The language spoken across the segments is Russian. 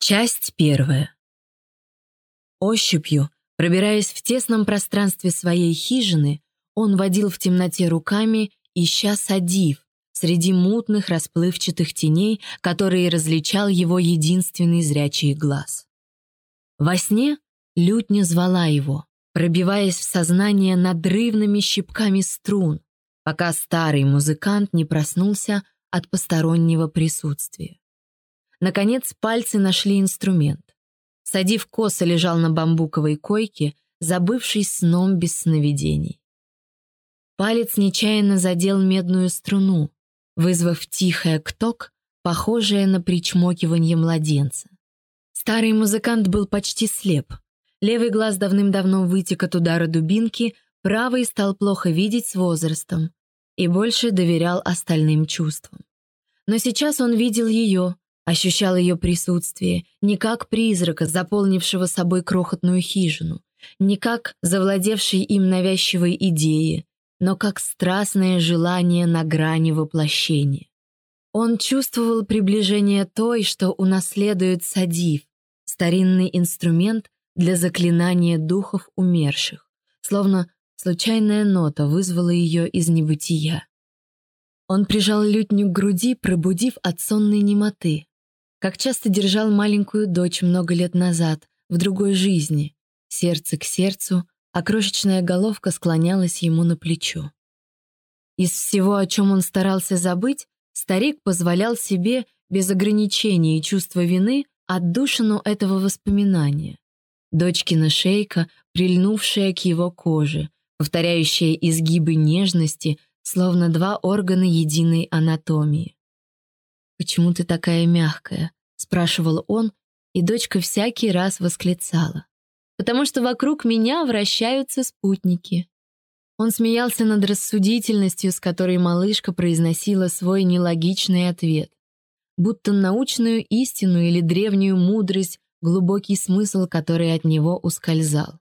Часть первая. Ощупью, пробираясь в тесном пространстве своей хижины, он водил в темноте руками, ища садив, среди мутных расплывчатых теней, которые различал его единственный зрячий глаз. Во сне лютня звала его, пробиваясь в сознание надрывными щипками струн, пока старый музыкант не проснулся от постороннего присутствия. Наконец пальцы нашли инструмент. Садив косо лежал на бамбуковой койке, забывшись сном без сновидений. Палец нечаянно задел медную струну, вызвав тихое кток, похожее на причмокивание младенца. Старый музыкант был почти слеп. Левый глаз давным-давно вытек от удара дубинки, правый стал плохо видеть с возрастом и больше доверял остальным чувствам. Но сейчас он видел ее, ощущал ее присутствие, не как призрака, заполнившего собой крохотную хижину, не как завладевшей им навязчивой идеи, но как страстное желание на грани воплощения. Он чувствовал приближение той, что унаследует садив, старинный инструмент для заклинания духов умерших, словно случайная нота вызвала ее из небытия. Он прижал лютню к груди, пробудив от сонной немоты. Как часто держал маленькую дочь много лет назад, в другой жизни, сердце к сердцу, а крошечная головка склонялась ему на плечо. Из всего, о чем он старался забыть, старик позволял себе без ограничений и чувства вины отдушину этого воспоминания. Дочкина шейка, прильнувшая к его коже, повторяющая изгибы нежности, словно два органа единой анатомии. «Почему ты такая мягкая?» — спрашивал он, и дочка всякий раз восклицала потому что вокруг меня вращаются спутники. Он смеялся над рассудительностью, с которой малышка произносила свой нелогичный ответ. Будто научную истину или древнюю мудрость, глубокий смысл, который от него ускользал.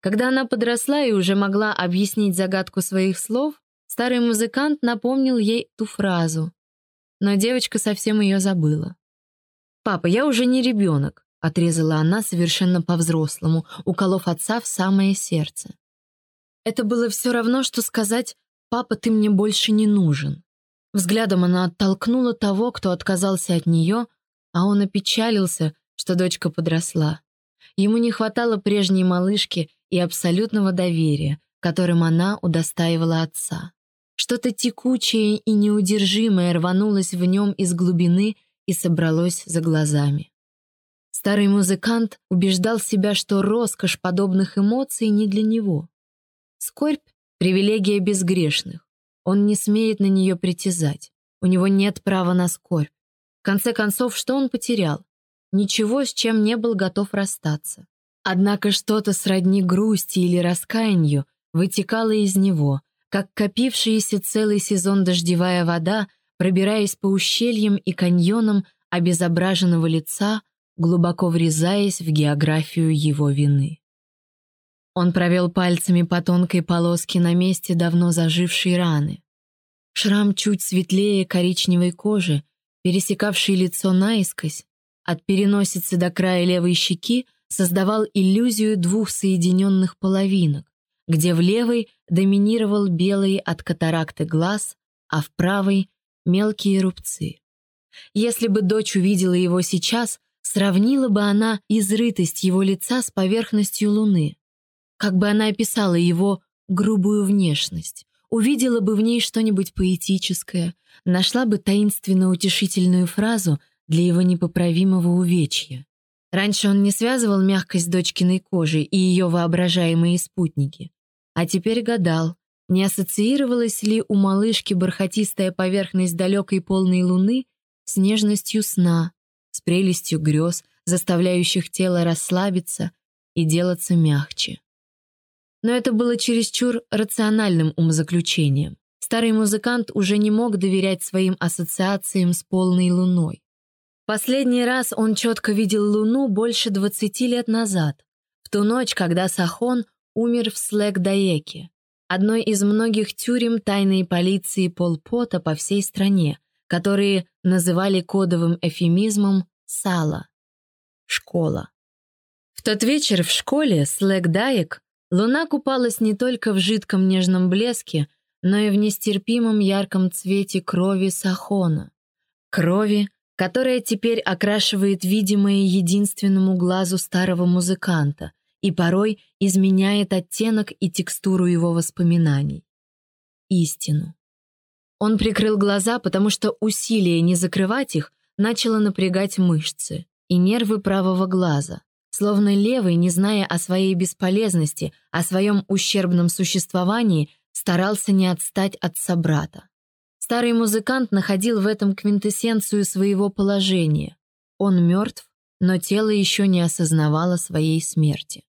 Когда она подросла и уже могла объяснить загадку своих слов, старый музыкант напомнил ей ту фразу. Но девочка совсем ее забыла. «Папа, я уже не ребенок. — отрезала она совершенно по-взрослому, уколов отца в самое сердце. Это было все равно, что сказать «папа, ты мне больше не нужен». Взглядом она оттолкнула того, кто отказался от нее, а он опечалился, что дочка подросла. Ему не хватало прежней малышки и абсолютного доверия, которым она удостаивала отца. Что-то текучее и неудержимое рванулось в нем из глубины и собралось за глазами. Старый музыкант убеждал себя, что роскошь подобных эмоций не для него. Скорбь — привилегия безгрешных. Он не смеет на нее притязать. У него нет права на скорбь. В конце концов, что он потерял? Ничего, с чем не был готов расстаться. Однако что-то сродни грусти или раскаянию вытекало из него, как копившаяся целый сезон дождевая вода, пробираясь по ущельям и каньонам обезображенного лица, глубоко врезаясь в географию его вины. Он провел пальцами по тонкой полоске на месте давно зажившей раны. Шрам чуть светлее коричневой кожи, пересекавший лицо наискось, от переносицы до края левой щеки создавал иллюзию двух соединенных половинок, где в левой доминировал белый от катаракты глаз, а в правой — мелкие рубцы. Если бы дочь увидела его сейчас, Сравнила бы она изрытость его лица с поверхностью луны. Как бы она описала его грубую внешность, увидела бы в ней что-нибудь поэтическое, нашла бы таинственно утешительную фразу для его непоправимого увечья. Раньше он не связывал мягкость дочкиной кожи и ее воображаемые спутники, а теперь гадал, не ассоциировалась ли у малышки бархатистая поверхность далекой полной луны с нежностью сна, с прелестью грез, заставляющих тело расслабиться и делаться мягче. Но это было чересчур рациональным умозаключением. Старый музыкант уже не мог доверять своим ассоциациям с полной луной. Последний раз он четко видел луну больше 20 лет назад, в ту ночь, когда Сахон умер в Слэк-Даеке, одной из многих тюрем тайной полиции Полпота по всей стране, которые называли кодовым эфемизмом «сало». школа. В тот вечер в школе Слэк-Даек луна купалась не только в жидком нежном блеске, но и в нестерпимом ярком цвете крови Сахона. Крови, которая теперь окрашивает видимое единственному глазу старого музыканта и порой изменяет оттенок и текстуру его воспоминаний. Истину. Он прикрыл глаза, потому что усилие не закрывать их начало напрягать мышцы и нервы правого глаза, словно левый, не зная о своей бесполезности, о своем ущербном существовании, старался не отстать от собрата. Старый музыкант находил в этом квинтэссенцию своего положения. Он мертв, но тело еще не осознавало своей смерти.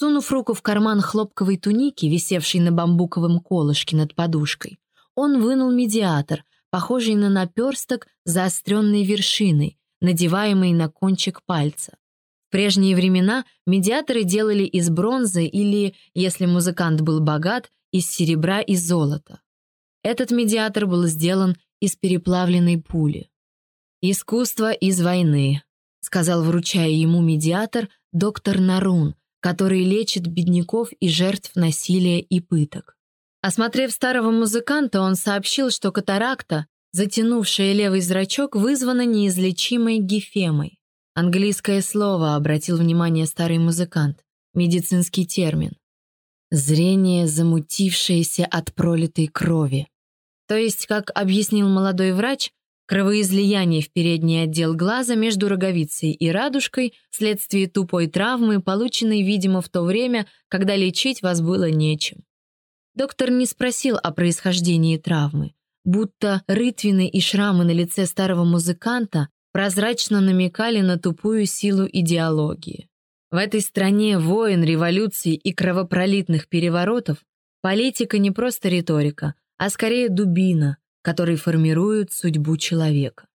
Сунув руку в карман хлопковой туники, висевшей на бамбуковом колышке над подушкой, он вынул медиатор, похожий на наперсток заостренной вершиной, надеваемый на кончик пальца. В прежние времена медиаторы делали из бронзы или, если музыкант был богат, из серебра и золота. Этот медиатор был сделан из переплавленной пули. «Искусство из войны», — сказал, вручая ему медиатор, доктор Нарун, который лечит бедняков и жертв насилия и пыток. Осмотрев старого музыканта, он сообщил, что катаракта, затянувшая левый зрачок, вызвана неизлечимой гифемой. Английское слово обратил внимание старый музыкант, медицинский термин. Зрение, замутившееся от пролитой крови. То есть, как объяснил молодой врач, кровоизлияние в передний отдел глаза между роговицей и радужкой вследствие тупой травмы, полученной, видимо, в то время, когда лечить вас было нечем. Доктор не спросил о происхождении травмы, будто рытвины и шрамы на лице старого музыканта прозрачно намекали на тупую силу идеологии. В этой стране войн, революций и кровопролитных переворотов политика не просто риторика, а скорее дубина, который формирует судьбу человека.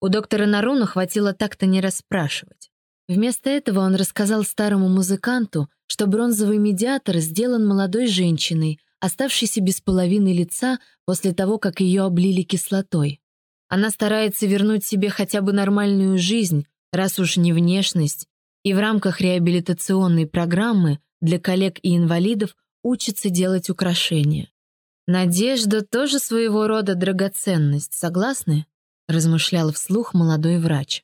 У доктора Наруна хватило так-то не расспрашивать. Вместо этого он рассказал старому музыканту, что бронзовый медиатор сделан молодой женщиной, оставшейся без половины лица после того, как ее облили кислотой. Она старается вернуть себе хотя бы нормальную жизнь, раз уж не внешность, и в рамках реабилитационной программы для коллег и инвалидов учится делать украшения. «Надежда тоже своего рода драгоценность, согласны?» — размышлял вслух молодой врач.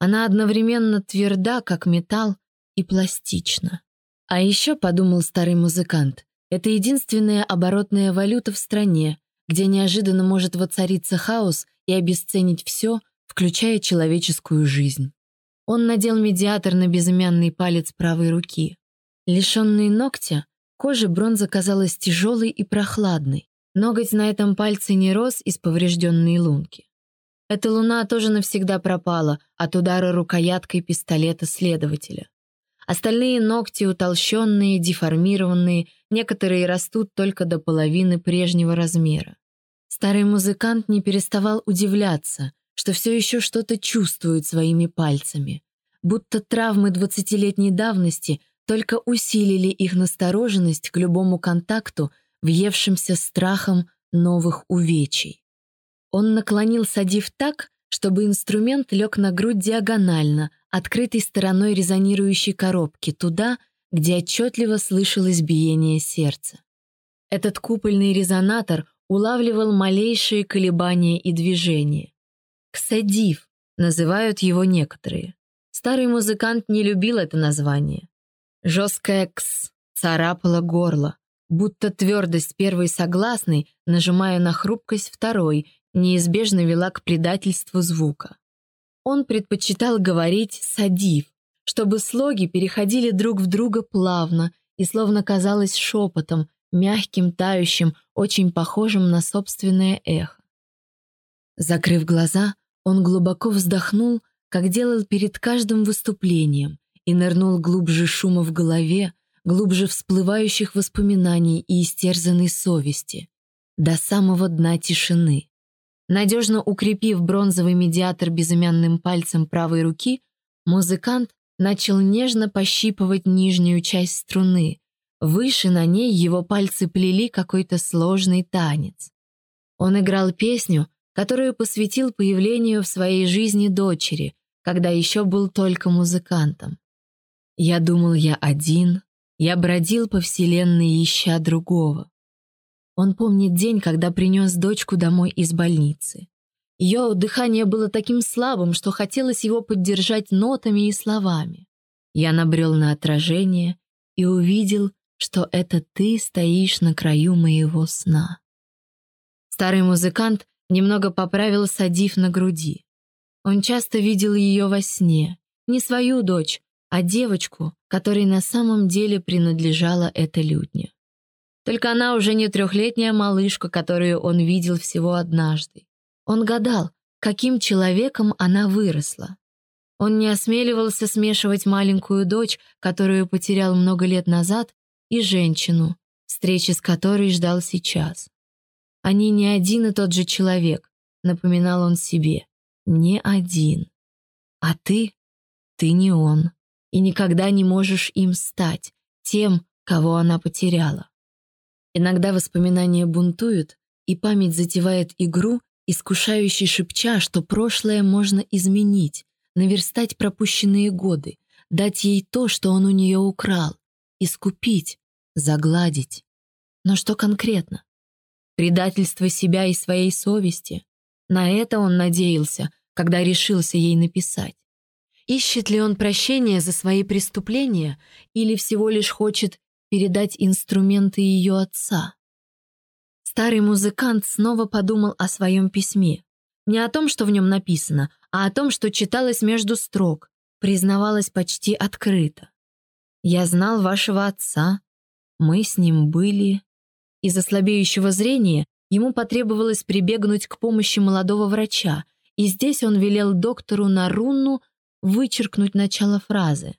Она одновременно тверда, как металл, и пластична. А еще, подумал старый музыкант, это единственная оборотная валюта в стране, где неожиданно может воцариться хаос и обесценить все, включая человеческую жизнь. Он надел медиатор на безымянный палец правой руки. Лишенный ногтя, кожа бронза казалась тяжелой и прохладной. Ноготь на этом пальце не рос из поврежденной лунки. Эта луна тоже навсегда пропала от удара рукояткой пистолета следователя. Остальные ногти утолщенные, деформированные, некоторые растут только до половины прежнего размера. Старый музыкант не переставал удивляться, что все еще что-то чувствует своими пальцами, будто травмы двадцатилетней давности только усилили их настороженность к любому контакту, въевшимся страхом новых увечий. Он наклонил садив так, чтобы инструмент лег на грудь диагонально, открытой стороной резонирующей коробки, туда, где отчетливо слышалось биение сердца. Этот купольный резонатор улавливал малейшие колебания и движения. «Ксадив» называют его некоторые. Старый музыкант не любил это название. Жесткая «кс» царапала горло, будто твердость первой согласной, нажимая на хрупкость второй, неизбежно вела к предательству звука. Он предпочитал говорить «садив», чтобы слоги переходили друг в друга плавно и словно казалось шепотом, мягким, тающим, очень похожим на собственное эхо. Закрыв глаза, он глубоко вздохнул, как делал перед каждым выступлением, и нырнул глубже шума в голове, глубже всплывающих воспоминаний и истерзанной совести, до самого дна тишины. Надежно укрепив бронзовый медиатор безымянным пальцем правой руки, музыкант начал нежно пощипывать нижнюю часть струны. Выше на ней его пальцы плели какой-то сложный танец. Он играл песню, которую посвятил появлению в своей жизни дочери, когда еще был только музыкантом. Я думал, я один, я бродил по вселенной, ища другого. Он помнит день, когда принес дочку домой из больницы. Ее дыхание было таким слабым, что хотелось его поддержать нотами и словами. Я набрел на отражение и увидел, что это ты стоишь на краю моего сна. Старый музыкант немного поправил садив на груди. Он часто видел ее во сне, не свою дочь, а девочку, которой на самом деле принадлежала эта лютня. Только она уже не трехлетняя малышка, которую он видел всего однажды. Он гадал, каким человеком она выросла. Он не осмеливался смешивать маленькую дочь, которую потерял много лет назад, и женщину, встречи с которой ждал сейчас. Они не один и тот же человек, напоминал он себе. Не один. А ты? Ты не он. И никогда не можешь им стать, тем, кого она потеряла. Иногда воспоминания бунтуют, и память затевает игру, искушающий шепча, что прошлое можно изменить, наверстать пропущенные годы, дать ей то, что он у нее украл, искупить, загладить. Но что конкретно? Предательство себя и своей совести? На это он надеялся, когда решился ей написать. Ищет ли он прощения за свои преступления или всего лишь хочет передать инструменты ее отца? Старый музыкант снова подумал о своем письме. Не о том, что в нем написано, а о том, что читалось между строк, признавалось почти открыто. «Я знал вашего отца. Мы с ним были...» Из-за слабеющего зрения ему потребовалось прибегнуть к помощи молодого врача, и здесь он велел доктору на руну вычеркнуть начало фразы.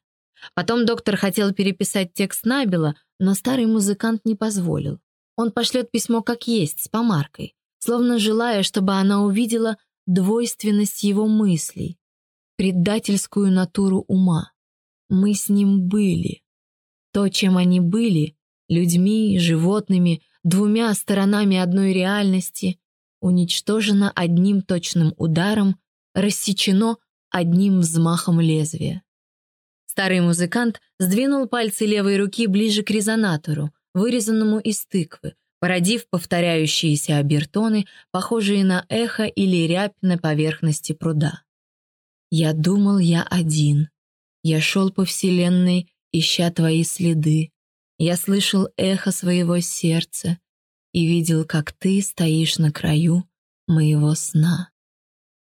Потом доктор хотел переписать текст Набила, но старый музыкант не позволил. Он пошлет письмо как есть, с помаркой, словно желая, чтобы она увидела двойственность его мыслей, предательскую натуру ума. Мы с ним были. То, чем они были, людьми, животными, двумя сторонами одной реальности, уничтожено одним точным ударом, рассечено одним взмахом лезвия. Старый музыкант сдвинул пальцы левой руки ближе к резонатору, вырезанному из тыквы, породив повторяющиеся обертоны, похожие на эхо или рябь на поверхности пруда. «Я думал, я один. Я шел по вселенной, ища твои следы. Я слышал эхо своего сердца и видел, как ты стоишь на краю моего сна».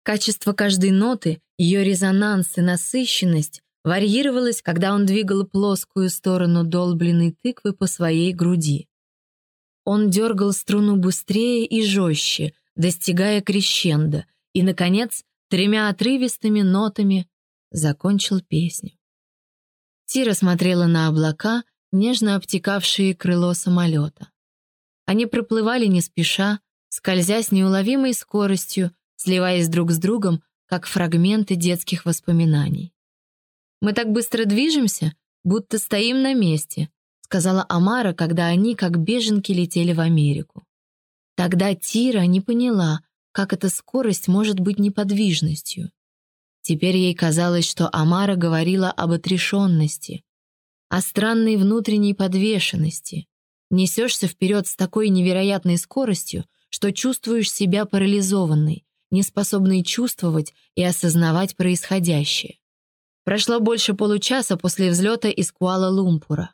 Качество каждой ноты, ее резонанс и насыщенность варьировалось, когда он двигал плоскую сторону долбленной тыквы по своей груди. Он дергал струну быстрее и жестче, достигая крещенда, и, наконец, тремя отрывистыми нотами закончил песню. Тира смотрела на облака, нежно обтекавшие крыло самолета. Они проплывали не спеша, скользя с неуловимой скоростью, сливаясь друг с другом, как фрагменты детских воспоминаний. Мы так быстро движемся, будто стоим на месте, сказала Амара, когда они, как беженки, летели в Америку. Тогда Тира не поняла, как эта скорость может быть неподвижностью. Теперь ей казалось, что Амара говорила об отрешенности, о странной внутренней подвешенности. Несешься вперед с такой невероятной скоростью, что чувствуешь себя парализованной, неспособной чувствовать и осознавать происходящее. Прошло больше получаса после взлета из Куала-Лумпура.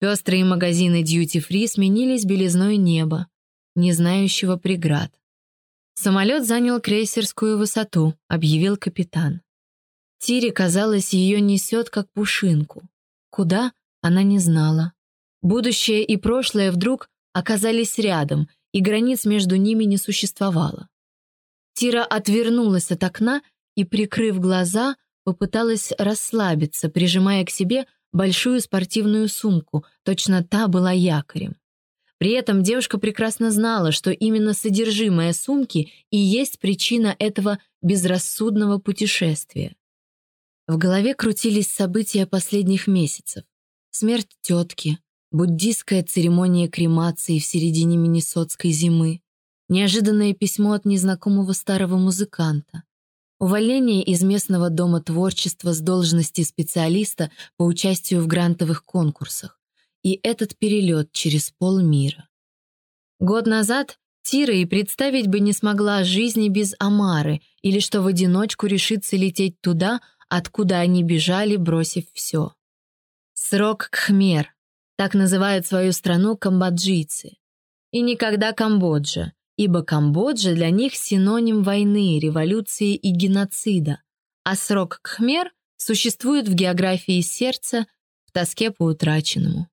Пестрые магазины дьюти-фри сменились белизной неба, не знающего преград. Самолет занял крейсерскую высоту, объявил капитан. Тире, казалось, ее несет как пушинку. Куда, она не знала. Будущее и прошлое вдруг оказались рядом, и границ между ними не существовало. Тира отвернулась от окна и, прикрыв глаза, попыталась расслабиться, прижимая к себе большую спортивную сумку, точно та была якорем. При этом девушка прекрасно знала, что именно содержимое сумки и есть причина этого безрассудного путешествия. В голове крутились события последних месяцев. Смерть тетки, буддийская церемония кремации в середине Миннесотской зимы, неожиданное письмо от незнакомого старого музыканта, увольнение из местного дома творчества с должности специалиста по участию в грантовых конкурсах и этот перелет через полмира. Год назад Тира и представить бы не смогла жизни без Амары или что в одиночку решится лететь туда, откуда они бежали, бросив все. Срок Кхмер, так называют свою страну камбоджийцы. И никогда Камбоджа, ибо Камбоджа для них синоним войны, революции и геноцида, а срок Кхмер существует в географии сердца, в тоске по утраченному.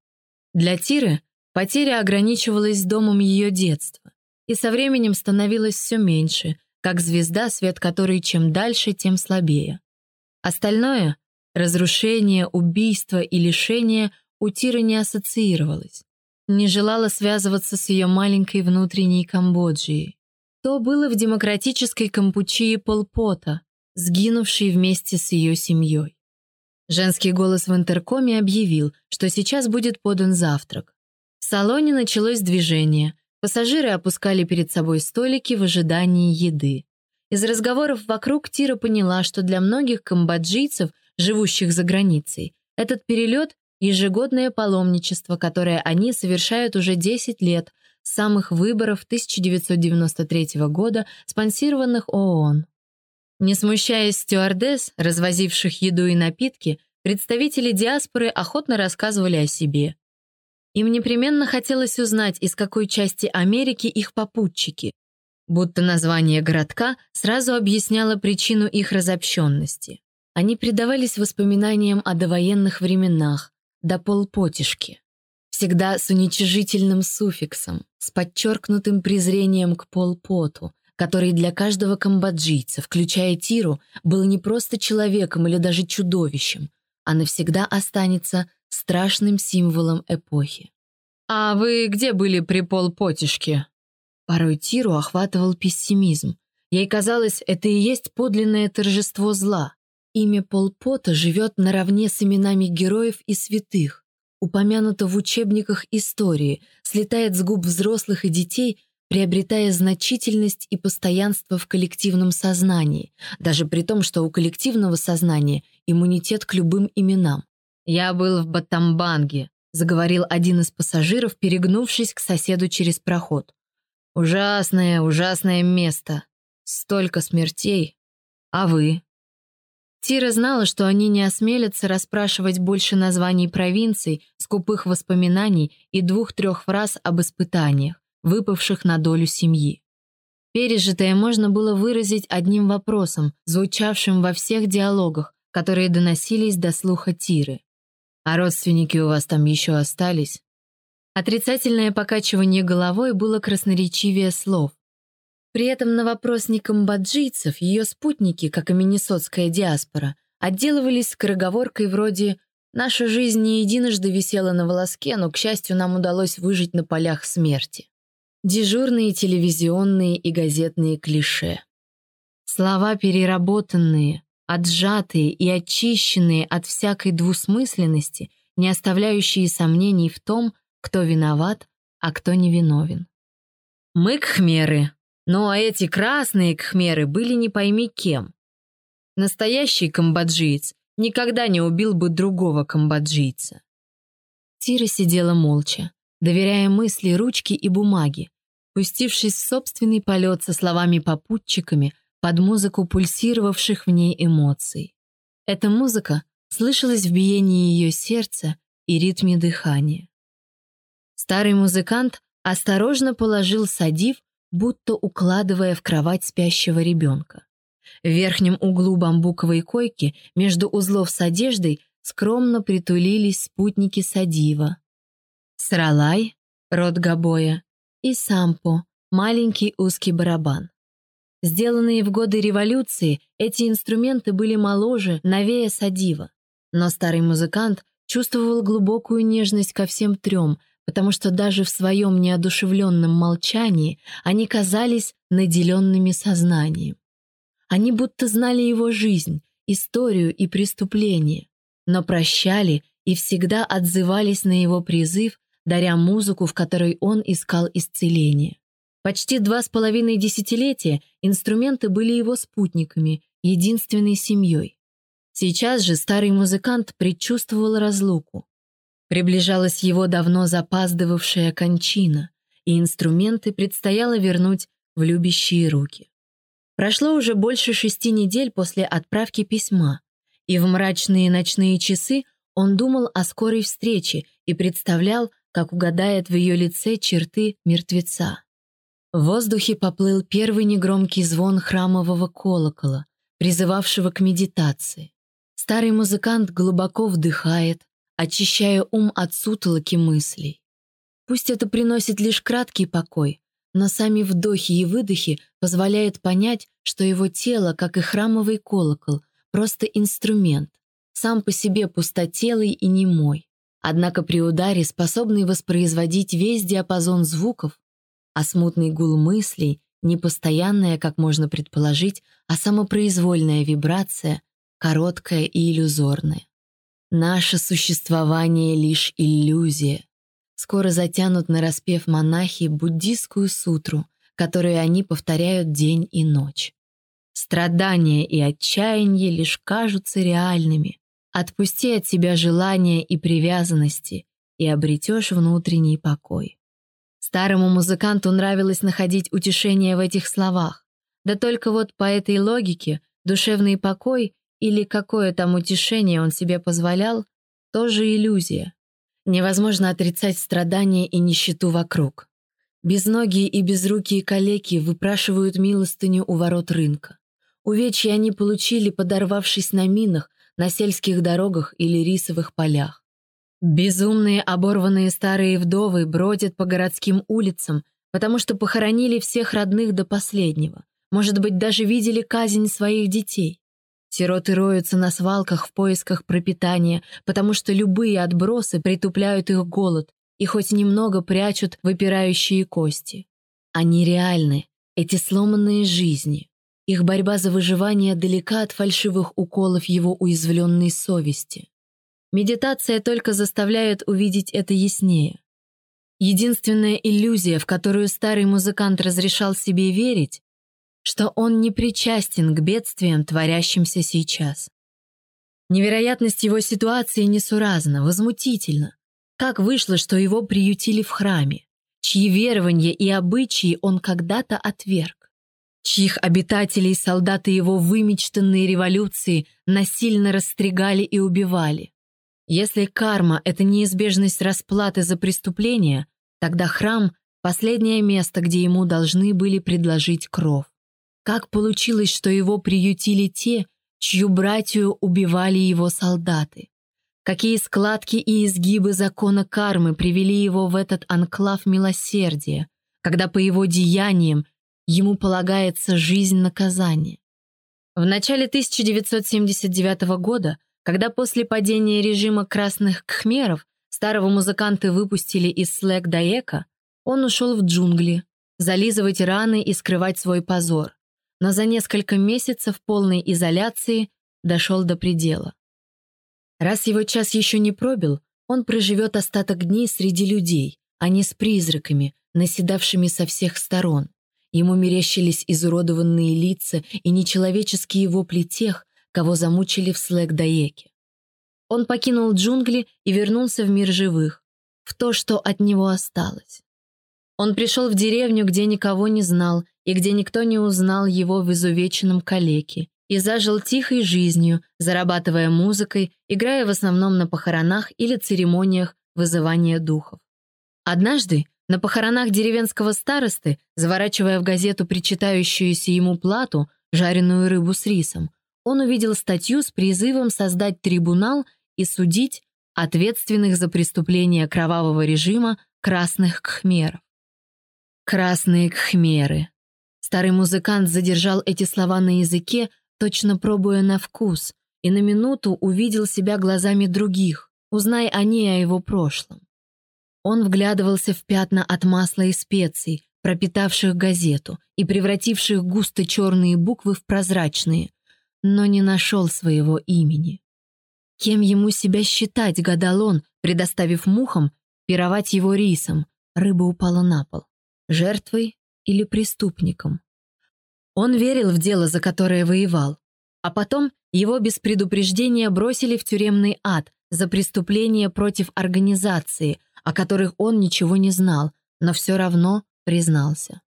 Для Тиры потеря ограничивалась домом ее детства и со временем становилась все меньше, как звезда, свет которой чем дальше, тем слабее. Остальное — разрушение, убийство и лишение — у Тиры не ассоциировалось. Не желала связываться с ее маленькой внутренней Камбоджией. То было в демократической Кампучии Полпота, сгинувшей вместе с ее семьей. Женский голос в интеркоме объявил, что сейчас будет подан завтрак. В салоне началось движение. Пассажиры опускали перед собой столики в ожидании еды. Из разговоров вокруг Тира поняла, что для многих камбоджийцев, живущих за границей, этот перелет — ежегодное паломничество, которое они совершают уже 10 лет с самых выборов 1993 года, спонсированных ООН. Не смущаясь стюардесс, развозивших еду и напитки, представители диаспоры охотно рассказывали о себе. Им непременно хотелось узнать, из какой части Америки их попутчики, будто название городка сразу объясняло причину их разобщенности. Они предавались воспоминаниям о довоенных временах, до полпотишки. Всегда с уничижительным суффиксом, с подчеркнутым презрением к полпоту, который для каждого камбоджийца, включая Тиру, был не просто человеком или даже чудовищем, а навсегда останется страшным символом эпохи. «А вы где были при полпотишке?» Порой Тиру охватывал пессимизм. Ей казалось, это и есть подлинное торжество зла. Имя Полпота живет наравне с именами героев и святых, упомянуто в учебниках истории, слетает с губ взрослых и детей, приобретая значительность и постоянство в коллективном сознании, даже при том, что у коллективного сознания иммунитет к любым именам. «Я был в Батамбанге», — заговорил один из пассажиров, перегнувшись к соседу через проход. Ужасное, ужасное место. Столько смертей. А вы? Тира знала, что они не осмелятся расспрашивать больше названий провинций, скупых воспоминаний и двух-трех фраз об испытаниях, выпавших на долю семьи. Пережитое можно было выразить одним вопросом, звучавшим во всех диалогах, которые доносились до слуха Тиры. «А родственники у вас там еще остались?» Отрицательное покачивание головой было красноречивее слов. При этом на вопрос не камбоджийцев ее спутники, как и миннесотская диаспора, отделывались скороговоркой вроде «Наша жизнь не единожды висела на волоске, но, к счастью, нам удалось выжить на полях смерти». Дежурные телевизионные и газетные клише. Слова переработанные, отжатые и очищенные от всякой двусмысленности, не оставляющие сомнений в том, кто виноват, а кто невиновен. Мы кхмеры, а эти красные кхмеры были не пойми кем. Настоящий камбоджиец никогда не убил бы другого камбоджийца. Тира сидела молча, доверяя мысли ручки и бумаги, пустившись в собственный полет со словами-попутчиками под музыку пульсировавших в ней эмоций. Эта музыка слышалась в биении ее сердца и ритме дыхания. Старый музыкант осторожно положил садив, будто укладывая в кровать спящего ребенка. В верхнем углу бамбуковой койки между узлов с одеждой скромно притулились спутники садива. Сралай, рот гобоя, и сампо, маленький узкий барабан. Сделанные в годы революции, эти инструменты были моложе, новее садива. Но старый музыкант чувствовал глубокую нежность ко всем трем, потому что даже в своем неодушевленном молчании они казались наделенными сознанием. Они будто знали его жизнь, историю и преступление, но прощали и всегда отзывались на его призыв, даря музыку, в которой он искал исцеление. Почти два с половиной десятилетия инструменты были его спутниками, единственной семьей. Сейчас же старый музыкант предчувствовал разлуку. Приближалась его давно запаздывавшая кончина, и инструменты предстояло вернуть в любящие руки. Прошло уже больше шести недель после отправки письма, и в мрачные ночные часы он думал о скорой встрече и представлял, как угадает в ее лице черты мертвеца. В воздухе поплыл первый негромкий звон храмового колокола, призывавшего к медитации. Старый музыкант глубоко вдыхает, очищая ум от сутолоки мыслей. Пусть это приносит лишь краткий покой, но сами вдохи и выдохи позволяют понять, что его тело, как и храмовый колокол, просто инструмент, сам по себе пустотелый и немой, однако при ударе способный воспроизводить весь диапазон звуков, а смутный гул мыслей — не постоянная, как можно предположить, а самопроизвольная вибрация, короткая и иллюзорная. Наше существование — лишь иллюзия. Скоро затянут на распев монахи буддийскую сутру, которую они повторяют день и ночь. Страдания и отчаяние лишь кажутся реальными. Отпусти от себя желания и привязанности, и обретешь внутренний покой. Старому музыканту нравилось находить утешение в этих словах. Да только вот по этой логике душевный покой или какое там утешение он себе позволял, тоже иллюзия. Невозможно отрицать страдания и нищету вокруг. Безногие и безрукие калеки выпрашивают милостыню у ворот рынка. Увечья они получили, подорвавшись на минах, на сельских дорогах или рисовых полях. Безумные оборванные старые вдовы бродят по городским улицам, потому что похоронили всех родных до последнего, может быть, даже видели казнь своих детей. Сироты роются на свалках в поисках пропитания, потому что любые отбросы притупляют их голод и хоть немного прячут выпирающие кости. Они реальны, эти сломанные жизни. Их борьба за выживание далека от фальшивых уколов его уязвленной совести. Медитация только заставляет увидеть это яснее. Единственная иллюзия, в которую старый музыкант разрешал себе верить, что он не причастен к бедствиям, творящимся сейчас. Невероятность его ситуации несуразна, возмутительна. Как вышло, что его приютили в храме, чьи верования и обычаи он когда-то отверг, чьих обитателей солдаты его вымечтанные революции насильно расстригали и убивали. Если карма — это неизбежность расплаты за преступление, тогда храм — последнее место, где ему должны были предложить кров. Как получилось, что его приютили те, чью братью убивали его солдаты? Какие складки и изгибы закона кармы привели его в этот анклав милосердия, когда по его деяниям ему полагается жизнь наказания? В начале 1979 года когда после падения режима красных кхмеров старого музыканта выпустили из Слэк Даека, он ушел в джунгли, зализывать раны и скрывать свой позор. Но за несколько месяцев полной изоляции дошел до предела. Раз его час еще не пробил, он проживет остаток дней среди людей, а не с призраками, наседавшими со всех сторон. Ему мерещились изуродованные лица и нечеловеческие вопли тех, кого замучили в Слэк-Даеке. Он покинул джунгли и вернулся в мир живых, в то, что от него осталось. Он пришел в деревню, где никого не знал и где никто не узнал его в изувеченном калеке, и зажил тихой жизнью, зарабатывая музыкой, играя в основном на похоронах или церемониях вызывания духов. Однажды на похоронах деревенского старосты, заворачивая в газету причитающуюся ему плату, жареную рыбу с рисом, он увидел статью с призывом создать трибунал и судить ответственных за преступления кровавого режима красных кхмеров. Красные кхмеры. Старый музыкант задержал эти слова на языке, точно пробуя на вкус, и на минуту увидел себя глазами других, узнай они о его прошлом. Он вглядывался в пятна от масла и специй, пропитавших газету и превративших густо черные буквы в прозрачные, но не нашел своего имени. Кем ему себя считать, гадал он, предоставив мухам пировать его рисом, рыба упала на пол. Жертвой или преступником? Он верил в дело, за которое воевал. А потом его без предупреждения бросили в тюремный ад за преступления против организации, о которых он ничего не знал, но все равно признался.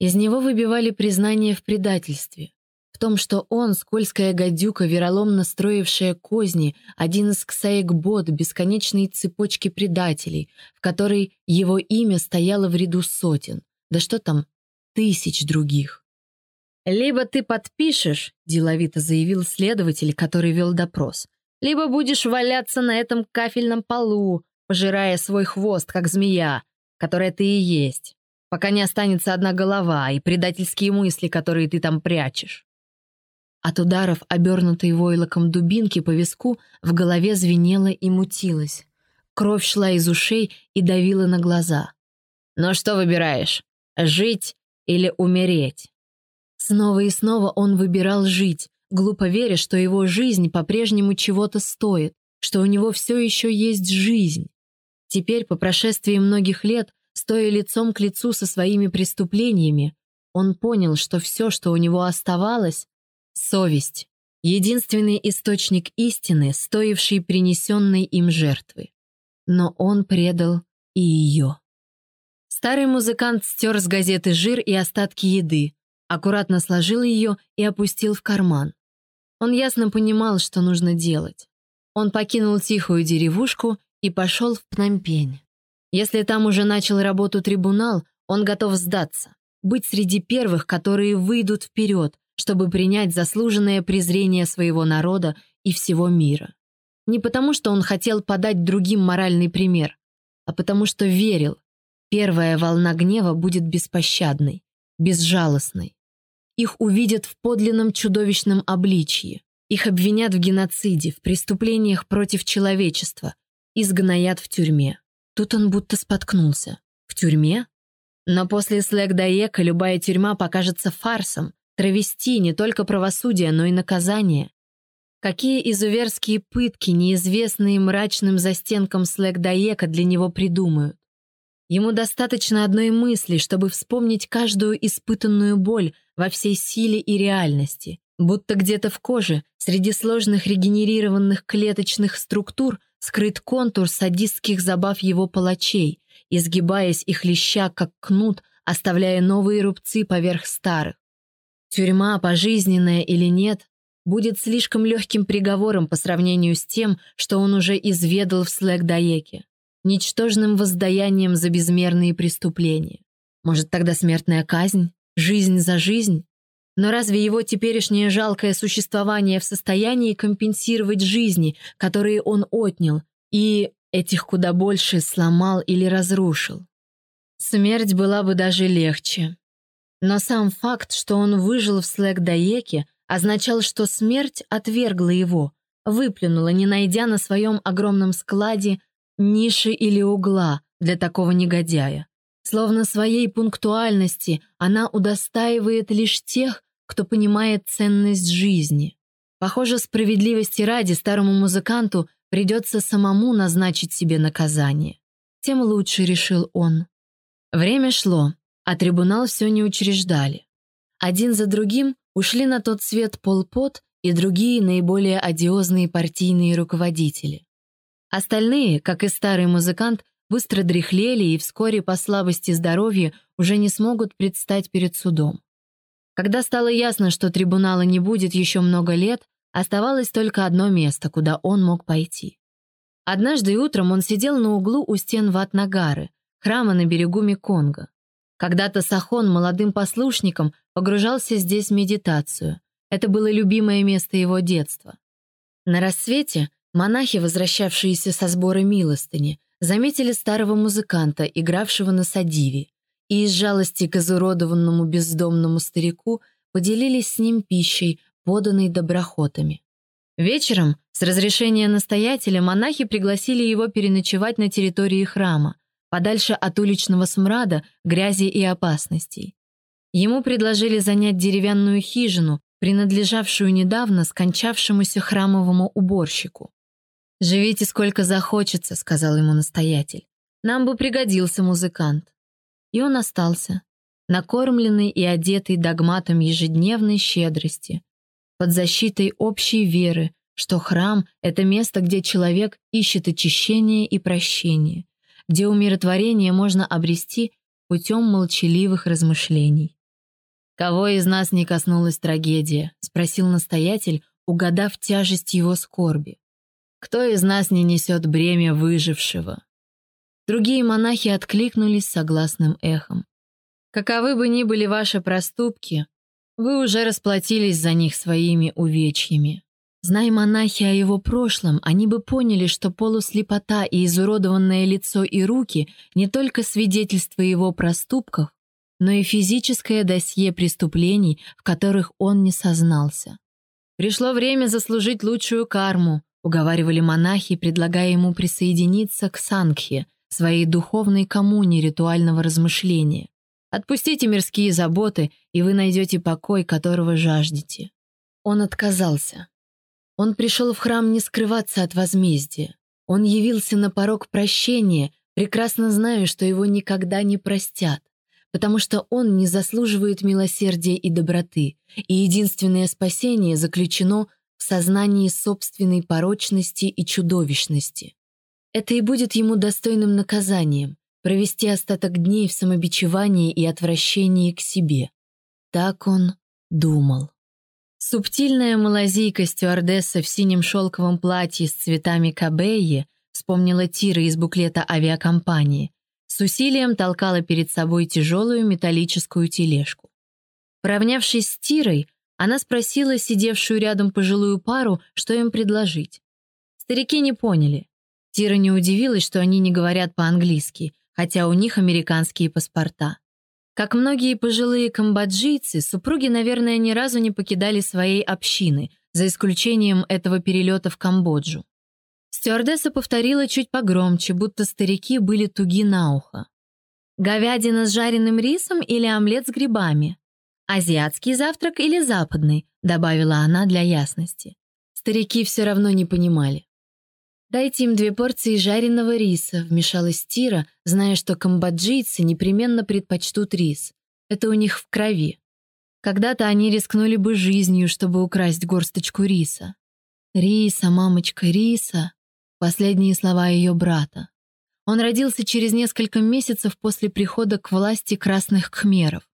Из него выбивали признание в предательстве, в том, что он, скользкая гадюка, вероломно строившая козни, один из ксаек-бот бесконечной цепочки предателей, в которой его имя стояло в ряду сотен, да что там, тысяч других. «Либо ты подпишешь», — деловито заявил следователь, который вел допрос, «либо будешь валяться на этом кафельном полу, пожирая свой хвост, как змея, которая ты и есть, пока не останется одна голова и предательские мысли, которые ты там прячешь». От ударов, обернутой войлоком дубинки по виску, в голове звенело и мутилось. Кровь шла из ушей и давила на глаза. «Но что выбираешь? Жить или умереть?» Снова и снова он выбирал жить, глупо веря, что его жизнь по-прежнему чего-то стоит, что у него все еще есть жизнь. Теперь, по прошествии многих лет, стоя лицом к лицу со своими преступлениями, он понял, что все, что у него оставалось — совесть, единственный источник истины, стоивший принесенной им жертвы. Но он предал и ее. Старый музыкант стер с газеты жир и остатки еды, аккуратно сложил ее и опустил в карман. Он ясно понимал, что нужно делать. Он покинул тихую деревушку и пошел в Пномпень. Если там уже начал работу трибунал, он готов сдаться, быть среди первых, которые выйдут вперед, чтобы принять заслуженное презрение своего народа и всего мира. Не потому, что он хотел подать другим моральный пример, а потому что верил, первая волна гнева будет беспощадной, безжалостной. Их увидят в подлинном чудовищном обличье. Их обвинят в геноциде, в преступлениях против человечества, изгноят в тюрьме. Тут он будто споткнулся. В тюрьме? Но после Слэк-Даека любая тюрьма покажется фарсом, травести не только правосудие, но и наказание. Какие изуверские пытки, неизвестные мрачным застенкам Слэк-Даека, для него придумают? Ему достаточно одной мысли, чтобы вспомнить каждую испытанную боль во всей силе и реальности, будто где-то в коже, среди сложных регенерированных клеточных структур, скрыт контур садистских забав его палачей, изгибаясь и хлеща, как кнут, оставляя новые рубцы поверх старых. Тюрьма, пожизненная или нет, будет слишком легким приговором по сравнению с тем, что он уже изведал в Слэк-Даеке ничтожным воздаянием за безмерные преступления. Может, тогда смертная казнь? Жизнь за жизнь? Но разве его теперешнее жалкое существование в состоянии компенсировать жизни, которые он отнял, и этих куда больше сломал или разрушил? Смерть была бы даже легче. Но сам факт, что он выжил в Слэк-Даеке, означал, что смерть отвергла его, выплюнула, не найдя на своем огромном складе ниши или угла для такого негодяя. Словно своей пунктуальности она удостаивает лишь тех, кто понимает ценность жизни. Похоже, справедливости ради старому музыканту придется самому назначить себе наказание. Тем лучше, решил он. Время шло, а трибунал все не учреждали. Один за другим ушли на тот свет Пол Пот и другие наиболее одиозные партийные руководители. Остальные, как и старый музыкант, быстро дряхлели и вскоре по слабости здоровья уже не смогут предстать перед судом. Когда стало ясно, что трибунала не будет еще много лет, оставалось только одно место, куда он мог пойти. Однажды утром он сидел на углу у стен Ватнагары, храма на берегу Меконга. Когда-то Сахон молодым послушником погружался здесь в медитацию. Это было любимое место его детства. На рассвете Монахи, возвращавшиеся со сбора милостыни, заметили старого музыканта, игравшего на садиве, и из жалости к изуродованному бездомному старику поделились с ним пищей, поданной доброхотами. Вечером, с разрешения настоятеля, монахи пригласили его переночевать на территории храма, подальше от уличного смрада, грязи и опасностей. Ему предложили занять деревянную хижину, принадлежавшую недавно скончавшемуся храмовому уборщику. «Живите сколько захочется», — сказал ему настоятель. «Нам бы пригодился музыкант». И он остался, накормленный и одетый догматом ежедневной щедрости, под защитой общей веры, что храм — это место, где человек ищет очищение и прощение, где умиротворение можно обрести путем молчаливых размышлений. «Кого из нас не коснулась трагедия?» — спросил настоятель, угадав тяжесть его скорби. «Кто из нас не несет бремя выжившего?» Другие монахи откликнулись согласным эхом. «Каковы бы ни были ваши проступки, вы уже расплатились за них своими увечьями. Зная монахи о его прошлом, они бы поняли, что полуслепота и изуродованное лицо и руки не только свидетельство его проступков, но и физическое досье преступлений, в которых он не сознался. «Пришло время заслужить лучшую карму», — уговаривали монахи, предлагая ему присоединиться к Сангхе, своей духовной коммуне ритуального размышления. «Отпустите мирские заботы, и вы найдете покой, которого жаждете». Он отказался. Он пришел в храм не скрываться от возмездия. Он явился на порог прощения, прекрасно зная, что его никогда не простят, потому что он не заслуживает милосердия и доброты, и единственное спасение заключено в сознании собственной порочности и чудовищности. Это и будет ему достойным наказанием — провести остаток дней в самобичевании и отвращении к себе. Так он думал. Субтильная малазийка стюардесса в синем шелковом платье с цветами кабеи вспомнила Тира из буклета авиакомпании, с усилием толкала перед собой тяжелую металлическую тележку. Поравнявшись с Тирой, она спросила сидевшую рядом пожилую пару, что им предложить. Старики не поняли. Тира не удивилась, что они не говорят по-английски, хотя у них американские паспорта. Как многие пожилые камбоджийцы, супруги, наверное, ни разу не покидали своей общины, за исключением этого перелета в Камбоджу. Стюардесса повторила чуть погромче, будто старики были туги на ухо. «Говядина с жареным рисом или омлет с грибами? Азиатский завтрак или западный?» — добавила она для ясности. Старики все равно не понимали. «Дайте им две порции жареного риса», — вмешалась Тира, зная, что камбоджийцы непременно предпочтут рис. Это у них в крови. Когда-то они рискнули бы жизнью, чтобы украсть горсточку риса. «Риса, мамочка, риса», — последние слова ее брата. Он родился через несколько месяцев после прихода к власти красных кхмеров.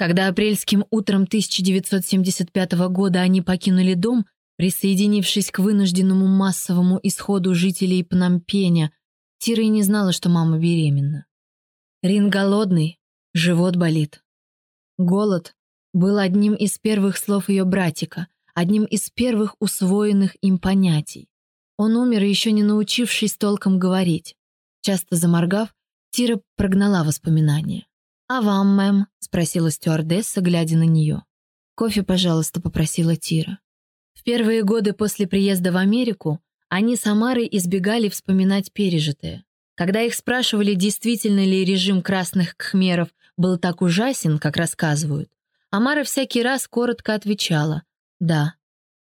Когда апрельским утром 1975 года они покинули дом, Присоединившись к вынужденному массовому исходу жителей Пномпеня, Тира и не знала, что мама беременна. Рин голодный, живот болит. Голод был одним из первых слов ее братика, одним из первых усвоенных им понятий. Он умер, еще не научившись толком говорить. Часто заморгав, Тира прогнала воспоминания. «А вам, мэм?» — спросила стюардесса, глядя на нее. «Кофе, пожалуйста», — попросила Тира. В первые годы после приезда в Америку они с Амарой избегали вспоминать пережитое. Когда их спрашивали, действительно ли режим красных кхмеров был так ужасен, как рассказывают, Амара всякий раз коротко отвечала «да».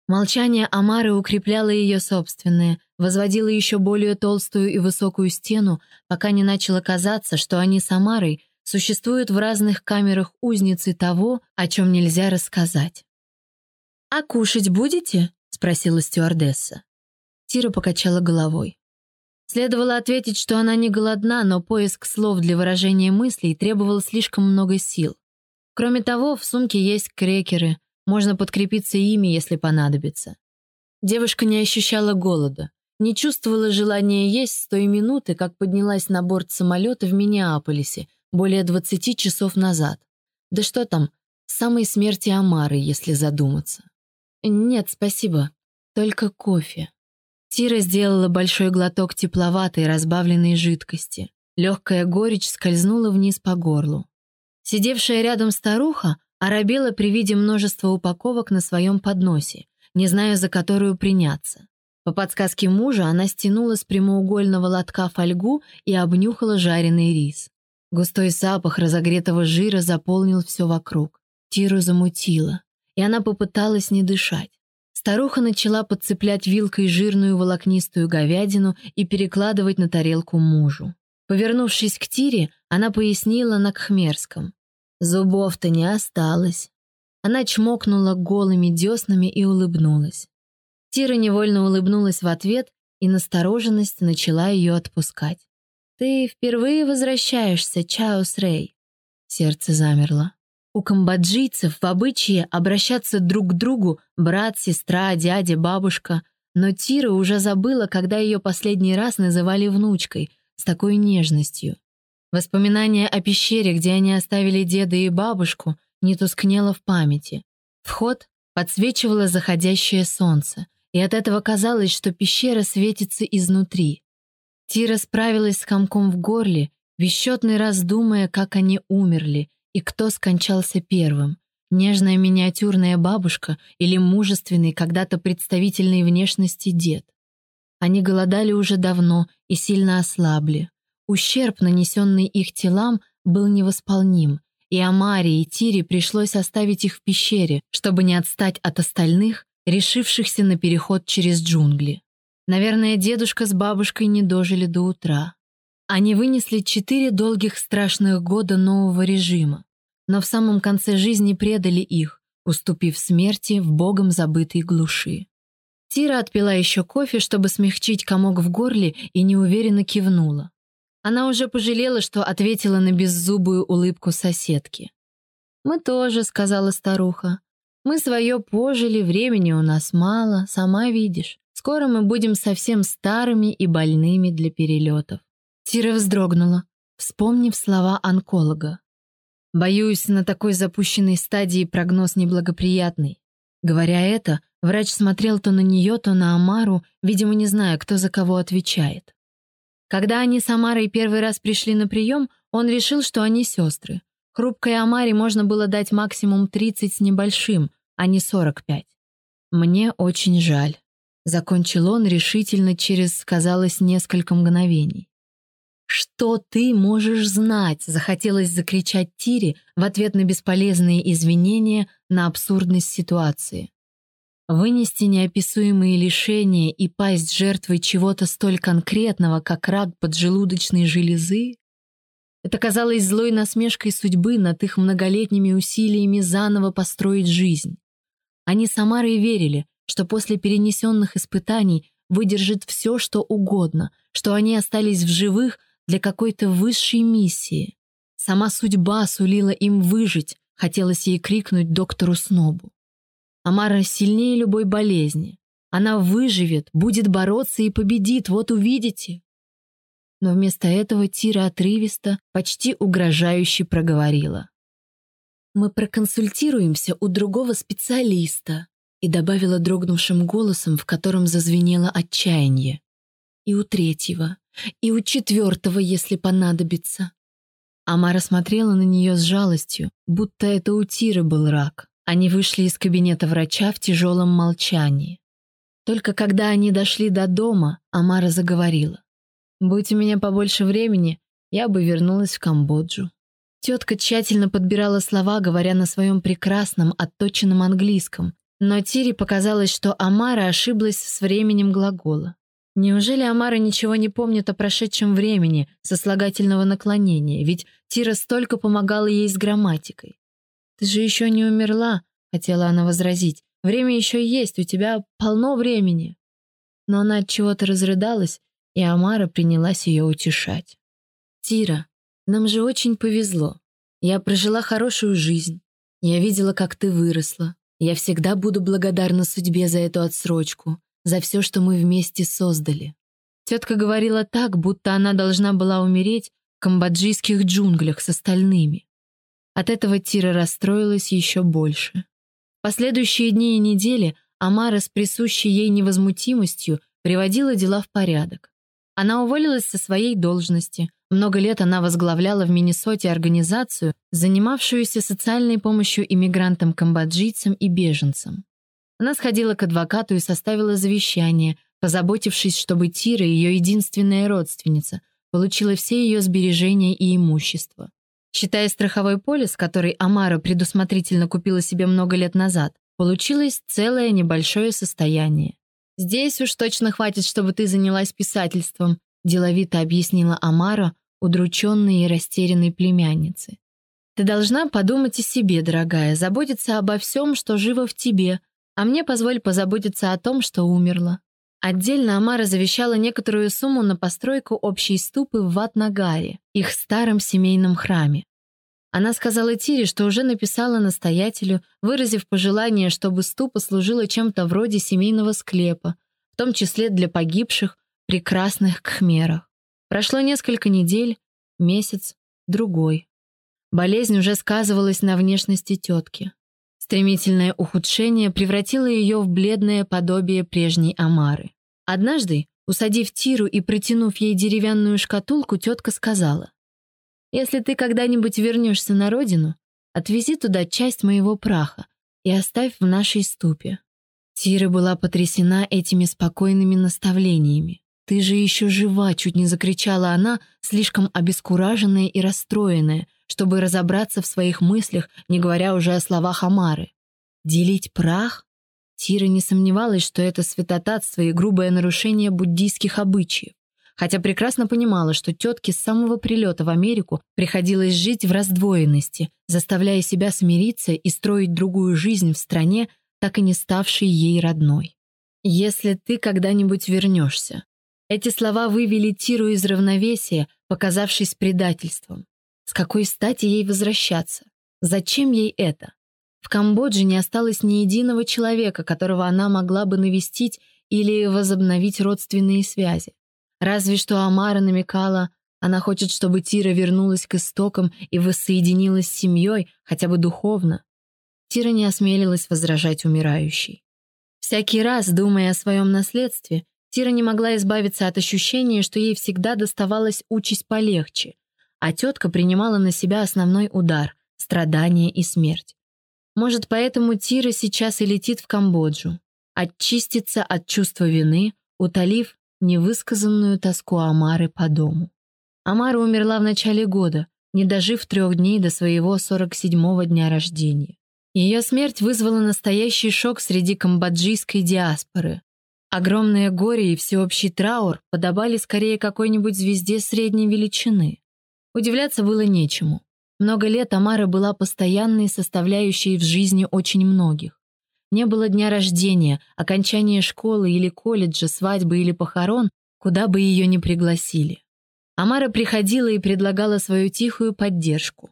Молчание Амары укрепляло ее собственное, возводило еще более толстую и высокую стену, пока не начало казаться, что они с Амарой существуют в разных камерах узницы того, о чем нельзя рассказать. «А кушать будете?» — спросила стюардесса. Тира покачала головой. Следовало ответить, что она не голодна, но поиск слов для выражения мыслей требовал слишком много сил. Кроме того, в сумке есть крекеры, можно подкрепиться ими, если понадобится. Девушка не ощущала голода, не чувствовала желания есть с той минуты, как поднялась на борт самолета в Миннеаполисе более 20 часов назад. Да что там, самой смерти Амары, если задуматься. «Нет, спасибо. Только кофе». Тира сделала большой глоток тепловатой, разбавленной жидкости. Легкая горечь скользнула вниз по горлу. Сидевшая рядом старуха оробела при виде множества упаковок на своем подносе, не зная, за которую приняться. По подсказке мужа она стянула с прямоугольного лотка фольгу и обнюхала жареный рис. Густой запах разогретого жира заполнил все вокруг. Тиру замутило и она попыталась не дышать. Старуха начала подцеплять вилкой жирную волокнистую говядину и перекладывать на тарелку мужу. Повернувшись к Тире, она пояснила на кхмерском. «Зубов-то не осталось». Она чмокнула голыми деснами и улыбнулась. Тира невольно улыбнулась в ответ, и настороженность начала ее отпускать. «Ты впервые возвращаешься, Чаус Рэй?» Сердце замерло. У камбоджийцев в обычае обращаться друг к другу брат, сестра, дядя, бабушка, но Тира уже забыла, когда ее последний раз называли внучкой, с такой нежностью. Воспоминание о пещере, где они оставили деда и бабушку, не тускнело в памяти. Вход подсвечивало заходящее солнце, и от этого казалось, что пещера светится изнутри. Тира справилась с комком в горле, бесчетный раз думая, как они умерли и кто скончался первым. Нежная миниатюрная бабушка или мужественный, когда-то представительной внешности дед. Они голодали уже давно и сильно ослабли. Ущерб, нанесенный их телам, был невосполним, и Амаре и Тире пришлось оставить их в пещере, чтобы не отстать от остальных, решившихся на переход через джунгли. Наверное, дедушка с бабушкой не дожили до утра. Они вынесли четыре долгих страшных года нового режима, но в самом конце жизни предали их, уступив смерти в богом забытой глуши. Тира отпила еще кофе, чтобы смягчить комок в горле, и неуверенно кивнула. Она уже пожалела, что ответила на беззубую улыбку соседки. «Мы тоже», — сказала старуха. «Мы свое пожили, времени у нас мало, сама видишь. Скоро мы будем совсем старыми и больными для перелетов». Тира вздрогнула, вспомнив слова онколога. Боюсь, на такой запущенной стадии прогноз неблагоприятный. Говоря это, врач смотрел то на нее, то на Амару, видимо, не зная, кто за кого отвечает. Когда они с Амарой первый раз пришли на прием, он решил, что они сестры. Хрупкой Амаре можно было дать максимум 30 с небольшим, а не 45. «Мне очень жаль», — закончил он решительно через, казалось, несколько мгновений. «Что ты можешь знать?» — захотелось закричать Тире в ответ на бесполезные извинения на абсурдность ситуации. Вынести неописуемые лишения и пасть жертвой чего-то столь конкретного, как рак поджелудочной железы? Это казалось злой насмешкой судьбы над их многолетними усилиями заново построить жизнь. Они с Амарой верили, что после перенесенных испытаний выдержит все, что угодно, что они остались в живых — для какой-то высшей миссии. Сама судьба сулила им выжить, хотелось ей крикнуть доктору Снобу. Амара сильнее любой болезни. Она выживет, будет бороться и победит, вот увидите. Но вместо этого Тира отрывисто, почти угрожающе проговорила. «Мы проконсультируемся у другого специалиста», и добавила дрогнувшим голосом, в котором зазвенело отчаяние. «И у третьего и у четвертого, если понадобится. Амара смотрела на нее с жалостью, будто это у Тиры был рак. Они вышли из кабинета врача в тяжелом молчании. Только когда они дошли до дома, Амара заговорила. «Будь у меня побольше времени, я бы вернулась в Камбоджу». Тетка тщательно подбирала слова, говоря на своем прекрасном, отточенном английском, но Тире показалось, что Амара ошиблась с временем глагола. Неужели Амара ничего не помнит о прошедшем времени сослагательного наклонения, ведь Тира столько помогала ей с грамматикой? «Ты же еще не умерла», — хотела она возразить. «Время еще есть, у тебя полно времени». Но она от чего-то разрыдалась, и Амара принялась ее утешать. «Тира, нам же очень повезло. Я прожила хорошую жизнь. Я видела, как ты выросла. Я всегда буду благодарна судьбе за эту отсрочку за все, что мы вместе создали. Тетка говорила так, будто она должна была умереть в камбоджийских джунглях с остальными. От этого Тира расстроилась еще больше. Последующие дни и недели Амара с присущей ей невозмутимостью приводила дела в порядок. Она уволилась со своей должности. Много лет она возглавляла в Миннесоте организацию, занимавшуюся социальной помощью иммигрантам-камбоджийцам и беженцам. Она сходила к адвокату и составила завещание, позаботившись, чтобы Тира, ее единственная родственница, получила все ее сбережения и имущество. Считая страховой полис, который Амара предусмотрительно купила себе много лет назад, получилось целое небольшое состояние. «Здесь уж точно хватит, чтобы ты занялась писательством», деловито объяснила Амара, удрученной и растерянной племяннице. Ты должна подумать о себе, дорогая, заботиться обо всем, что живо в тебе, а мне позволь позаботиться о том, что умерло. Отдельно Амара завещала некоторую сумму на постройку общей ступы в Ватнагаре, их старом семейном храме. Она сказала Тире, что уже написала настоятелю, выразив пожелание, чтобы ступа служила чем-то вроде семейного склепа, в том числе для погибших прекрасных кхмерах. Прошло несколько недель, месяц, другой. Болезнь уже сказывалась на внешности тетки. Стремительное ухудшение превратило ее в бледное подобие прежней Амары. Однажды, усадив Тиру и протянув ей деревянную шкатулку, тетка сказала, «Если ты когда-нибудь вернешься на родину, отвези туда часть моего праха и оставь в нашей ступе». Тира была потрясена этими спокойными наставлениями. «Ты же еще жива!» — чуть не закричала она, слишком обескураженная и расстроенная, чтобы разобраться в своих мыслях, не говоря уже о словах Амары. «Делить прах?» Тира не сомневалась, что это святотатство и грубое нарушение буддийских обычаев, хотя прекрасно понимала, что тетке с самого прилета в Америку приходилось жить в раздвоенности, заставляя себя смириться и строить другую жизнь в стране, так и не ставшей ей родной. «Если ты когда-нибудь вернешься», эти слова вывели Тиру из равновесия, показавшись предательством. С какой стати ей возвращаться? Зачем ей это? В Камбодже не осталось ни единого человека, которого она могла бы навестить или возобновить родственные связи. Разве что Амара намекала, она хочет, чтобы Тира вернулась к истокам и воссоединилась с семьей, хотя бы духовно. Тира не осмелилась возражать умирающей. Всякий раз, думая о своем наследстве, Тира не могла избавиться от ощущения, что ей всегда доставалась участь полегче, а тетка принимала на себя основной удар — страдания и смерть. Может, поэтому Тира сейчас и летит в Камбоджу, очиститься от чувства вины, утолив невысказанную тоску Амары по дому. Амара умерла в начале года, не дожив трех дней до своего 47-го дня рождения. Ее смерть вызвала настоящий шок среди камбоджийской диаспоры, Огромное горе и всеобщий траур подобали скорее какой-нибудь звезде средней величины. Удивляться было нечему. Много лет Амара была постоянной составляющей в жизни очень многих. Не было дня рождения, окончания школы или колледжа, свадьбы или похорон, куда бы ее ни пригласили. Амара приходила и предлагала свою тихую поддержку.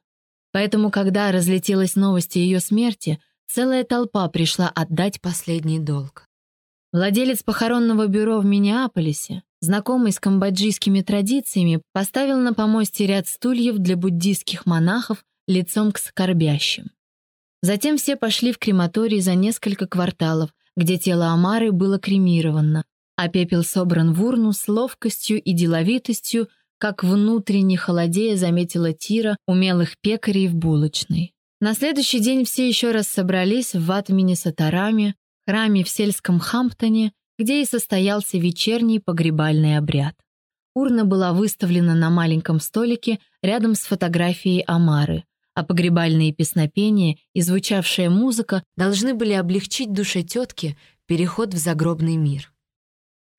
Поэтому, когда разлетелась новость о ее смерти, целая толпа пришла отдать последний долг. Владелец похоронного бюро в Миннеаполисе, знакомый с камбоджийскими традициями, поставил на помосте ряд стульев для буддийских монахов лицом к скорбящим. Затем все пошли в крематорий за несколько кварталов, где тело Амары было кремировано, а пепел собран в урну с ловкостью и деловитостью, как внутренне холодея заметила Тира умелых пекарей в булочной. На следующий день все еще раз собрались в Ватмине-Сатараме, храме в сельском Хамптоне, где и состоялся вечерний погребальный обряд. Урна была выставлена на маленьком столике рядом с фотографией Амары, а погребальные песнопения и звучавшая музыка должны были облегчить душе тетки переход в загробный мир.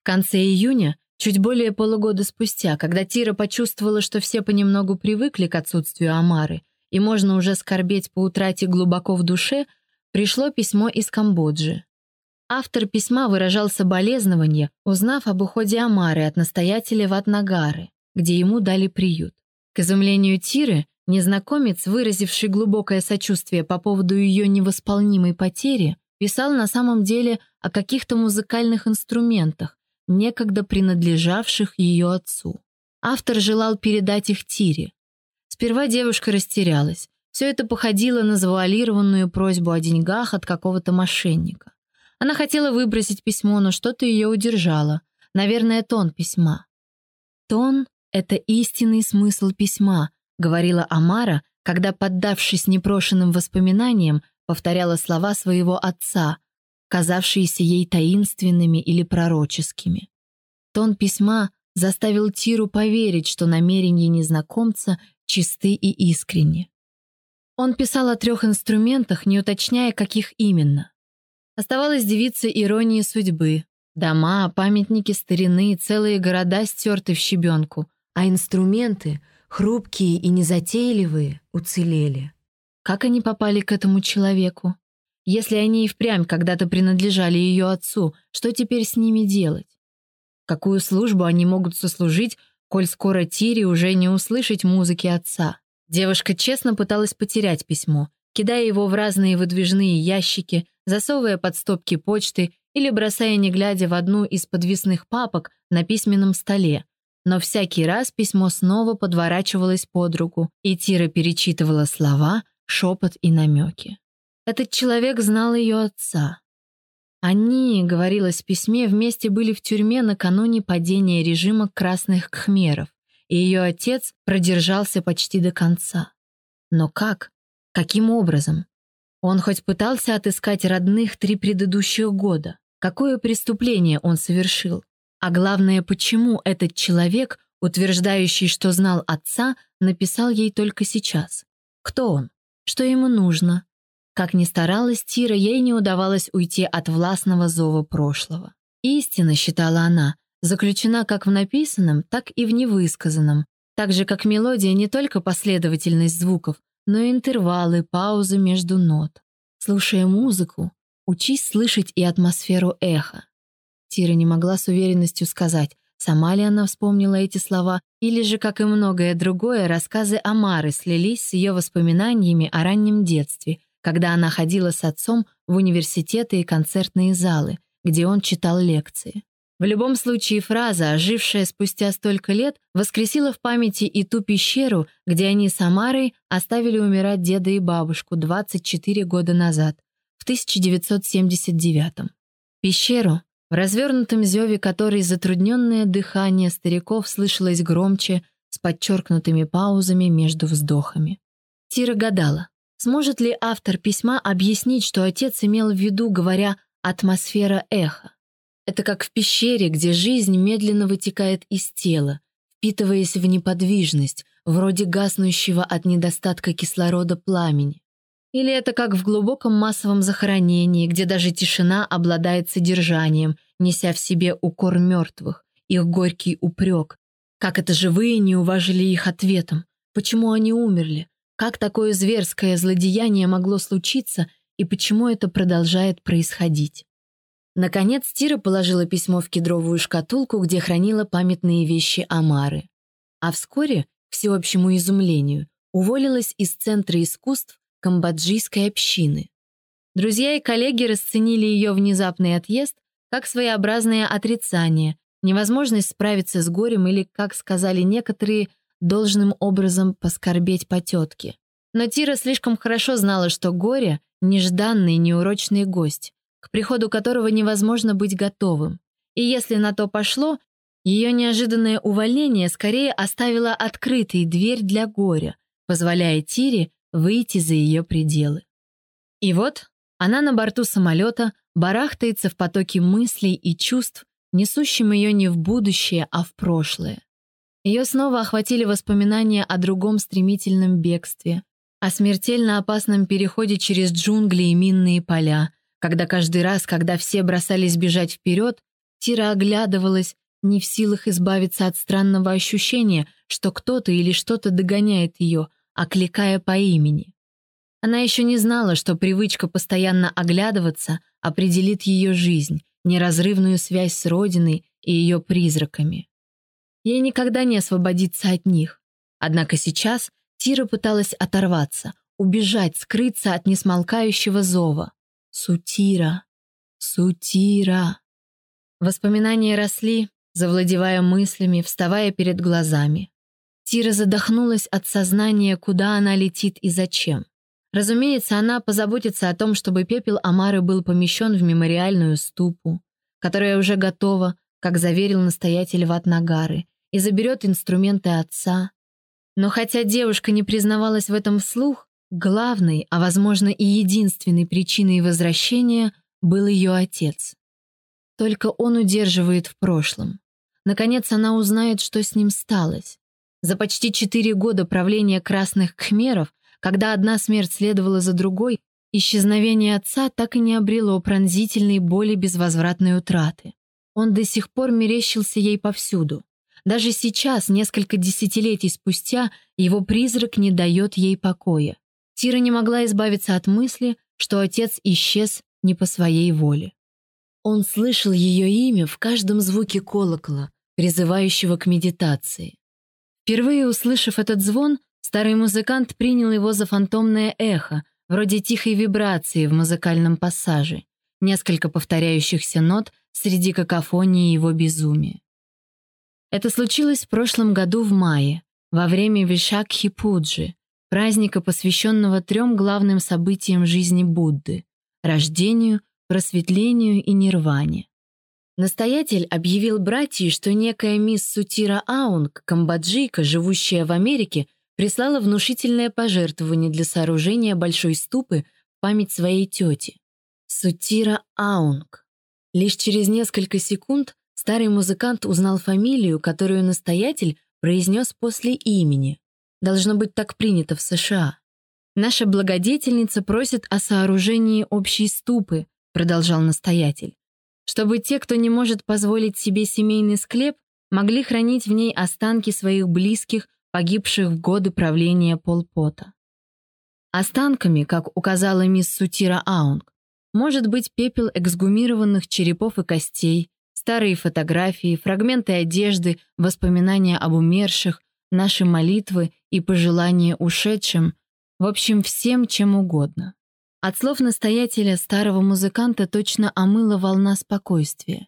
В конце июня, чуть более полугода спустя, когда Тира почувствовала, что все понемногу привыкли к отсутствию Амары, и можно уже скорбеть по утрате глубоко в душе, пришло письмо из Камбоджи. Автор письма выражал соболезнование, узнав об уходе Амары от настоятеля Ватнагары, где ему дали приют. К изумлению Тиры, незнакомец, выразивший глубокое сочувствие по поводу ее невосполнимой потери, писал на самом деле о каких-то музыкальных инструментах, некогда принадлежавших ее отцу. Автор желал передать их Тире. Сперва девушка растерялась. Все это походило на завуалированную просьбу о деньгах от какого-то мошенника. Она хотела выбросить письмо, но что-то ее удержало. Наверное, тон письма. «Тон — это истинный смысл письма», — говорила Амара, когда, поддавшись непрошенным воспоминаниям, повторяла слова своего отца, казавшиеся ей таинственными или пророческими. Тон письма заставил Тиру поверить, что намерения незнакомца чисты и искренни. Он писал о трех инструментах, не уточняя, каких именно. Оставалась девица иронии судьбы. Дома, памятники старины, целые города стерты в щебенку, а инструменты хрупкие и незатейливые, уцелели. Как они попали к этому человеку? Если они и впрямь когда-то принадлежали ее отцу, что теперь с ними делать? Какую службу они могут сослужить, коль скоро Тире уже не услышать музыки отца? Девушка честно пыталась потерять письмо, кидая его в разные выдвижные ящики, засовывая под стопки почты или бросая не глядя в одну из подвесных папок на письменном столе. Но всякий раз письмо снова подворачивалось под руку, и Тира перечитывала слова, шепот и намеки. Этот человек знал ее отца. Они, говорилось в письме, вместе были в тюрьме накануне падения режима красных кхмеров, и ее отец продержался почти до конца. Но как? Каким образом? Он хоть пытался отыскать родных три предыдущих года. Какое преступление он совершил? А главное, почему этот человек, утверждающий, что знал отца, написал ей только сейчас? Кто он? Что ему нужно? Как ни старалась Тира, ей не удавалось уйти от властного зова прошлого. Истина, считала она, заключена как в написанном, так и в невысказанном, так же, как мелодия не только последовательность звуков, но интервалы, паузы между нот. Слушая музыку, учись слышать и атмосферу эха. Тира не могла с уверенностью сказать, сама ли она вспомнила эти слова, или же, как и многое другое, рассказы Амары слились с ее воспоминаниями о раннем детстве, когда она ходила с отцом в университеты и концертные залы, где он читал лекции. В любом случае фраза, ожившая спустя столько лет, воскресила в памяти и ту пещеру, где они с Амарой оставили умирать деда и бабушку 24 года назад, в 1979 -м. Пещеру, в развернутом зеве которой затрудненное дыхание стариков слышалось громче, с подчеркнутыми паузами между вздохами. Тира гадала, сможет ли автор письма объяснить, что отец имел в виду, говоря «атмосфера эха». Это как в пещере, где жизнь медленно вытекает из тела, впитываясь в неподвижность, вроде гаснущего от недостатка кислорода пламени. Или это как в глубоком массовом захоронении, где даже тишина обладает содержанием, неся в себе укор мертвых, их горький упрек. Как это живые не уважили их ответом? Почему они умерли? Как такое зверское злодеяние могло случиться и почему это продолжает происходить? Наконец Тира положила письмо в кедровую шкатулку, где хранила памятные вещи Амары. А вскоре, к всеобщему изумлению, уволилась из Центра искусств камбоджийской общины. Друзья и коллеги расценили ее внезапный отъезд как своеобразное отрицание, невозможность справиться с горем или, как сказали некоторые, должным образом поскорбеть по тетке. Но Тира слишком хорошо знала, что горе — нежданный, неурочный гость, к приходу которого невозможно быть готовым. И если на то пошло, ее неожиданное увольнение скорее оставило открытой дверь для горя, позволяя Тире выйти за ее пределы. И вот она на борту самолета барахтается в потоке мыслей и чувств, несущим ее не в будущее, а в прошлое. Ее снова охватили воспоминания о другом стремительном бегстве, о смертельно опасном переходе через джунгли и минные поля, когда каждый раз, когда все бросались бежать вперед, Тира оглядывалась, не в силах избавиться от странного ощущения, что кто-то или что-то догоняет ее, окликая по имени. Она еще не знала, что привычка постоянно оглядываться определит ее жизнь, неразрывную связь с Родиной и ее призраками. Ей никогда не освободиться от них. Однако сейчас Тира пыталась оторваться, убежать, скрыться от несмолкающего зова. Сутира, Сутира. Воспоминания росли, завладевая мыслями, вставая перед глазами. Тира задохнулась от сознания, куда она летит и зачем. Разумеется, она позаботится о том, чтобы пепел Амары был помещен в мемориальную ступу, которая уже готова, как заверил настоятель Ватнагары, и заберет инструменты отца. Но хотя девушка не признавалась в этом вслух, Главной, а возможно и единственной причиной возвращения был ее отец. Только он удерживает в прошлом. Наконец она узнает, что с ним сталось. За почти четыре года правления красных кхмеров, когда одна смерть следовала за другой, исчезновение отца так и не обрело пронзительной боли безвозвратной утраты. Он до сих пор мерещился ей повсюду. Даже сейчас, несколько десятилетий спустя, его призрак не дает ей покоя. Тира не могла избавиться от мысли, что отец исчез не по своей воле. Он слышал ее имя в каждом звуке колокола, призывающего к медитации. Впервые услышав этот звон, старый музыкант принял его за фантомное эхо, вроде тихой вибрации в музыкальном пассаже, несколько повторяющихся нот среди какофонии его безумия. Это случилось в прошлом году в мае, во время Вишакхи-Пуджи, праздника, посвященного трем главным событиям жизни Будды — рождению, просветлению и нирване. Настоятель объявил братьям, что некая мисс Сутира Аунг, камбоджийка, живущая в Америке, прислала внушительное пожертвование для сооружения большой ступы в память своей тети. Сутира Аунг. Лишь через несколько секунд старый музыкант узнал фамилию, которую настоятель произнес после имени. Должно быть так принято в США. «Наша благодетельница просит о сооружении общей ступы», продолжал настоятель чтобы те, кто не может позволить себе семейный склеп, могли хранить в ней останки своих близких, погибших в годы правления Полпота. Останками, как указала мисс Сутира Аунг, может быть пепел эксгумированных черепов и костей, старые фотографии, фрагменты одежды, воспоминания об умерших, наши молитвы и пожелания ушедшим, в общем, всем чем угодно. От слов настоятеля старого музыканта точно омыла волна спокойствия.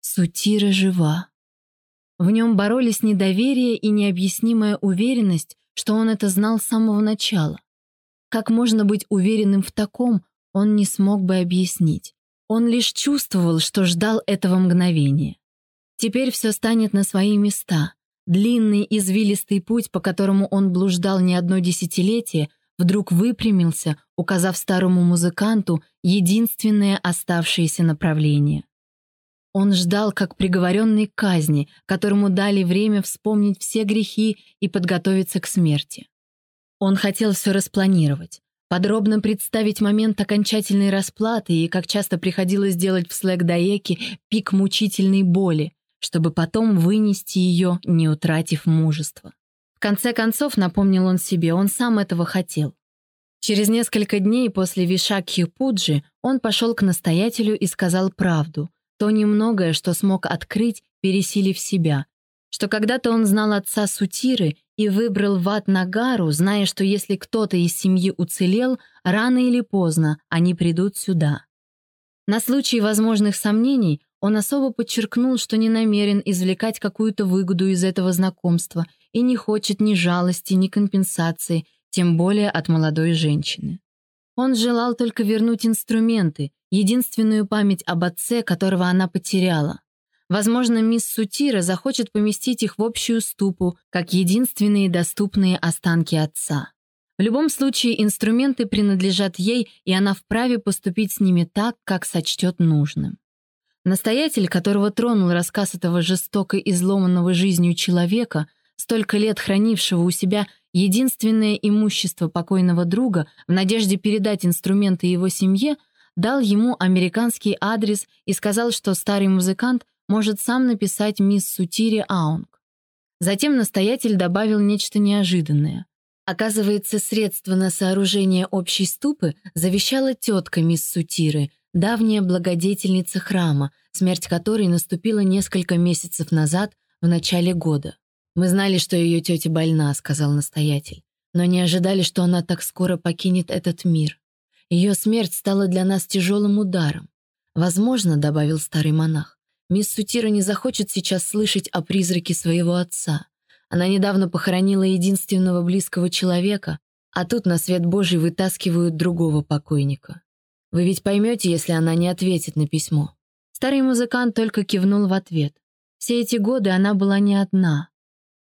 Сутира жива. В нем боролись недоверие и необъяснимая уверенность, что он это знал с самого начала. Как можно быть уверенным в таком, он не смог бы объяснить. Он лишь чувствовал, что ждал этого мгновения. Теперь все станет на свои места. Длинный извилистый путь, по которому он блуждал не одно десятилетие, вдруг выпрямился, указав старому музыканту единственное оставшееся направление. Он ждал, как приговоренный к казни, которому дали время вспомнить все грехи и подготовиться к смерти. Он хотел все распланировать, подробно представить момент окончательной расплаты и, как часто приходилось делать в слэк-даеке, пик мучительной боли, чтобы потом вынести ее, не утратив мужества. В конце концов, напомнил он себе, он сам этого хотел. Через несколько дней после Вишакхи Пуджи он пошел к настоятелю и сказал правду, то немногое, что смог открыть, пересилив себя, что когда-то он знал отца Сутиры и выбрал Ват Нагару, зная, что если кто-то из семьи уцелел, рано или поздно они придут сюда. На случай возможных сомнений он особо подчеркнул, что не намерен извлекать какую-то выгоду из этого знакомства и не хочет ни жалости, ни компенсации, тем более от молодой женщины. Он желал только вернуть инструменты, единственную память об отце, которого она потеряла. Возможно, мисс Сутира захочет поместить их в общую ступу, как единственные доступные останки отца. В любом случае, инструменты принадлежат ей, и она вправе поступить с ними так, как сочтет нужным. Настоятель, которого тронул рассказ этого жестоко изломанного жизнью человека, столько лет хранившего у себя единственное имущество покойного друга в надежде передать инструменты его семье, дал ему американский адрес и сказал, что старый музыкант может сам написать мисс Сутире Аунг. Затем настоятель добавил нечто неожиданное. Оказывается, средства на сооружение общей ступы завещала тетка мисс Сутиры, давняя благодетельница храма, смерть которой наступила несколько месяцев назад, в начале года. «Мы знали, что ее тетя больна», — сказал настоятель, «но не ожидали, что она так скоро покинет этот мир. Ее смерть стала для нас тяжелым ударом. Возможно, — добавил старый монах, — мисс Сутира не захочет сейчас слышать о призраке своего отца. Она недавно похоронила единственного близкого человека, а тут на свет Божий вытаскивают другого покойника. Вы ведь поймете, если она не ответит на письмо». Старый музыкант только кивнул в ответ. Все эти годы она была не одна.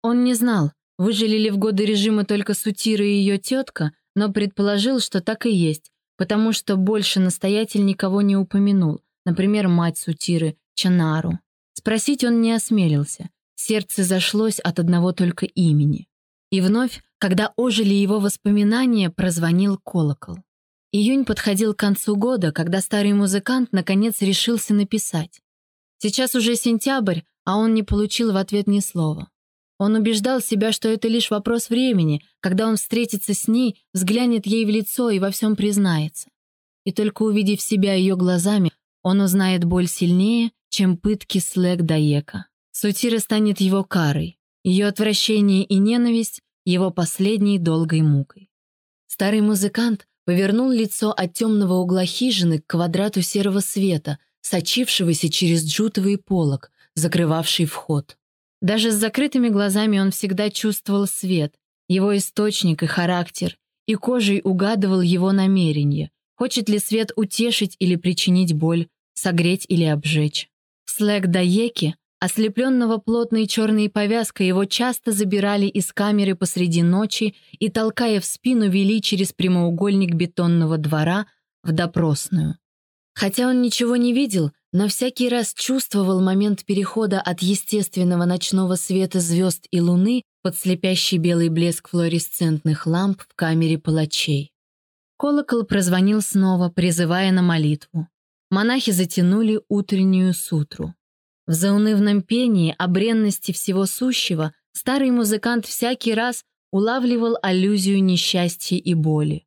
Он не знал, выжили ли в годы режима только Сутира и ее тетка, но предположил, что так и есть, потому что больше настоятель никого не упомянул, например, мать Сутиры, Чанару. Спросить он не осмелился, сердце зашлось от одного только имени. И вновь, когда ожили его воспоминания, прозвонил колокол. Июнь подходил к концу года, когда старый музыкант наконец решился написать. Сейчас уже сентябрь, а он не получил в ответ ни слова. Он убеждал себя, что это лишь вопрос времени, когда он встретится с ней, взглянет ей в лицо и во всем признается. И только увидев себя ее глазами, он узнает боль сильнее, чем пытки Слэк Даека. Сутира станет его карой, ее отвращение и ненависть — его последней долгой мукой. Старый музыкант повернул лицо от темного угла хижины к квадрату серого света, сочившегося через джутовый полог, закрывавший вход. Даже с закрытыми глазами он всегда чувствовал свет, его источник и характер, и кожей угадывал его намерение, хочет ли свет утешить или причинить боль, согреть или обжечь. В слэк Даеки, ослепленного плотной черной повязкой, его часто забирали из камеры посреди ночи и, толкая в спину, вели через прямоугольник бетонного двора в допросную. Хотя он ничего не видел, но всякий раз чувствовал момент перехода от естественного ночного света звезд и луны под слепящий белый блеск флуоресцентных ламп в камере палачей. Колокол прозвонил снова, призывая на молитву. Монахи затянули утреннюю сутру. В заунывном пении о бренности всего сущего старый музыкант всякий раз улавливал аллюзию несчастья и боли.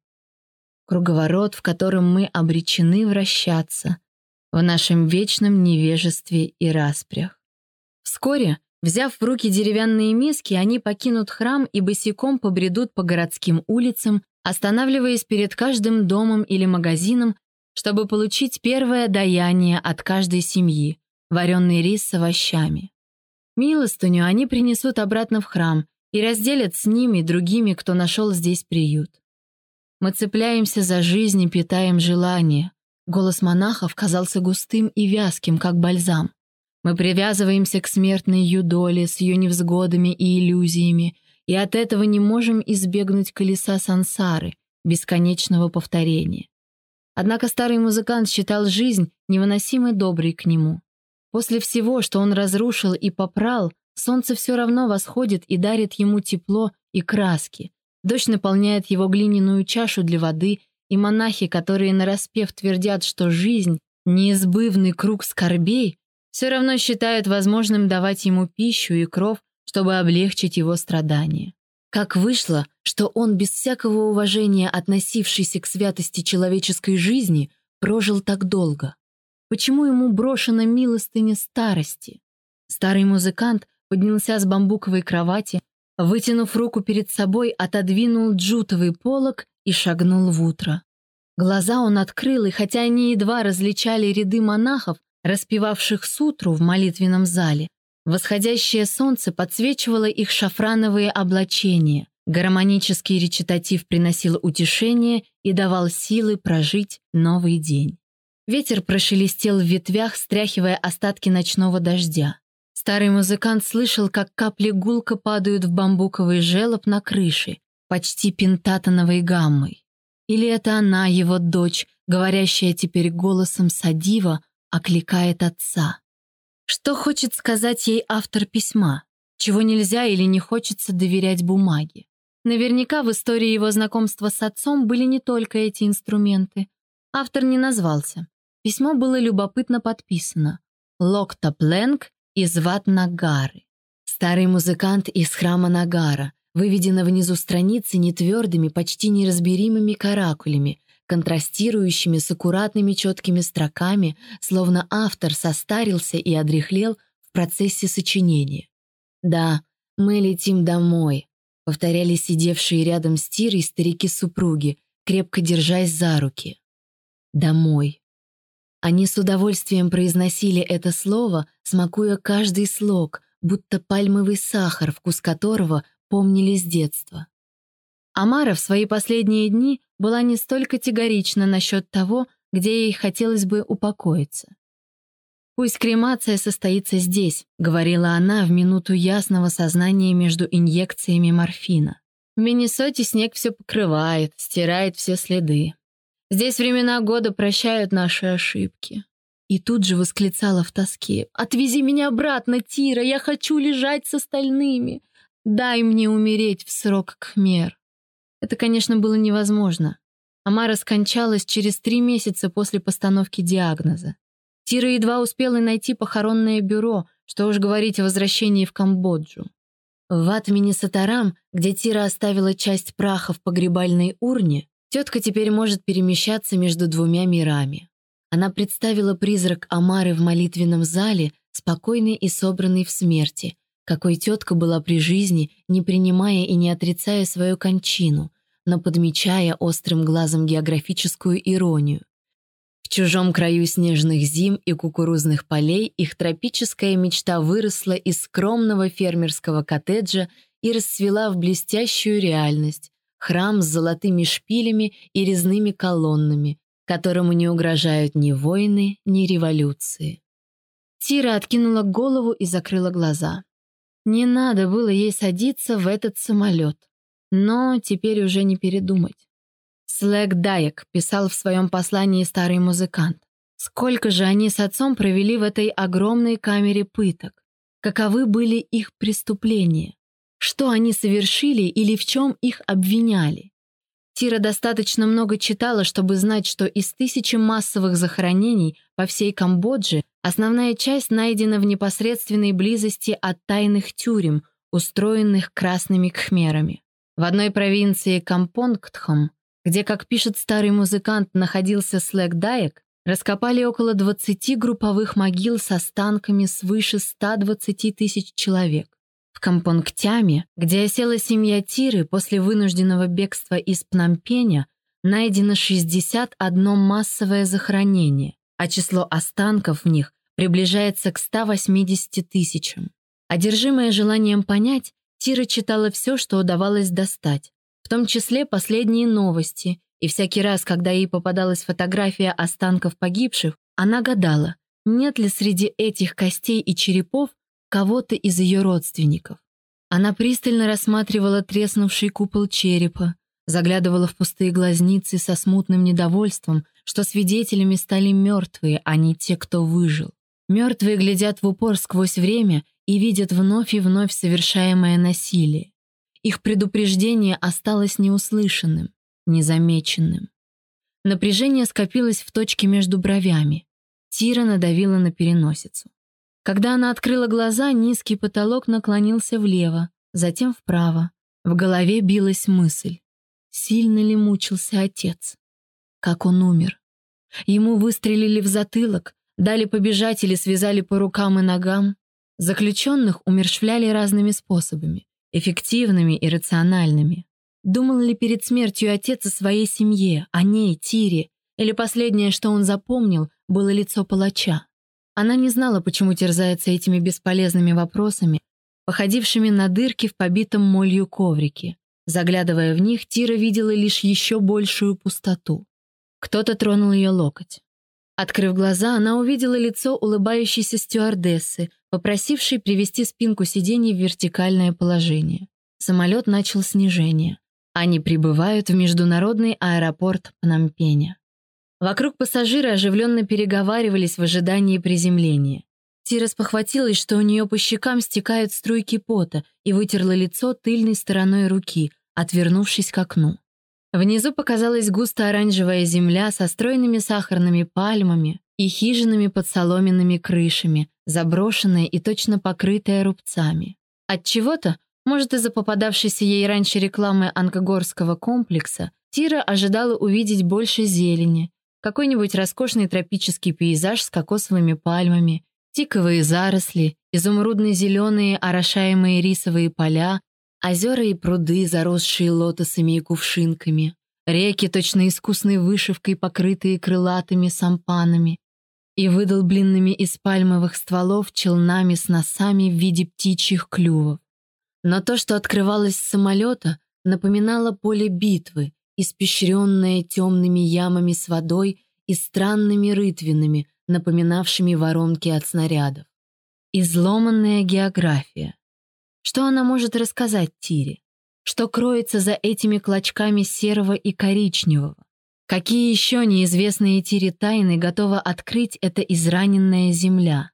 Круговорот, в котором мы обречены вращаться, в нашем вечном невежестве и распрях. Вскоре, взяв в руки деревянные миски, они покинут храм и босиком побредут по городским улицам, останавливаясь перед каждым домом или магазином, чтобы получить первое даяние от каждой семьи — вареный рис с овощами. Милостыню они принесут обратно в храм и разделят с ними другими, кто нашел здесь приют. Мы цепляемся за жизнь и питаем желание, Голос монахов казался густым и вязким, как бальзам. Мы привязываемся к смертной юдоле с ее невзгодами и иллюзиями, и от этого не можем избегнуть колеса сансары, бесконечного повторения. Однако старый музыкант считал жизнь невыносимо доброй к нему. После всего, что он разрушил и попрал, солнце все равно восходит и дарит ему тепло и краски. Дождь наполняет его глиняную чашу для воды и монахи, которые нараспев твердят, что жизнь — неизбывный круг скорбей, все равно считают возможным давать ему пищу и кров, чтобы облегчить его страдания. Как вышло, что он, без всякого уважения относившийся к святости человеческой жизни, прожил так долго? Почему ему брошена милостыня старости? Старый музыкант поднялся с бамбуковой кровати, вытянув руку перед собой, отодвинул джутовый полог и шагнул в утро. Глаза он открыл, и хотя они едва различали ряды монахов, распевавших сутру в молитвенном зале, восходящее солнце подсвечивало их шафрановые облачения, гармонический речитатив приносил утешение и давал силы прожить новый день. Ветер прошелестел в ветвях, стряхивая остатки ночного дождя. Старый музыкант слышал, как капли гулко падают в бамбуковый желоб на крыше, почти пентатоновой гаммой. Или это она, его дочь, говорящая теперь голосом Садива, окликает отца? Что хочет сказать ей автор письма? Чего нельзя или не хочется доверять бумаге? Наверняка в истории его знакомства с отцом были не только эти инструменты. Автор не назвался. Письмо было любопытно подписано. Локта Пленк из Ват Нагары. Старый музыкант из храма Нагара, выведено внизу страницы нетвердыми, почти неразберимыми каракулями, контрастирующими с аккуратными четкими строками, словно автор состарился и одряхлел в процессе сочинения. «Да, мы летим домой», — повторяли сидевшие рядом с Тирой старики-супруги, крепко держась за руки. «Домой». Они с удовольствием произносили это слово, смакуя каждый слог, будто пальмовый сахар, вкус которого помнили с детства. Амара в свои последние дни была не столь категорична насчет того, где ей хотелось бы упокоиться. «Пусть кремация состоится здесь», — говорила она в минуту ясного сознания между инъекциями морфина. «В Миннесоте снег все покрывает, стирает все следы. Здесь времена года прощают наши ошибки». И тут же восклицала в тоске. «Отвези меня обратно, Тира, я хочу лежать с остальными. Дай мне умереть в срок Кхмер. Это, конечно, было невозможно. Амара скончалась через три месяца после постановки диагноза. Тира едва успела найти похоронное бюро, что уж говорить о возвращении в Камбоджу. В Атмине Сатарам, где Тира оставила часть праха в погребальной урне, тетка теперь может перемещаться между двумя мирами. Она представила призрак Амары в молитвенном зале, спокойный и собранный в смерти, какой тетка была при жизни, не принимая и не отрицая свою кончину, но подмечая острым глазом географическую иронию. В чужом краю снежных зим и кукурузных полей их тропическая мечта выросла из скромного фермерского коттеджа и расцвела в блестящую реальность, храм с золотыми шпилями и резными колоннами, которому не угрожают ни войны, ни революции. Тира откинула голову и закрыла глаза. Не надо было ей садиться в этот самолет. Но теперь уже не передумать. Слэк Дайек писал в своем послании старый музыкант. Сколько же они с отцом провели в этой огромной камере пыток? Каковы были их преступления? Что они совершили или в чем их обвиняли? Тира достаточно много читала, чтобы знать, что из тысячи массовых захоронений по всей Камбодже основная часть найдена в непосредственной близости от тайных тюрем, устроенных красными кхмерами. В одной провинции Кампонгтхом где, как пишет старый музыкант, находился Слэк Дайек, раскопали около 20 групповых могил с останками свыше 120 тысяч человек. В Кампонгтяме, где осела семья Тиры после вынужденного бегства из Пномпеня, найдено 61 массовое захоронение, а число останков в них приближается к 180 тысячам. Одержимая желанием понять, Тира читала все, что удавалось достать, в том числе последние новости, и всякий раз, когда ей попадалась фотография останков погибших, она гадала, нет ли среди этих костей и черепов кого-то из ее родственников. Она пристально рассматривала треснувший купол черепа, заглядывала в пустые глазницы со смутным недовольством, что свидетелями стали мертвые, а не те, кто выжил. Мертвые глядят в упор сквозь время и видят вновь и вновь совершаемое насилие. Их предупреждение осталось неуслышанным, незамеченным. Напряжение скопилось в точке между бровями. Тира надавила на переносицу. Когда она открыла глаза, низкий потолок наклонился влево, затем вправо. В голове билась мысль. Сильно ли мучился отец? Как он умер? Ему выстрелили в затылок, дали побежать или связали по рукам и ногам. Заключенных умершвляли разными способами эффективными и рациональными. Думал ли перед смертью отец о своей семье, о ней, Тире, или последнее, что он запомнил, было лицо палача? Она не знала, почему терзается этими бесполезными вопросами, походившими на дырки в побитом молью коврике. Заглядывая в них, Тира видела лишь еще большую пустоту. Кто-то тронул ее локоть. Открыв глаза, она увидела лицо улыбающейся стюардессы, попросившей привести спинку сидений в вертикальное положение. Самолет начал снижение. Они прибывают в международный аэропорт Пномпеня. Вокруг пассажиры оживленно переговаривались в ожидании приземления. Тира спохватилась, что у нее по щекам стекают струйки пота, и вытерла лицо тыльной стороной руки, отвернувшись к окну. Внизу показалась густо-оранжевая земля со стройными сахарными пальмами и хижинами под соломенными крышами, заброшенная и точно покрытая рубцами. От чего-то, может, из-за попадавшейся ей раньше рекламы Анкогорского комплекса, Тира ожидала увидеть больше зелени, какой-нибудь роскошный тропический пейзаж с кокосовыми пальмами, тиковые заросли, изумрудно-зеленые орошаемые рисовые поля Озера и пруды, заросшие лотосами и кувшинками, реки, точно искусной вышивкой, покрытые крылатыми сампанами, и выдолбленными из пальмовых стволов челнами с носами в виде птичьих клювов. Но то, что открывалось с самолета, напоминало поле битвы, испещренное темными ямами с водой и странными рытвинами, напоминавшими воронки от снарядов. Изломанная география. Что она может рассказать Тире? Что кроется за этими клочками серого и коричневого? Какие еще неизвестные Тире тайны готова открыть эта израненная земля?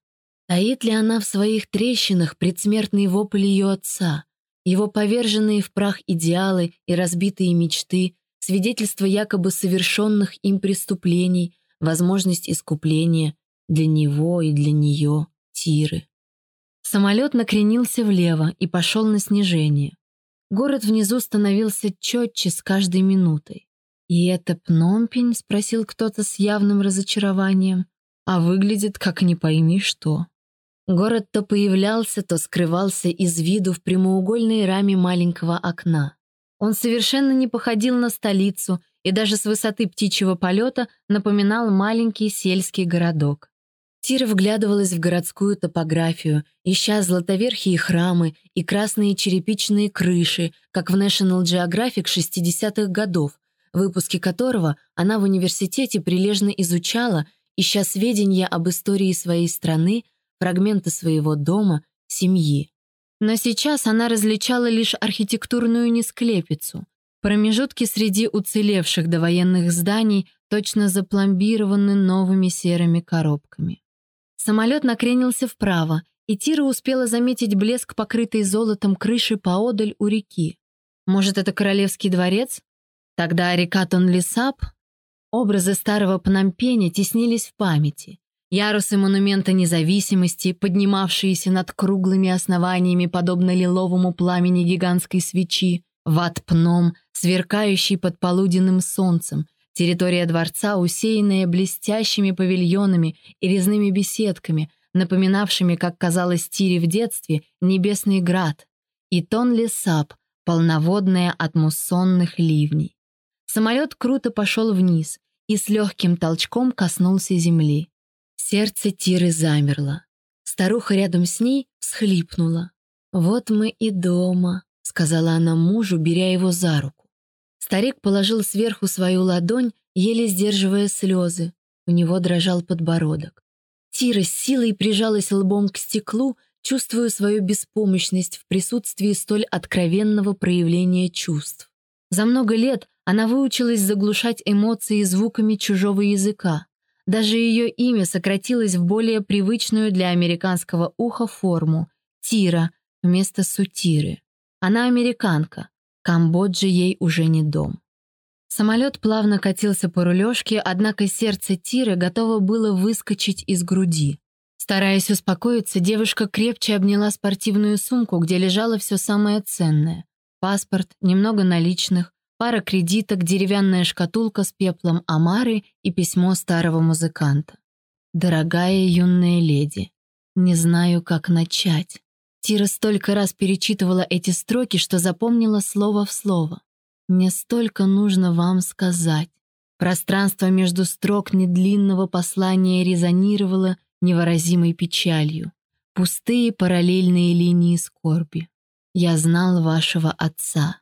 Таит ли она в своих трещинах предсмертный вопль ее отца, его поверженные в прах идеалы и разбитые мечты, свидетельство якобы совершенных им преступлений, возможность искупления для него и для нее, Тиры? Самолет накренился влево и пошел на снижение. Город внизу становился четче с каждой минутой. «И это Пномпень?» — спросил кто-то с явным разочарованием. «А выглядит, как не пойми что». Город то появлялся, то скрывался из виду в прямоугольной раме маленького окна. Он совершенно не походил на столицу и даже с высоты птичьего полета напоминал маленький сельский городок. Тира вглядывалась в городскую топографию, ища золотоверхие храмы и красные черепичные крыши, как в National Geographic 60-х годов, выпуски которого она в университете прилежно изучала, ища сведения об истории своей страны, фрагменты своего дома, семьи. Но сейчас она различала лишь архитектурную несклепицу, промежутки среди уцелевших довоенных зданий точно запломбированы новыми серыми коробками. Самолет накренился вправо, и Тира успела заметить блеск покрытой золотом крыши поодаль у реки. Может, это королевский дворец? Тогда река Тонлесап? Образы старого Пномпеня теснились в памяти. Ярусы монумента независимости, поднимавшиеся над круглыми основаниями, подобно лиловому пламени гигантской свечи, Ват-Пном, сверкающий под полуденным солнцем, территория дворца, усеянная блестящими павильонами и резными беседками, напоминавшими, как казалось Тире в детстве, небесный град, и Тонли-Сап, полноводная от муссонных ливней. Самолет круто пошел вниз и с легким толчком коснулся земли. Сердце Тиры замерло. Старуха рядом с ней всхлипнула. «Вот мы и дома», — сказала она мужу, беря его за руку. Старик положил сверху свою ладонь, еле сдерживая слезы. У него дрожал подбородок. Тира с силой прижалась лбом к стеклу, чувствуя свою беспомощность в присутствии столь откровенного проявления чувств. За много лет она выучилась заглушать эмоции звуками чужого языка. Даже ее имя сократилось в более привычную для американского уха форму — Тира вместо Сутиры. Она американка, Камбоджа ей уже не дом. Самолет плавно катился по рулежке, однако сердце Тиры готово было выскочить из груди. Стараясь успокоиться, девушка крепче обняла спортивную сумку, где лежало все самое ценное. Паспорт, немного наличных, пара кредиток, деревянная шкатулка с пеплом омары и письмо старого музыканта. «Дорогая юная леди, не знаю, как начать». Тира столько раз перечитывала эти строки, что запомнила слово в слово. «Мне столько нужно вам сказать». Пространство между строк недлинного послания резонировало невыразимой печалью. Пустые параллельные линии скорби. «Я знал вашего отца».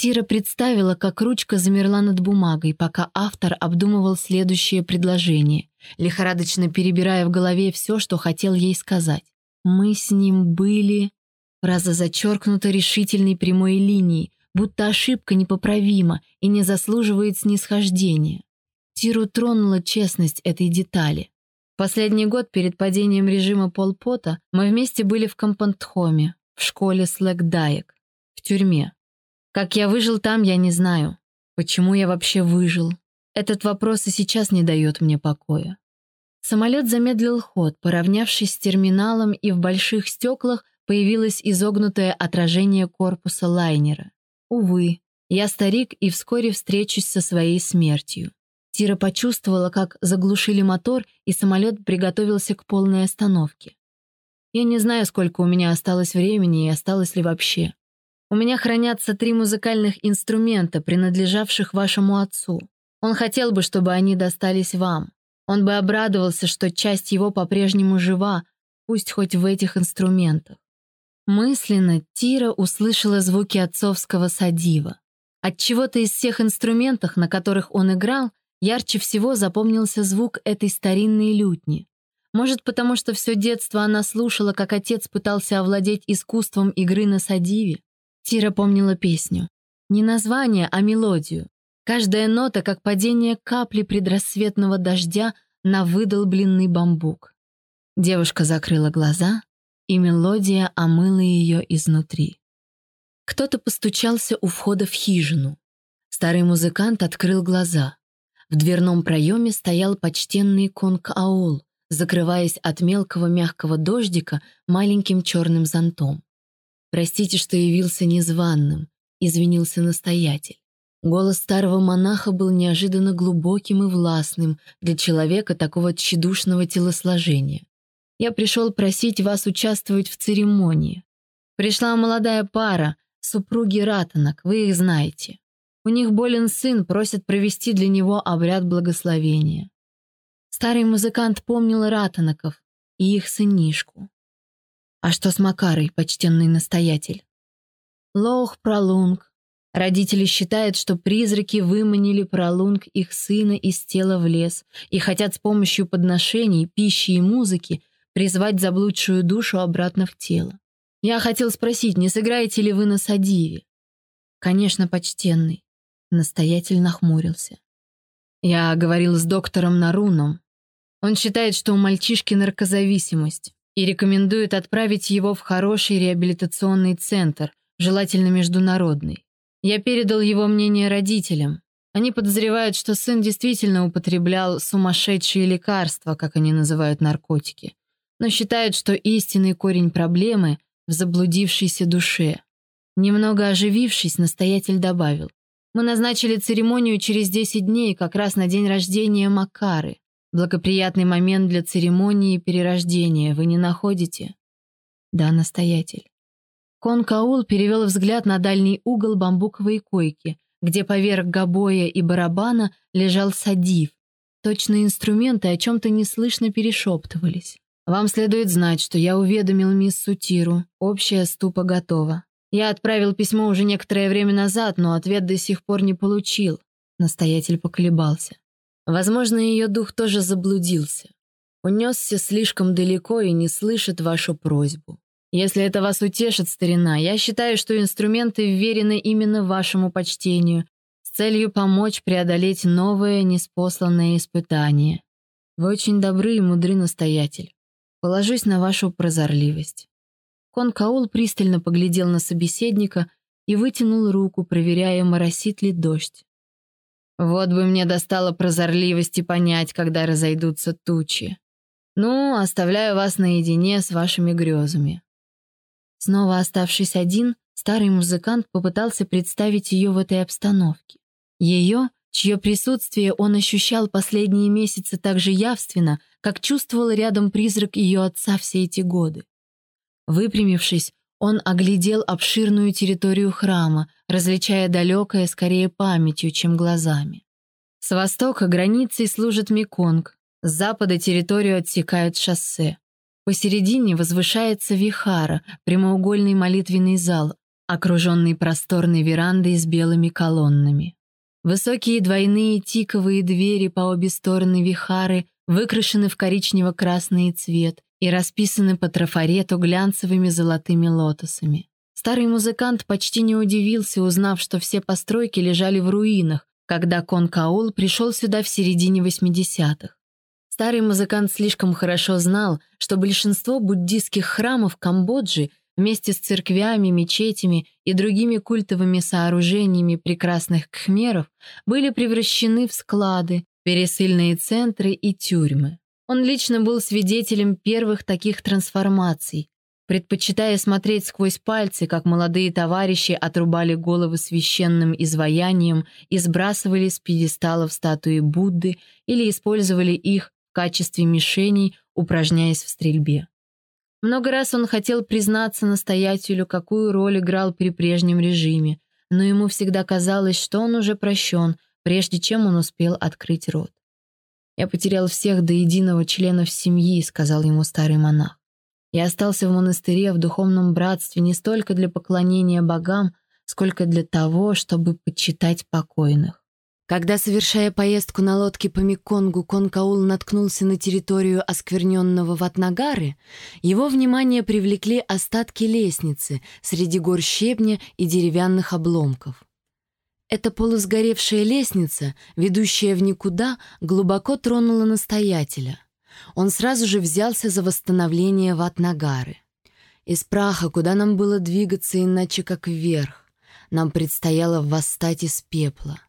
Тира представила, как ручка замерла над бумагой, пока автор обдумывал следующее предложение, лихорадочно перебирая в голове все, что хотел ей сказать. «Мы с ним были...» Фраза зачеркнута решительной прямой линией, будто ошибка непоправима и не заслуживает снисхождения. Тиру тронула честность этой детали. Последний год перед падением режима Полпота мы вместе были в Компантхоме, в школе Слэкдаек, в тюрьме. Как я выжил там, я не знаю. Почему я вообще выжил? Этот вопрос и сейчас не дает мне покоя. Самолет замедлил ход, поравнявшись с терминалом, и в больших стеклах появилось изогнутое отражение корпуса лайнера. Увы, я старик и вскоре встречусь со своей смертью. Тира почувствовала, как заглушили мотор, и самолет приготовился к полной остановке. Я не знаю, сколько у меня осталось времени и осталось ли вообще. У меня хранятся три музыкальных инструмента, принадлежавших вашему отцу. Он хотел бы, чтобы они достались вам. Он бы обрадовался, что часть его по-прежнему жива, пусть хоть в этих инструментах. Мысленно Тира услышала звуки отцовского садива. От чего-то из всех инструментов, на которых он играл, ярче всего запомнился звук этой старинной лютни. Может, потому что все детство она слушала, как отец пытался овладеть искусством игры на садиве? Тира помнила песню. Не название, а мелодию. Каждая нота, как падение капли предрассветного дождя на выдолбленный бамбук. Девушка закрыла глаза, и мелодия омыла ее изнутри. Кто-то постучался у входа в хижину. Старый музыкант открыл глаза. В дверном проеме стоял почтенный конг-аул, закрываясь от мелкого мягкого дождика маленьким черным зонтом. «Простите, что явился незваным», — извинился настоятель. Голос старого монаха был неожиданно глубоким и властным для человека такого тщедушного телосложения. «Я пришел просить вас участвовать в церемонии. Пришла молодая пара, супруги Ратанок, вы их знаете. У них болен сын, просят провести для него обряд благословения. Старый музыкант помнил Ратанаков и их сынишку. А что с Макарой, почтенный настоятель? Лох Пролунг. Родители считают, что призраки выманили Пролунг их сына из тела в лес и хотят с помощью подношений, пищи и музыки призвать заблудшую душу обратно в тело. Я хотел спросить, не сыграете ли вы на Садиве? Конечно, почтенный. Настоятель нахмурился. Я говорил с доктором Наруном. Он считает, что у мальчишки наркозависимость и рекомендует отправить его в хороший реабилитационный центр, желательно международный. Я передал его мнение родителям. Они подозревают, что сын действительно употреблял сумасшедшие лекарства, как они называют наркотики, но считают, что истинный корень проблемы в заблудившейся душе. Немного оживившись, настоятель добавил. Мы назначили церемонию через 10 дней, как раз на день рождения Макары. Благоприятный момент для церемонии перерождения, вы не находите? Да, настоятель. Кон Каул перевел взгляд на дальний угол бамбуковой койки, где поверх гобоя и барабана лежал садив. Точные инструменты о чем-то неслышно перешептывались. «Вам следует знать, что я уведомил мисс Сутиру. Общая ступа готова. Я отправил письмо уже некоторое время назад, но ответ до сих пор не получил. Настоятель поколебался. Возможно, ее дух тоже заблудился. Унесся слишком далеко и не слышит вашу просьбу. Если это вас утешит, старина, я считаю, что инструменты вверены именно вашему почтению с целью помочь преодолеть новое неспосланное испытание. Вы очень добры и мудры, настоятель. Положусь на вашу прозорливость. Кон Каул пристально поглядел на собеседника и вытянул руку, проверяя, моросит ли дождь. «Вот бы мне достало прозорливости понять, когда разойдутся тучи. Ну, оставляю вас наедине с вашими грезами». Снова оставшись один, старый музыкант попытался представить ее в этой обстановке. Ее, чье присутствие он ощущал последние месяцы так же явственно, как чувствовал рядом призрак ее отца все эти годы. Выпрямившись, он оглядел обширную территорию храма, различая далекое скорее памятью, чем глазами. С востока границей служит Меконг, с запада территорию отсекают шоссе. Посередине возвышается Вихара, прямоугольный молитвенный зал, окруженный просторной верандой с белыми колоннами. Высокие двойные тиковые двери по обе стороны Вихары выкрашены в коричнево-красный цвет и расписаны по трафарету глянцевыми золотыми лотосами. Старый музыкант почти не удивился, узнав, что все постройки лежали в руинах, когда Кон Каул пришел сюда в середине 80-х. Старый музыкант слишком хорошо знал, что большинство буддийских храмов Камбоджи вместе с церквями, мечетями и другими культовыми сооружениями прекрасных кхмеров были превращены в склады, пересыльные центры и тюрьмы. Он лично был свидетелем первых таких трансформаций, предпочитая смотреть сквозь пальцы, как молодые товарищи отрубали головы священным изваянием и сбрасывали с пьедесталов статуи Будды или использовали их в качестве мишеней, упражняясь в стрельбе. Много раз он хотел признаться настоятелю, какую роль играл при прежнем режиме, но ему всегда казалось, что он уже прощен, прежде чем он успел открыть рот. «Я потерял всех до единого членов семьи», — сказал ему старый монах. «Я остался в монастыре в духовном братстве не столько для поклонения богам, сколько для того, чтобы почитать покойных». Когда, совершая поездку на лодке по Меконгу, Конкаул наткнулся на территорию оскверненного Ватнагары, его внимание привлекли остатки лестницы среди гор щебня и деревянных обломков. Эта полусгоревшая лестница, ведущая в никуда, глубоко тронула настоятеля. Он сразу же взялся за восстановление Ватнагары. Из праха, куда нам было двигаться иначе как вверх, нам предстояло восстать из пепла.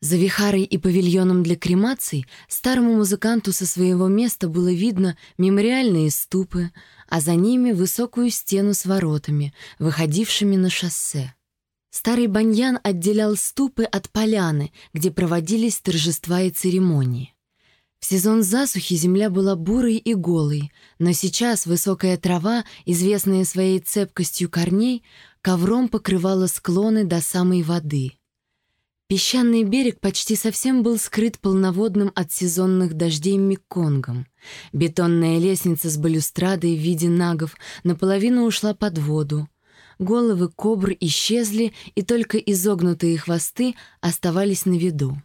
За вихарой и павильоном для кремаций старому музыканту со своего места было видно мемориальные ступы, а за ними высокую стену с воротами, выходившими на шоссе. Старый баньян отделял ступы от поляны, где проводились торжества и церемонии. В сезон засухи земля была бурой и голой, но сейчас высокая трава, известная своей цепкостью корней, ковром покрывала склоны до самой воды. Песчаный берег почти совсем был скрыт полноводным от сезонных дождей Меконгом. Бетонная лестница с балюстрадой в виде нагов наполовину ушла под воду. Головы кобр исчезли, и только изогнутые хвосты оставались на виду.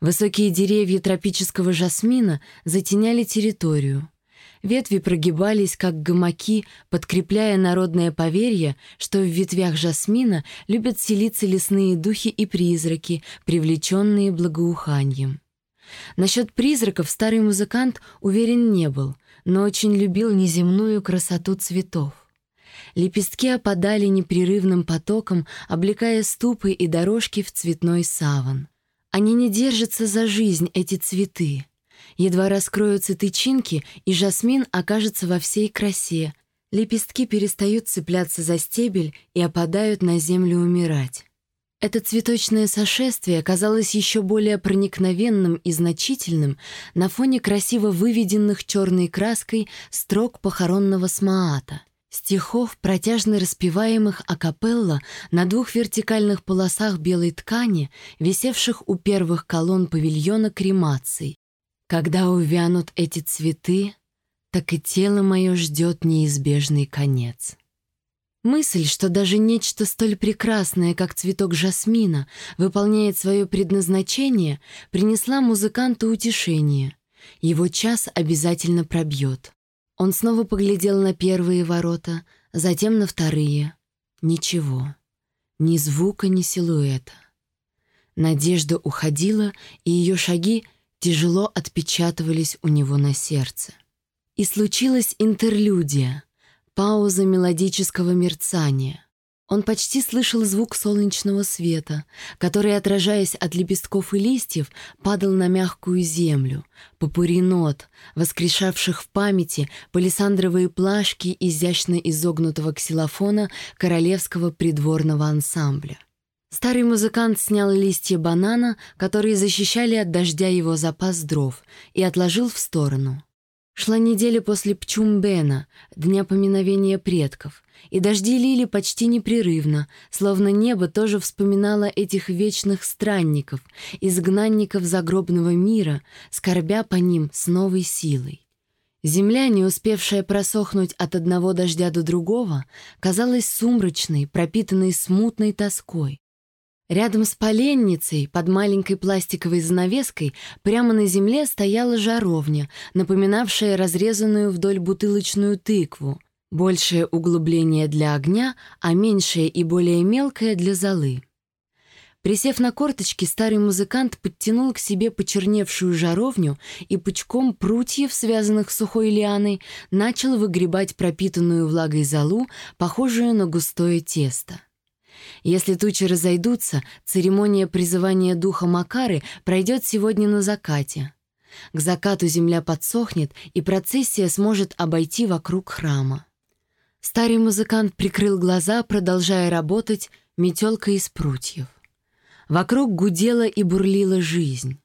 Высокие деревья тропического жасмина затеняли территорию. Ветви прогибались, как гамаки, подкрепляя народное поверье, что в ветвях жасмина любят селиться лесные духи и призраки, привлеченные благоуханием. Насчет призраков старый музыкант уверен не был, но очень любил неземную красоту цветов. Лепестки опадали непрерывным потоком, облекая ступы и дорожки в цветной саван. Они не держатся за жизнь, эти цветы. Едва раскроются тычинки, и жасмин окажется во всей красе. Лепестки перестают цепляться за стебель и опадают на землю умирать. Это цветочное сошествие казалось еще более проникновенным и значительным на фоне красиво выведенных черной краской строк похоронного смаата. Стихов, протяжно распеваемых акапелла на двух вертикальных полосах белой ткани, висевших у первых колонн павильона кремаций. Когда увянут эти цветы, так и тело мое ждет неизбежный конец. Мысль, что даже нечто столь прекрасное, как цветок жасмина, выполняет свое предназначение, принесла музыканту утешение. Его час обязательно пробьет. Он снова поглядел на первые ворота, затем на вторые. Ничего. Ни звука, ни силуэта. Надежда уходила, и ее шаги тяжело отпечатывались у него на сердце. И случилась интерлюдия, пауза мелодического мерцания. Он почти слышал звук солнечного света, который, отражаясь от лепестков и листьев, падал на мягкую землю, попури нот, воскрешавших в памяти палисандровые плашки изящно изогнутого ксилофона королевского придворного ансамбля. Старый музыкант снял листья банана, которые защищали от дождя его запас дров, и отложил в сторону. Шла неделя после Пчумбена, дня поминовения предков, и дожди лили почти непрерывно, словно небо тоже вспоминало этих вечных странников, изгнанников загробного мира, скорбя по ним с новой силой. Земля, не успевшая просохнуть от одного дождя до другого, казалась сумрачной, пропитанной смутной тоской. Рядом с поленницей, под маленькой пластиковой занавеской, прямо на земле стояла жаровня, напоминавшая разрезанную вдоль бутылочную тыкву. Большее углубление для огня, а меньшее и более мелкое для золы. Присев на корточки, старый музыкант подтянул к себе почерневшую жаровню и пучком прутьев, связанных сухой лианой, начал выгребать пропитанную влагой золу, похожую на густое тесто. Если тучи разойдутся, церемония призывания духа Макары пройдет сегодня на закате. К закату земля подсохнет, и процессия сможет обойти вокруг храма. Старый музыкант прикрыл глаза, продолжая работать метелкой из прутьев. Вокруг гудела и бурлила жизнь.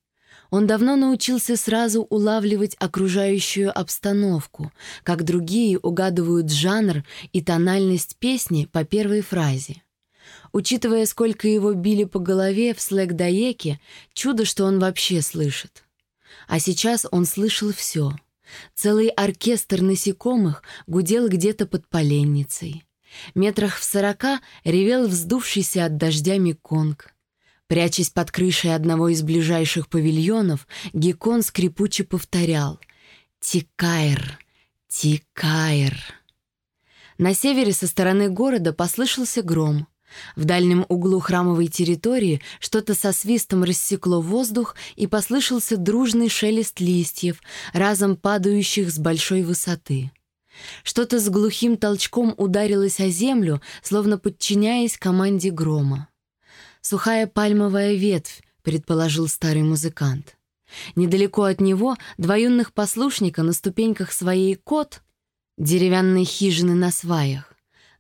Он давно научился сразу улавливать окружающую обстановку, как другие угадывают жанр и тональность песни по первой фразе. Учитывая, сколько его били по голове в слэк-даеке, чудо, что он вообще слышит. А сейчас он слышал все. Целый оркестр насекомых гудел где-то под поленницей. Метрах в сорока ревел вздувшийся от дождя Меконг. Прячась под крышей одного из ближайших павильонов, Гекон скрипуче повторял «Тикайр! Тикайр!». На севере со стороны города послышался гром — в дальнем углу храмовой территории что-то со свистом рассекло воздух и послышался дружный шелест листьев, разом падающих с большой высоты. Что-то с глухим толчком ударилось о землю, словно подчиняясь команде грома. Сухая пальмовая ветвь, предположил старый музыкант. Недалеко от него два юных послушника на ступеньках своей кот, деревянной хижины на сваях,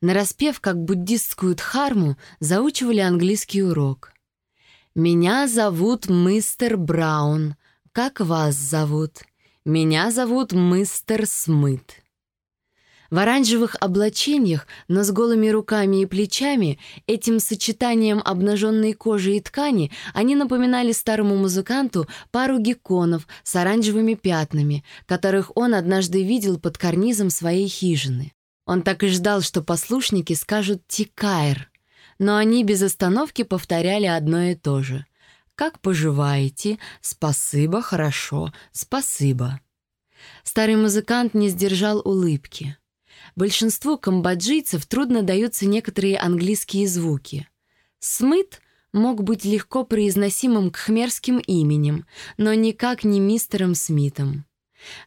нараспев как буддистскую дхарму, заучивали английский урок. «Меня зовут мистер Браун. Как вас зовут?» «Меня зовут мистер Смыт». В оранжевых облачениях, но с голыми руками и плечами, этим сочетанием обнаженной кожи и ткани, они напоминали старому музыканту пару гекконов с оранжевыми пятнами, которых он однажды видел под карнизом своей хижины. Он так и ждал, что послушники скажут «тикайр», но они без остановки повторяли одно и то же. «Как поживаете? Спасибо, хорошо, спасибо». Старый музыкант не сдержал улыбки. Большинству камбоджийцев трудно даются некоторые английские звуки. Смыт мог быть легко произносимым кхмерским именем, но никак не мистером Смитом.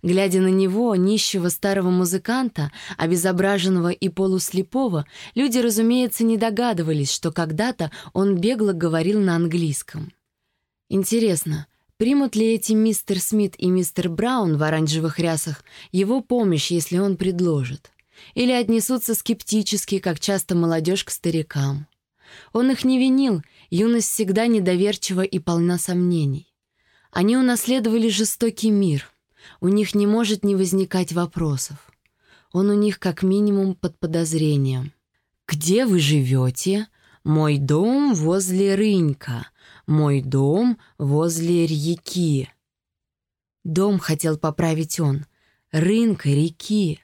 Глядя на него, нищего старого музыканта, обезображенного и полуслепого, люди, разумеется, не догадывались, что когда-то он бегло говорил на английском. Интересно, примут ли эти мистер Смит и мистер Браун в оранжевых рясах его помощь, если он предложит? или отнесутся скептически, как часто молодежь к старикам. Он их не винил, юность всегда недоверчива и полна сомнений. Они унаследовали жестокий мир, у них не может не возникать вопросов. Он у них как минимум под подозрением. «Где вы живете?» «Мой дом возле рынка. Мой дом возле реки». Дом хотел поправить он. Рынка, реки.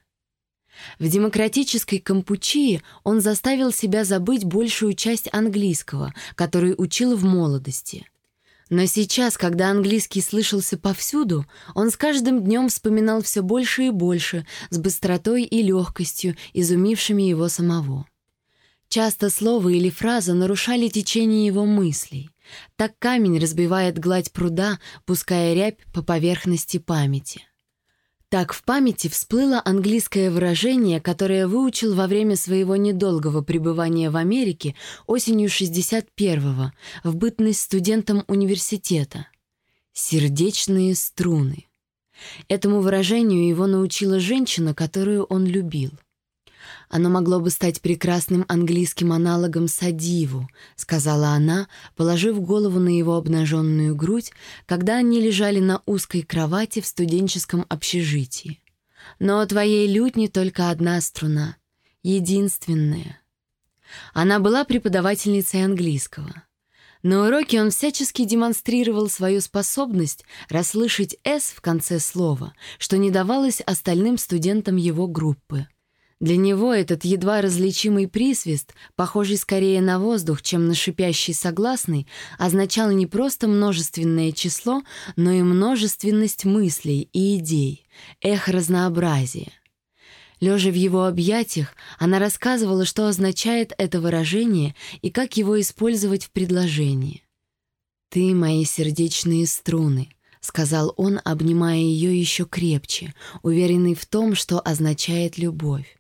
В демократической Кампучии он заставил себя забыть большую часть английского, который учил в молодости. Но сейчас, когда английский слышался повсюду, он с каждым днем вспоминал все больше и больше, с быстротой и легкостью, изумившими его самого. Часто слово или фраза нарушали течение его мыслей. Так камень разбивает гладь пруда, пуская рябь по поверхности памяти. Так в памяти всплыло английское выражение, которое выучил во время своего недолгого пребывания в Америке осенью 61-го, в бытность студентом университета. «Сердечные струны». Этому выражению его научила женщина, которую он любил — оно могло бы стать прекрасным английским аналогом садиву, сказала она, положив голову на его обнаженную грудь, когда они лежали на узкой кровати в студенческом общежитии. Но у твоей лютни только одна струна, единственная. Она была преподавательницей английского. На уроке он всячески демонстрировал свою способность расслышать «с» в конце слова, что не давалось остальным студентам его группы. Для него этот едва различимый присвист, похожий скорее на воздух, чем на шипящий согласный, означал не просто множественное число, но и множественность мыслей и идей, эх разнообразия. Лежа в его объятиях, она рассказывала, что означает это выражение и как его использовать в предложении. «Ты — мои сердечные струны», — сказал он, обнимая ее еще крепче, уверенный в том, что означает любовь.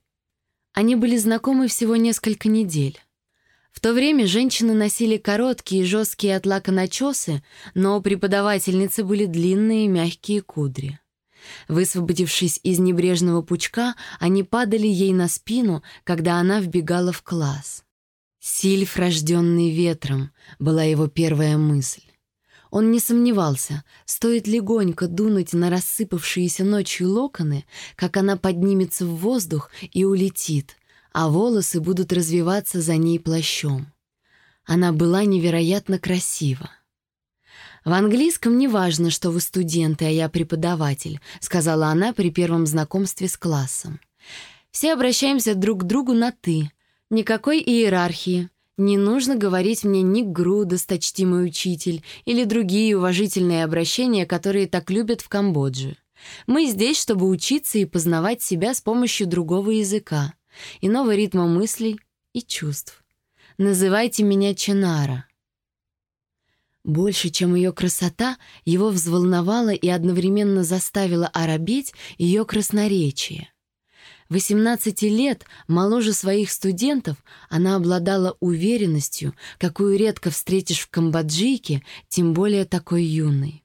Они были знакомы всего несколько недель. В то время женщины носили короткие жесткие от лака начесы, но у преподавательницы были длинные мягкие кудри. Высвободившись из небрежного пучка, они падали ей на спину, когда она вбегала в класс. «Сильф, рожденный ветром», — была его первая мысль. Он не сомневался, стоит легонько дунуть на рассыпавшиеся ночью локоны, как она поднимется в воздух и улетит, а волосы будут развиваться за ней плащом. Она была невероятно красива. «В английском не важно, что вы студенты, а я преподаватель», сказала она при первом знакомстве с классом. «Все обращаемся друг к другу на «ты». Никакой иерархии. Не нужно говорить мне «нигру», «досточтимый учитель» или другие уважительные обращения, которые так любят в Камбодже. Мы здесь, чтобы учиться и познавать себя с помощью другого языка, иного ритма мыслей и чувств. Называйте меня Чинара. Больше, чем ее красота, его взволновало и одновременно заставило оробеть ее красноречие. 18 лет, моложе своих студентов, она обладала уверенностью, какую редко встретишь в Камбоджийке, тем более такой юной.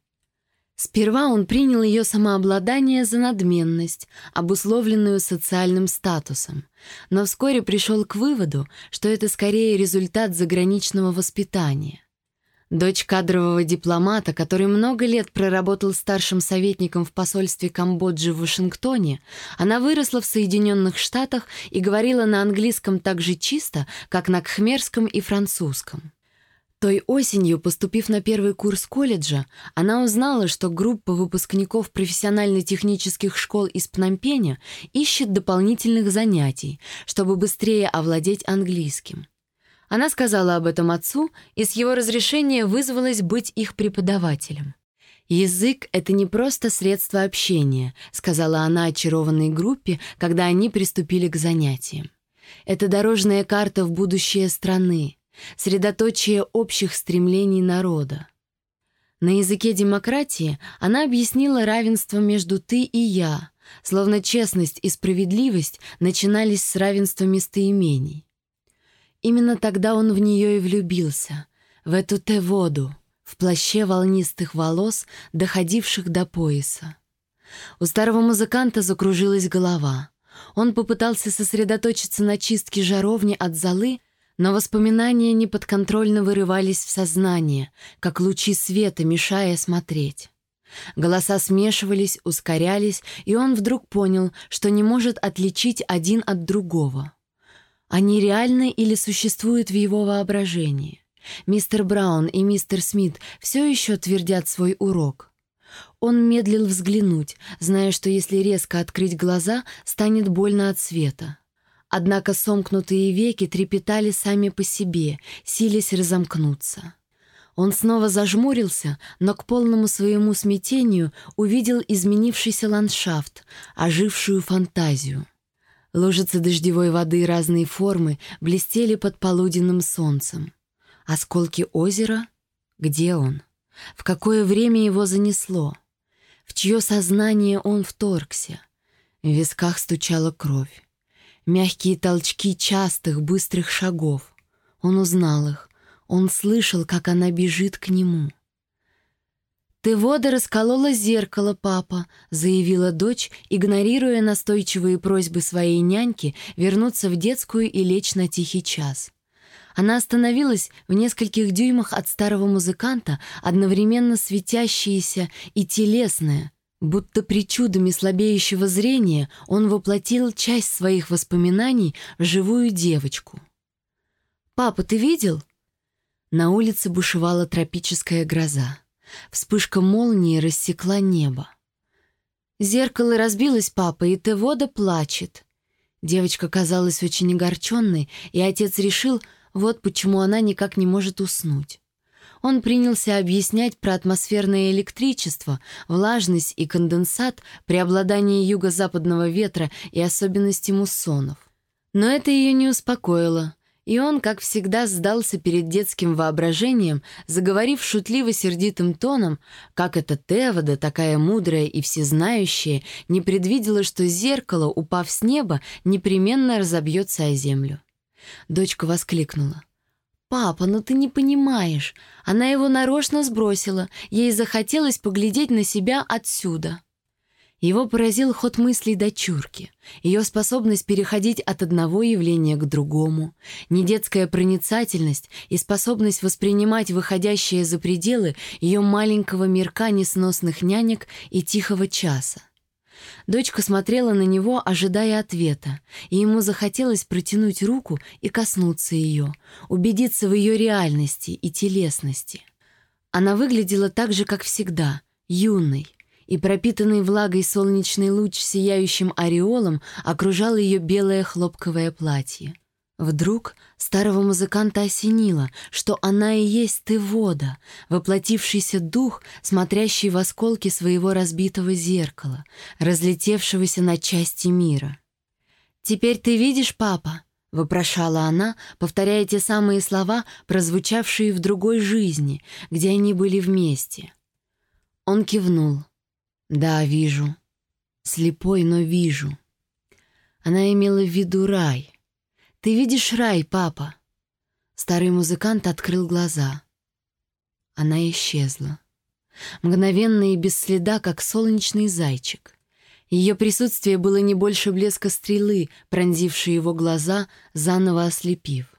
Сперва он принял ее самообладание за надменность, обусловленную социальным статусом, но вскоре пришел к выводу, что это скорее результат заграничного воспитания. Дочь кадрового дипломата, который много лет проработал старшим советником в посольстве Камбоджи в Вашингтоне, она выросла в Соединенных Штатах и говорила на английском так же чисто, как на кхмерском и французском. Той осенью, поступив на первый курс колледжа, она узнала, что группа выпускников профессионально-технических школ из Пномпеня ищет дополнительных занятий, чтобы быстрее овладеть английским. Она сказала об этом отцу и с его разрешения вызвалась быть их преподавателем. «Язык — это не просто средство общения», — сказала она очарованной группе, когда они приступили к занятиям. «Это дорожная карта в будущее страны, средоточие общих стремлений народа». На языке демократии она объяснила равенство между «ты» и «я», словно честность и справедливость начинались с равенства местоимений. Именно тогда он в нее и влюбился, в эту Те-воду, в плаще волнистых волос, доходивших до пояса. У старого музыканта закружилась голова. Он попытался сосредоточиться на чистке жаровни от золы, но воспоминания неподконтрольно вырывались в сознание, как лучи света, мешая смотреть. Голоса смешивались, ускорялись, и он вдруг понял, что не может отличить один от другого. Они реальны или существуют в его воображении? Мистер Браун и мистер Смит все еще твердят свой урок. Он медлил взглянуть, зная, что если резко открыть глаза, станет больно от света. Однако сомкнутые веки трепетали сами по себе, силясь разомкнуться. Он снова зажмурился, но к полному своему смятению увидел изменившийся ландшафт, ожившую фантазию. Лужицы дождевой воды разной формы блестели под полуденным солнцем. Осколки озера? Где он? В какое время его занесло? В чье сознание он вторгся? В висках стучала кровь. Мягкие толчки частых, быстрых шагов. Он узнал их. Он слышал, как она бежит к нему. «Ты вода расколола зеркало, папа», — заявила дочь, игнорируя настойчивые просьбы своей няньки вернуться в детскую и лечь на тихий час. Она остановилась в нескольких дюймах от старого музыканта, одновременно светящаяся и телесная, будто причудами слабеющего зрения он воплотил часть своих воспоминаний в живую девочку. «Папа, ты видел?» На улице бушевала тропическая гроза. Вспышка молнии рассекла небо. Зеркало разбилось, папа, и Тевода плачет. Девочка казалась очень огорченной, и отец решил, вот почему она никак не может уснуть. Он принялся объяснять про атмосферное электричество, влажность и конденсат, преобладание юго-западного ветра и особенности муссонов. Но это ее не успокоило и он, как всегда, сдался перед детским воображением, заговорив шутливо-сердитым тоном, как эта Тевода, такая мудрая и всезнающая, не предвидела, что зеркало, упав с неба, непременно разобьется о землю. Дочка воскликнула. «Папа, ну ты не понимаешь. Она его нарочно сбросила. Ей захотелось поглядеть на себя отсюда». Его поразил ход мыслей дочурки, ее способность переходить от одного явления к другому, недетская проницательность и способность воспринимать выходящие за пределы ее маленького мирка несносных нянек и тихого часа. Дочка смотрела на него, ожидая ответа, и ему захотелось протянуть руку и коснуться ее, убедиться в ее реальности и телесности. Она выглядела так же, как всегда, юной, и пропитанный влагой солнечный луч сияющим ореолом окружал ее белое хлопковое платье. Вдруг старого музыканта осенило, что она и есть ты вода, воплотившийся дух, смотрящий в осколки своего разбитого зеркала, разлетевшегося на части мира. «Теперь ты видишь, папа?» — вопрошала она, повторяя те самые слова, прозвучавшие в другой жизни, где они были вместе. Он кивнул. «Да, вижу. Слепой, но вижу». Она имела в виду рай. «Ты видишь рай, папа?» Старый музыкант открыл глаза. Она исчезла. Мгновенно и без следа, как солнечный зайчик. Ее присутствие было не больше блеска стрелы, пронзившей его глаза, заново ослепив.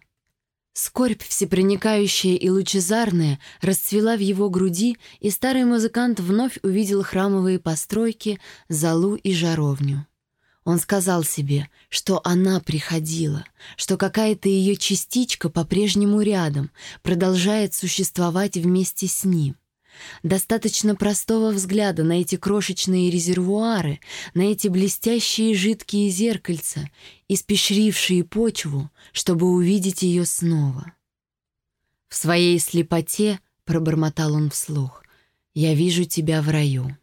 Скорбь всепроникающая и лучезарная расцвела в его груди, и старый музыкант вновь увидел храмовые постройки, залу и жаровню. Он сказал себе, что она приходила, что какая-то ее частичка по-прежнему рядом, продолжает существовать вместе с ним. Достаточно простого взгляда на эти крошечные резервуары, на эти блестящие жидкие зеркальца, испещрившие почву, чтобы увидеть ее снова. «В своей слепоте», — пробормотал он вслух, — «я вижу тебя в раю».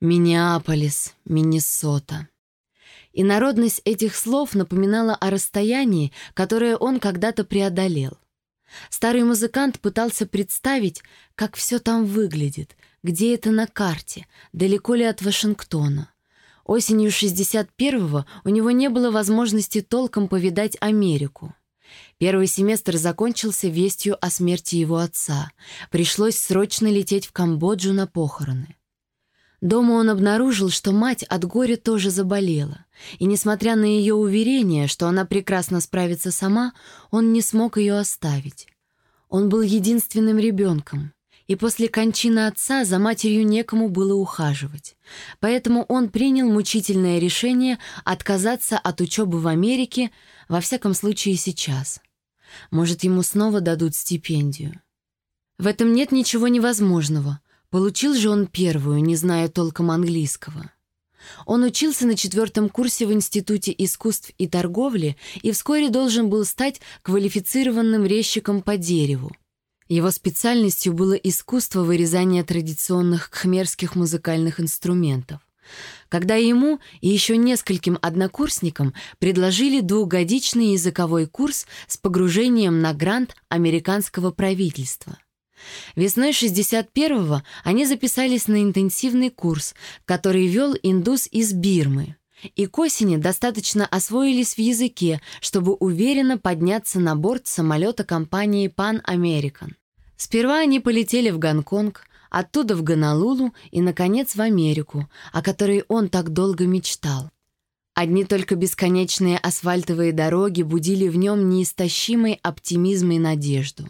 Миннеаполис, Миннесота. И народность этих слов напоминала о расстоянии, которое он когда-то преодолел. Старый музыкант пытался представить, как все там выглядит, где это на карте, далеко ли от Вашингтона. Осенью 61-го у него не было возможности толком повидать Америку. Первый семестр закончился вестью о смерти его отца. Пришлось срочно лететь в Камбоджу на похороны. Дома он обнаружил, что мать от горя тоже заболела. И, несмотря на ее уверение, что она прекрасно справится сама, он не смог ее оставить. Он был единственным ребенком, и после кончины отца за матерью некому было ухаживать. Поэтому он принял мучительное решение отказаться от учебы в Америке, во всяком случае сейчас. Может, ему снова дадут стипендию. В этом нет ничего невозможного. Получил же он первую, не зная толком английского. Он учился на четвертом курсе в Институте искусств и торговли и вскоре должен был стать квалифицированным резчиком по дереву. Его специальностью было искусство вырезания традиционных кхмерских музыкальных инструментов. Когда ему и еще нескольким однокурсникам предложили двухгодичный языковой курс с погружением на грант американского правительства. Весной 61-го они записались на интенсивный курс, который вел индус из Бирмы. И к осени достаточно освоились в языке, чтобы уверенно подняться на борт самолета компании Pan American. Сперва они полетели в Гонконг, оттуда в Гонолулу и, наконец, в Америку, о которой он так долго мечтал. Одни только бесконечные асфальтовые дороги будили в нем неистощимый оптимизм и надежду.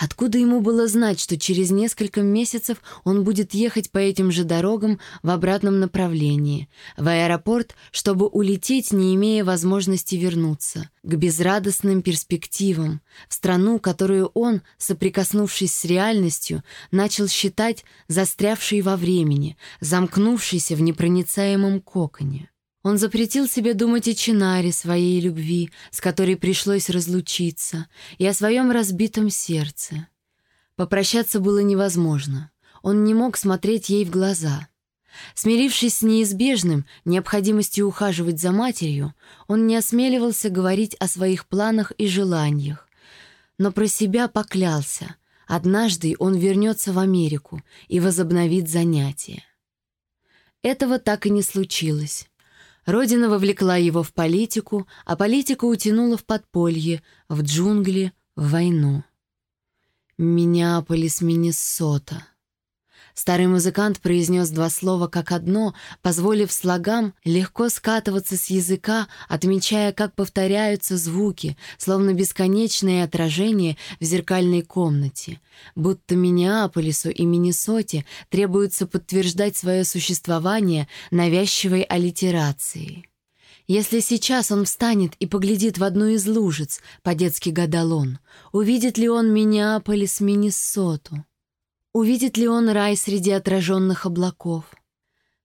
Откуда ему было знать, что через несколько месяцев он будет ехать по этим же дорогам в обратном направлении, в аэропорт, чтобы улететь, не имея возможности вернуться, к безрадостным перспективам, в страну, которую он, соприкоснувшись с реальностью, начал считать застрявшей во времени, замкнувшейся в непроницаемом коконе. Он запретил себе думать о Чинаре, своей любви, с которой пришлось разлучиться, и о своем разбитом сердце. Попрощаться было невозможно. Он не мог смотреть ей в глаза. Смирившись с неизбежным, необходимостью ухаживать за матерью, он не осмеливался говорить о своих планах и желаниях. Но про себя поклялся. Однажды он вернется в Америку и возобновит занятия. Этого так и не случилось. Родина вовлекла его в политику, а политика утянула в подполье, в джунгли, в войну. Миннеаполис, Миннесота. Старый музыкант произнес два слова как одно, позволив слогам легко скатываться с языка, отмечая, как повторяются звуки, словно бесконечные отражения в зеркальной комнате. Будто Миннеаполису и Миннесоте требуется подтверждать свое существование навязчивой аллитерацией. Если сейчас он встанет и поглядит в одну из лужиц, по-детски гадал он, увидит ли он Миннеаполис, Миннесоту? Увидит ли он рай среди отраженных облаков?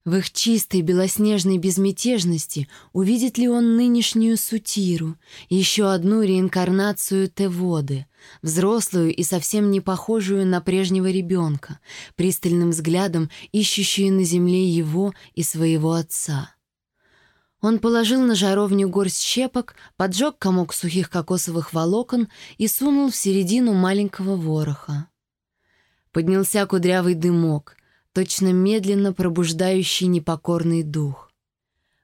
В их чистой белоснежной безмятежности увидит ли он нынешнюю сутиру, еще одну реинкарнацию Теводы, взрослую и совсем не похожую на прежнего ребенка, пристальным взглядом ищущую на земле его и своего отца? Он положил на жаровню горсть щепок, поджег комок сухих кокосовых волокон и сунул в середину маленького вороха. Поднялся кудрявый дымок, точно медленно пробуждающий непокорный дух.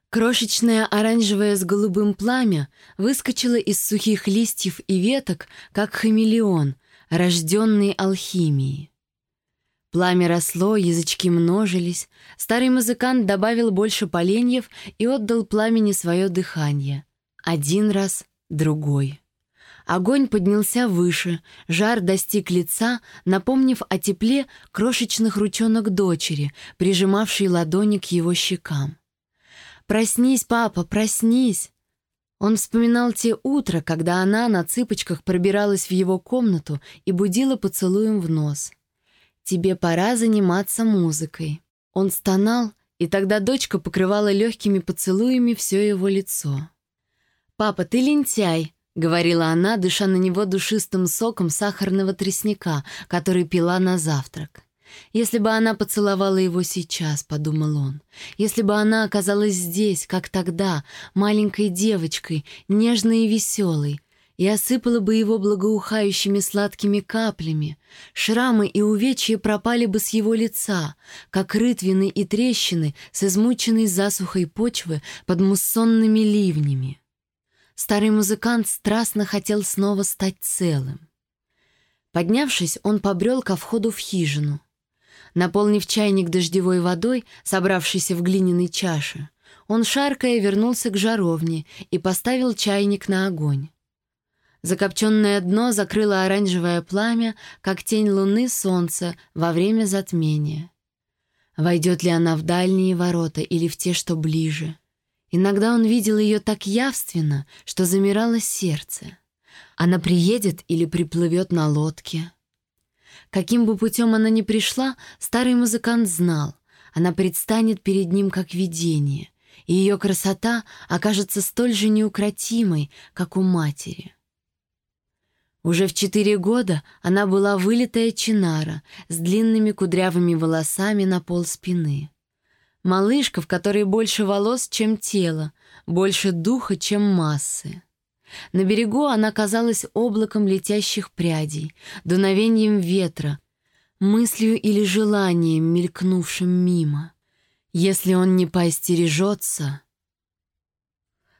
Крошечное оранжевое с голубым пламя выскочило из сухих листьев и веток, как хамелеон, рожденный алхимией. Пламя росло, язычки множились. Старый музыкант добавил больше поленьев и отдал пламени свое дыхание. Один раз, другой. Огонь поднялся выше, жар достиг лица, напомнив о тепле крошечных ручонок дочери, прижимавшей ладони к его щекам. «Проснись, папа, проснись!» Он вспоминал те утра, когда она на цыпочках пробиралась в его комнату и будила поцелуем в нос. «Тебе пора заниматься музыкой». Он стонал, и тогда дочка покрывала легкими поцелуями все его лицо. «Папа, ты лентяй!» — говорила она, дыша на него душистым соком сахарного тростника, который пила на завтрак. «Если бы она поцеловала его сейчас», — подумал он, «если бы она оказалась здесь, как тогда, маленькой девочкой, нежной и веселой, и осыпала бы его благоухающими сладкими каплями, шрамы и увечья пропали бы с его лица, как рытвины и трещины с измученной засухой почвы под муссонными ливнями. Старый музыкант страстно хотел снова стать целым. Поднявшись, он побрел ко входу в хижину — Наполнив чайник дождевой водой, собравшейся в глиняной чаше, он, шаркая, вернулся к жаровне и поставил чайник на огонь. Закопченное дно закрыло оранжевое пламя, как тень луны солнца во время затмения. Войдет ли она в дальние ворота или в те, что ближе? Иногда он видел ее так явственно, что замирало сердце. Она приедет или приплывет на лодке. Каким бы путем она ни пришла, старый музыкант знал, она предстанет перед ним как видение, и ее красота окажется столь же неукротимой, как у матери. Уже в четыре года она была вылитая чинара с длинными кудрявыми волосами на пол спины. Малышка, в которой больше волос, чем тело, больше духа, чем массы. На берегу она казалась облаком летящих прядей, дуновением ветра, мыслью или желанием, мелькнувшим мимо. Если он не поостережется...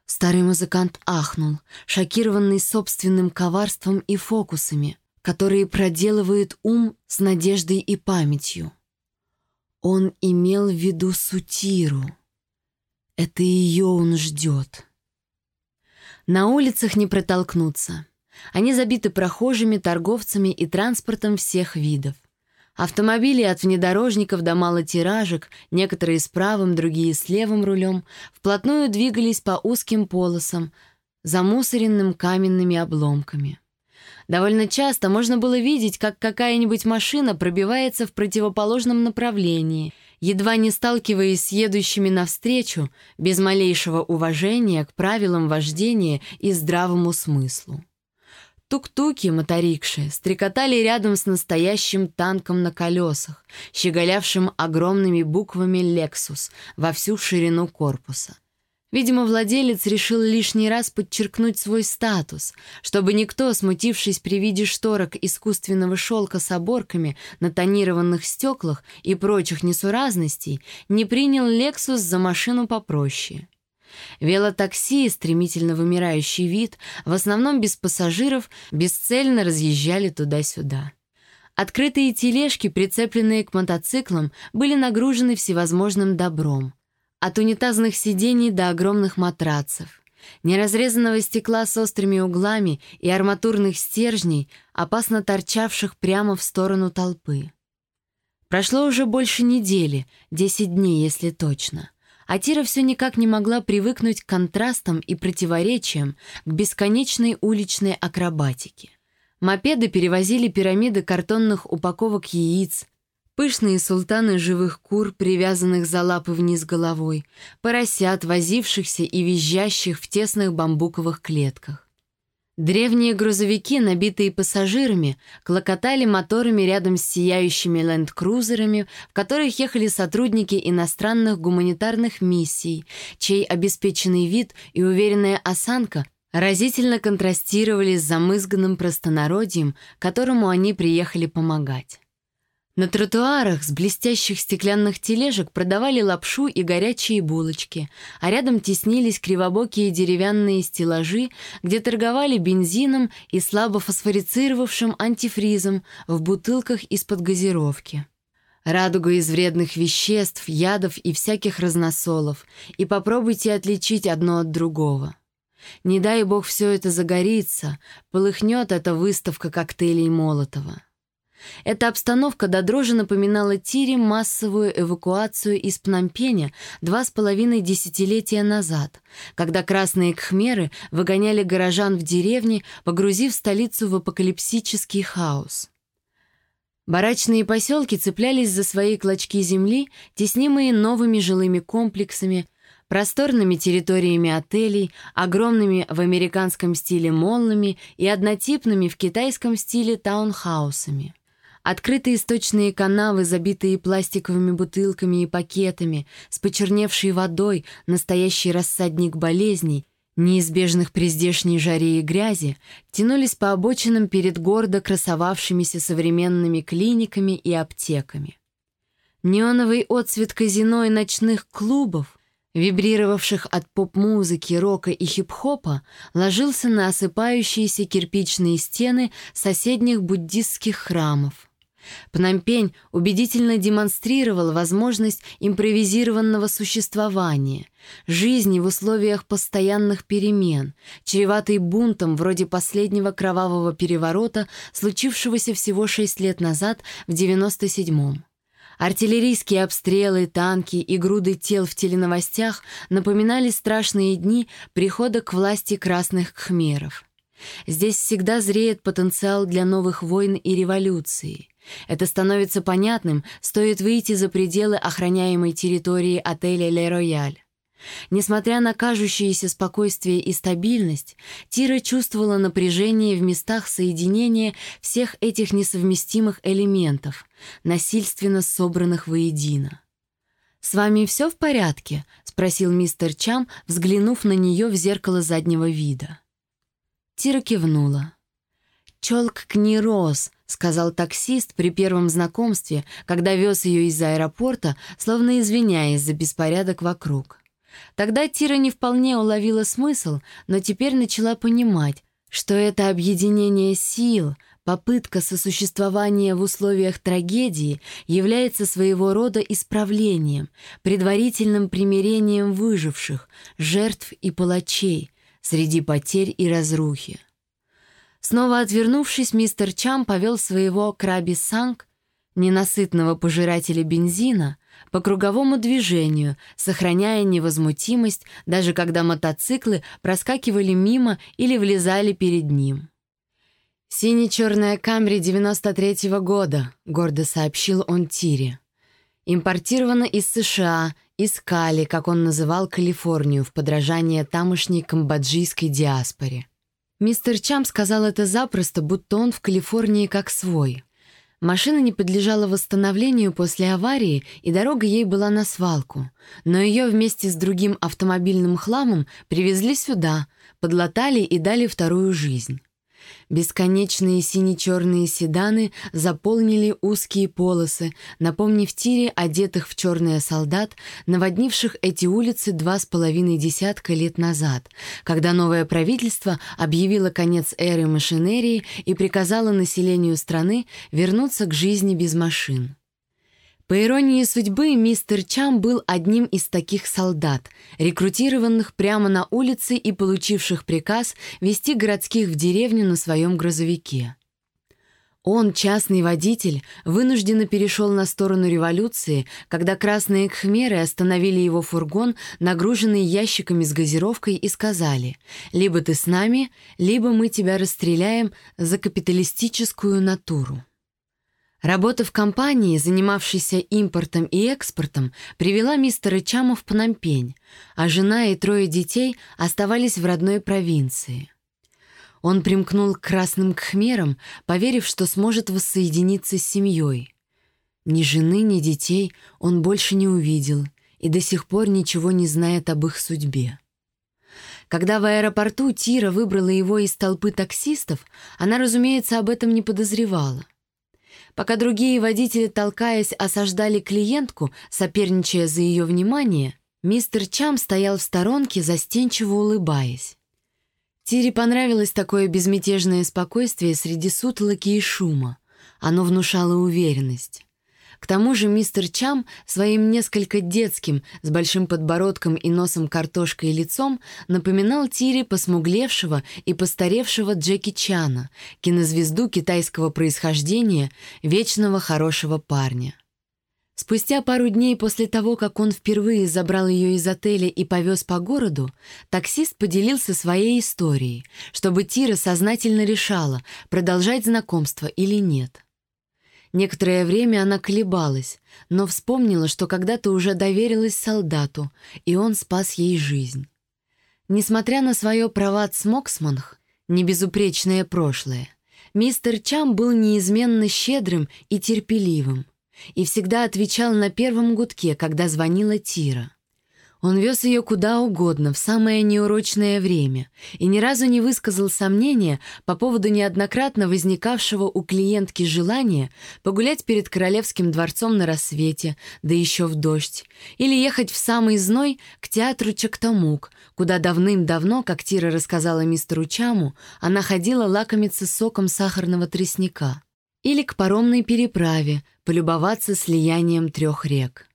Старый музыкант ахнул, шокированный собственным коварством и фокусами, которые проделывает ум с надеждой и памятью. Он имел в виду Сутиру. Это ее он ждет. На улицах не протолкнуться. Они забиты прохожими, торговцами и транспортом всех видов. Автомобили от внедорожников до малотиражек, некоторые с правым, другие с левым рулем, вплотную двигались по узким полосам, замусоренным каменными обломками. Довольно часто можно было видеть, как какая-нибудь машина пробивается в противоположном направлении — едва не сталкиваясь с едущими навстречу, без малейшего уважения к правилам вождения и здравому смыслу. Тук-туки, моторикши, стрекотали рядом с настоящим танком на колесах, щеголявшим огромными буквами «Лексус» во всю ширину корпуса. Видимо, владелец решил лишний раз подчеркнуть свой статус, чтобы никто, смутившись при виде шторок искусственного шелка с оборками на тонированных стеклах и прочих несуразностей, не принял «Лексус» за машину попроще. Велотакси, стремительно вымирающий вид, в основном без пассажиров, бесцельно разъезжали туда-сюда. Открытые тележки, прицепленные к мотоциклам, были нагружены всевозможным добром — от унитазных сидений до огромных матрацев, неразрезанного стекла с острыми углами и арматурных стержней, опасно торчавших прямо в сторону толпы. Прошло уже больше недели, десять дней, если точно. А Тира все никак не могла привыкнуть к контрастам и противоречиям, к бесконечной уличной акробатике. Мопеды перевозили пирамиды картонных упаковок яиц, Пышные султаны живых кур, привязанных за лапы вниз головой, поросят, возившихся и визжащих в тесных бамбуковых клетках. Древние грузовики, набитые пассажирами, клокотали моторами рядом с сияющими ленд-крузерами, в которых ехали сотрудники иностранных гуманитарных миссий, чей обеспеченный вид и уверенная осанка разительно контрастировали с замызганным простонародьем, которому они приехали помогать. На тротуарах с блестящих стеклянных тележек продавали лапшу и горячие булочки, а рядом теснились кривобокие деревянные стеллажи, где торговали бензином и слабо фосфорицировавшим антифризом в бутылках из-под газировки. Радуга из вредных веществ, ядов и всяких разносолов, и попробуйте отличить одно от другого. Не дай бог все это загорится, полыхнет эта выставка коктейлей Молотова. Эта обстановка до дрожи напоминала Тире массовую эвакуацию из Пномпеня два с половиной десятилетия назад, когда красные кхмеры выгоняли горожан в деревни, погрузив столицу в апокалипсический хаос. Барачные поселки цеплялись за свои клочки земли, теснимые новыми жилыми комплексами, просторными территориями отелей, огромными в американском стиле моллами и однотипными в китайском стиле таунхаусами. Открытые источные канавы, забитые пластиковыми бутылками и пакетами, с почерневшей водой, настоящий рассадник болезней, неизбежных при здешней жаре и грязи, тянулись по обочинам перед гордо красовавшимися современными клиниками и аптеками. Неоновый отцвет казино и ночных клубов, вибрировавших от поп-музыки, рока и хип-хопа, ложился на осыпающиеся кирпичные стены соседних буддистских храмов. Пномпень убедительно демонстрировал возможность импровизированного существования, жизни в условиях постоянных перемен, чреватой бунтом вроде последнего кровавого переворота, случившегося всего шесть лет назад в 97-м. Артиллерийские обстрелы, танки и груды тел в теленовостях напоминали страшные дни прихода к власти красных кхмеров. Здесь всегда зреет потенциал для новых войн и революции. Это становится понятным, стоит выйти за пределы охраняемой территории отеля «Ле Рояль». Несмотря на кажущееся спокойствие и стабильность, Тира чувствовала напряжение в местах соединения всех этих несовместимых элементов, насильственно собранных воедино. «С вами все в порядке?» — спросил мистер Чам, взглянув на нее в зеркало заднего вида. Тира кивнула. «Челк к ней рос», — сказал таксист при первом знакомстве, когда вез ее из аэропорта, словно извиняясь за беспорядок вокруг. Тогда Тира не вполне уловила смысл, но теперь начала понимать, что это объединение сил, попытка сосуществования в условиях трагедии является своего рода исправлением, предварительным примирением выживших, жертв и палачей среди потерь и разрухи. Снова отвернувшись, мистер Чам повел своего краби-санг, ненасытного пожирателя бензина, по круговому движению, сохраняя невозмутимость, даже когда мотоциклы проскакивали мимо или влезали перед ним. «Сине-черная Камри 93-го года», — гордо сообщил он Тире. «Импортирована из США, из Кали, как он называл Калифорнию, в подражание тамошней камбоджийской диаспоре. Мистер Чам сказал это запросто, будто он в Калифорнии как свой. Машина не подлежала восстановлению после аварии, и дорога ей была на свалку. Но ее вместе с другим автомобильным хламом привезли сюда, подлатали и дали вторую жизнь. Бесконечные сине-черные седаны заполнили узкие полосы, напомнив тире одетых в черное солдат, наводнивших эти улицы два с половиной десятка лет назад, когда новое правительство объявило конец эры машинерии и приказало населению страны вернуться к жизни без машин. По иронии судьбы, мистер Чам был одним из таких солдат, рекрутированных прямо на улице и получивших приказ вести городских в деревню на своем грузовике. Он, частный водитель, вынужденно перешел на сторону революции, когда красные кхмеры остановили его фургон, нагруженный ящиками с газировкой, и сказали «Либо ты с нами, либо мы тебя расстреляем за капиталистическую натуру». Работа в компании, занимавшейся импортом и экспортом, привела мистера Чама в Пномпень, а жена и трое детей оставались в родной провинции. Он примкнул к красным кхмерам, поверив, что сможет воссоединиться с семьей. Ни жены, ни детей он больше не увидел и до сих пор ничего не знает об их судьбе. Когда в аэропорту Тира выбрала его из толпы таксистов, она, разумеется, об этом не подозревала. Пока другие водители, толкаясь, осаждали клиентку, соперничая за ее внимание, мистер Чам стоял в сторонке, застенчиво улыбаясь. Тире понравилось такое безмятежное спокойствие среди сутолоки и шума. Оно внушало уверенность. К тому же мистер Чам своим несколько детским, с большим подбородком и носом картошкой лицом напоминал Тире посмуглевшего и постаревшего Джеки Чана, кинозвезду китайского происхождения, вечного хорошего парня. Спустя пару дней после того, как он впервые забрал ее из отеля и повез по городу, таксист поделился своей историей, чтобы Тира сознательно решала, продолжать знакомство или нет. Некоторое время она колебалась, но вспомнила, что когда-то уже доверилась солдату, и он спас ей жизнь. Несмотря на свое прават Смоксманх, небезупречное прошлое, мистер Чам был неизменно щедрым и терпеливым и всегда отвечал на первом гудке, когда звонила Тира. Он вез ее куда угодно, в самое неурочное время, и ни разу не высказал сомнения по поводу неоднократно возникавшего у клиентки желания погулять перед Королевским дворцом на рассвете, да еще в дождь, или ехать в самый зной к театру Чактамук, куда давным-давно, как Тира рассказала мистеру Чаму, она ходила лакомиться соком сахарного тростника, или к паромной переправе, полюбоваться слиянием трех рек.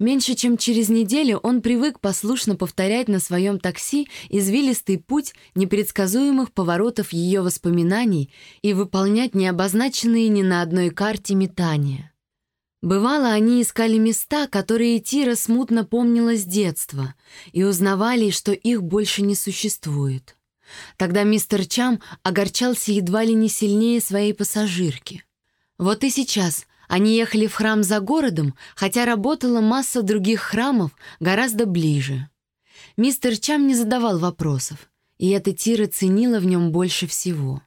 Меньше чем через неделю он привык послушно повторять на своем такси извилистый путь непредсказуемых поворотов ее воспоминаний и выполнять необозначенные ни на одной карте метания. Бывало, они искали места, которые Тира смутно помнила с детства, и узнавали, что их больше не существует. Тогда мистер Чам огорчался едва ли не сильнее своей пассажирки. Вот и сейчас они ехали в храм за городом, хотя работала масса других храмов гораздо ближе. Мистер Чам не задавал вопросов, и эта Тира ценила в нем больше всего.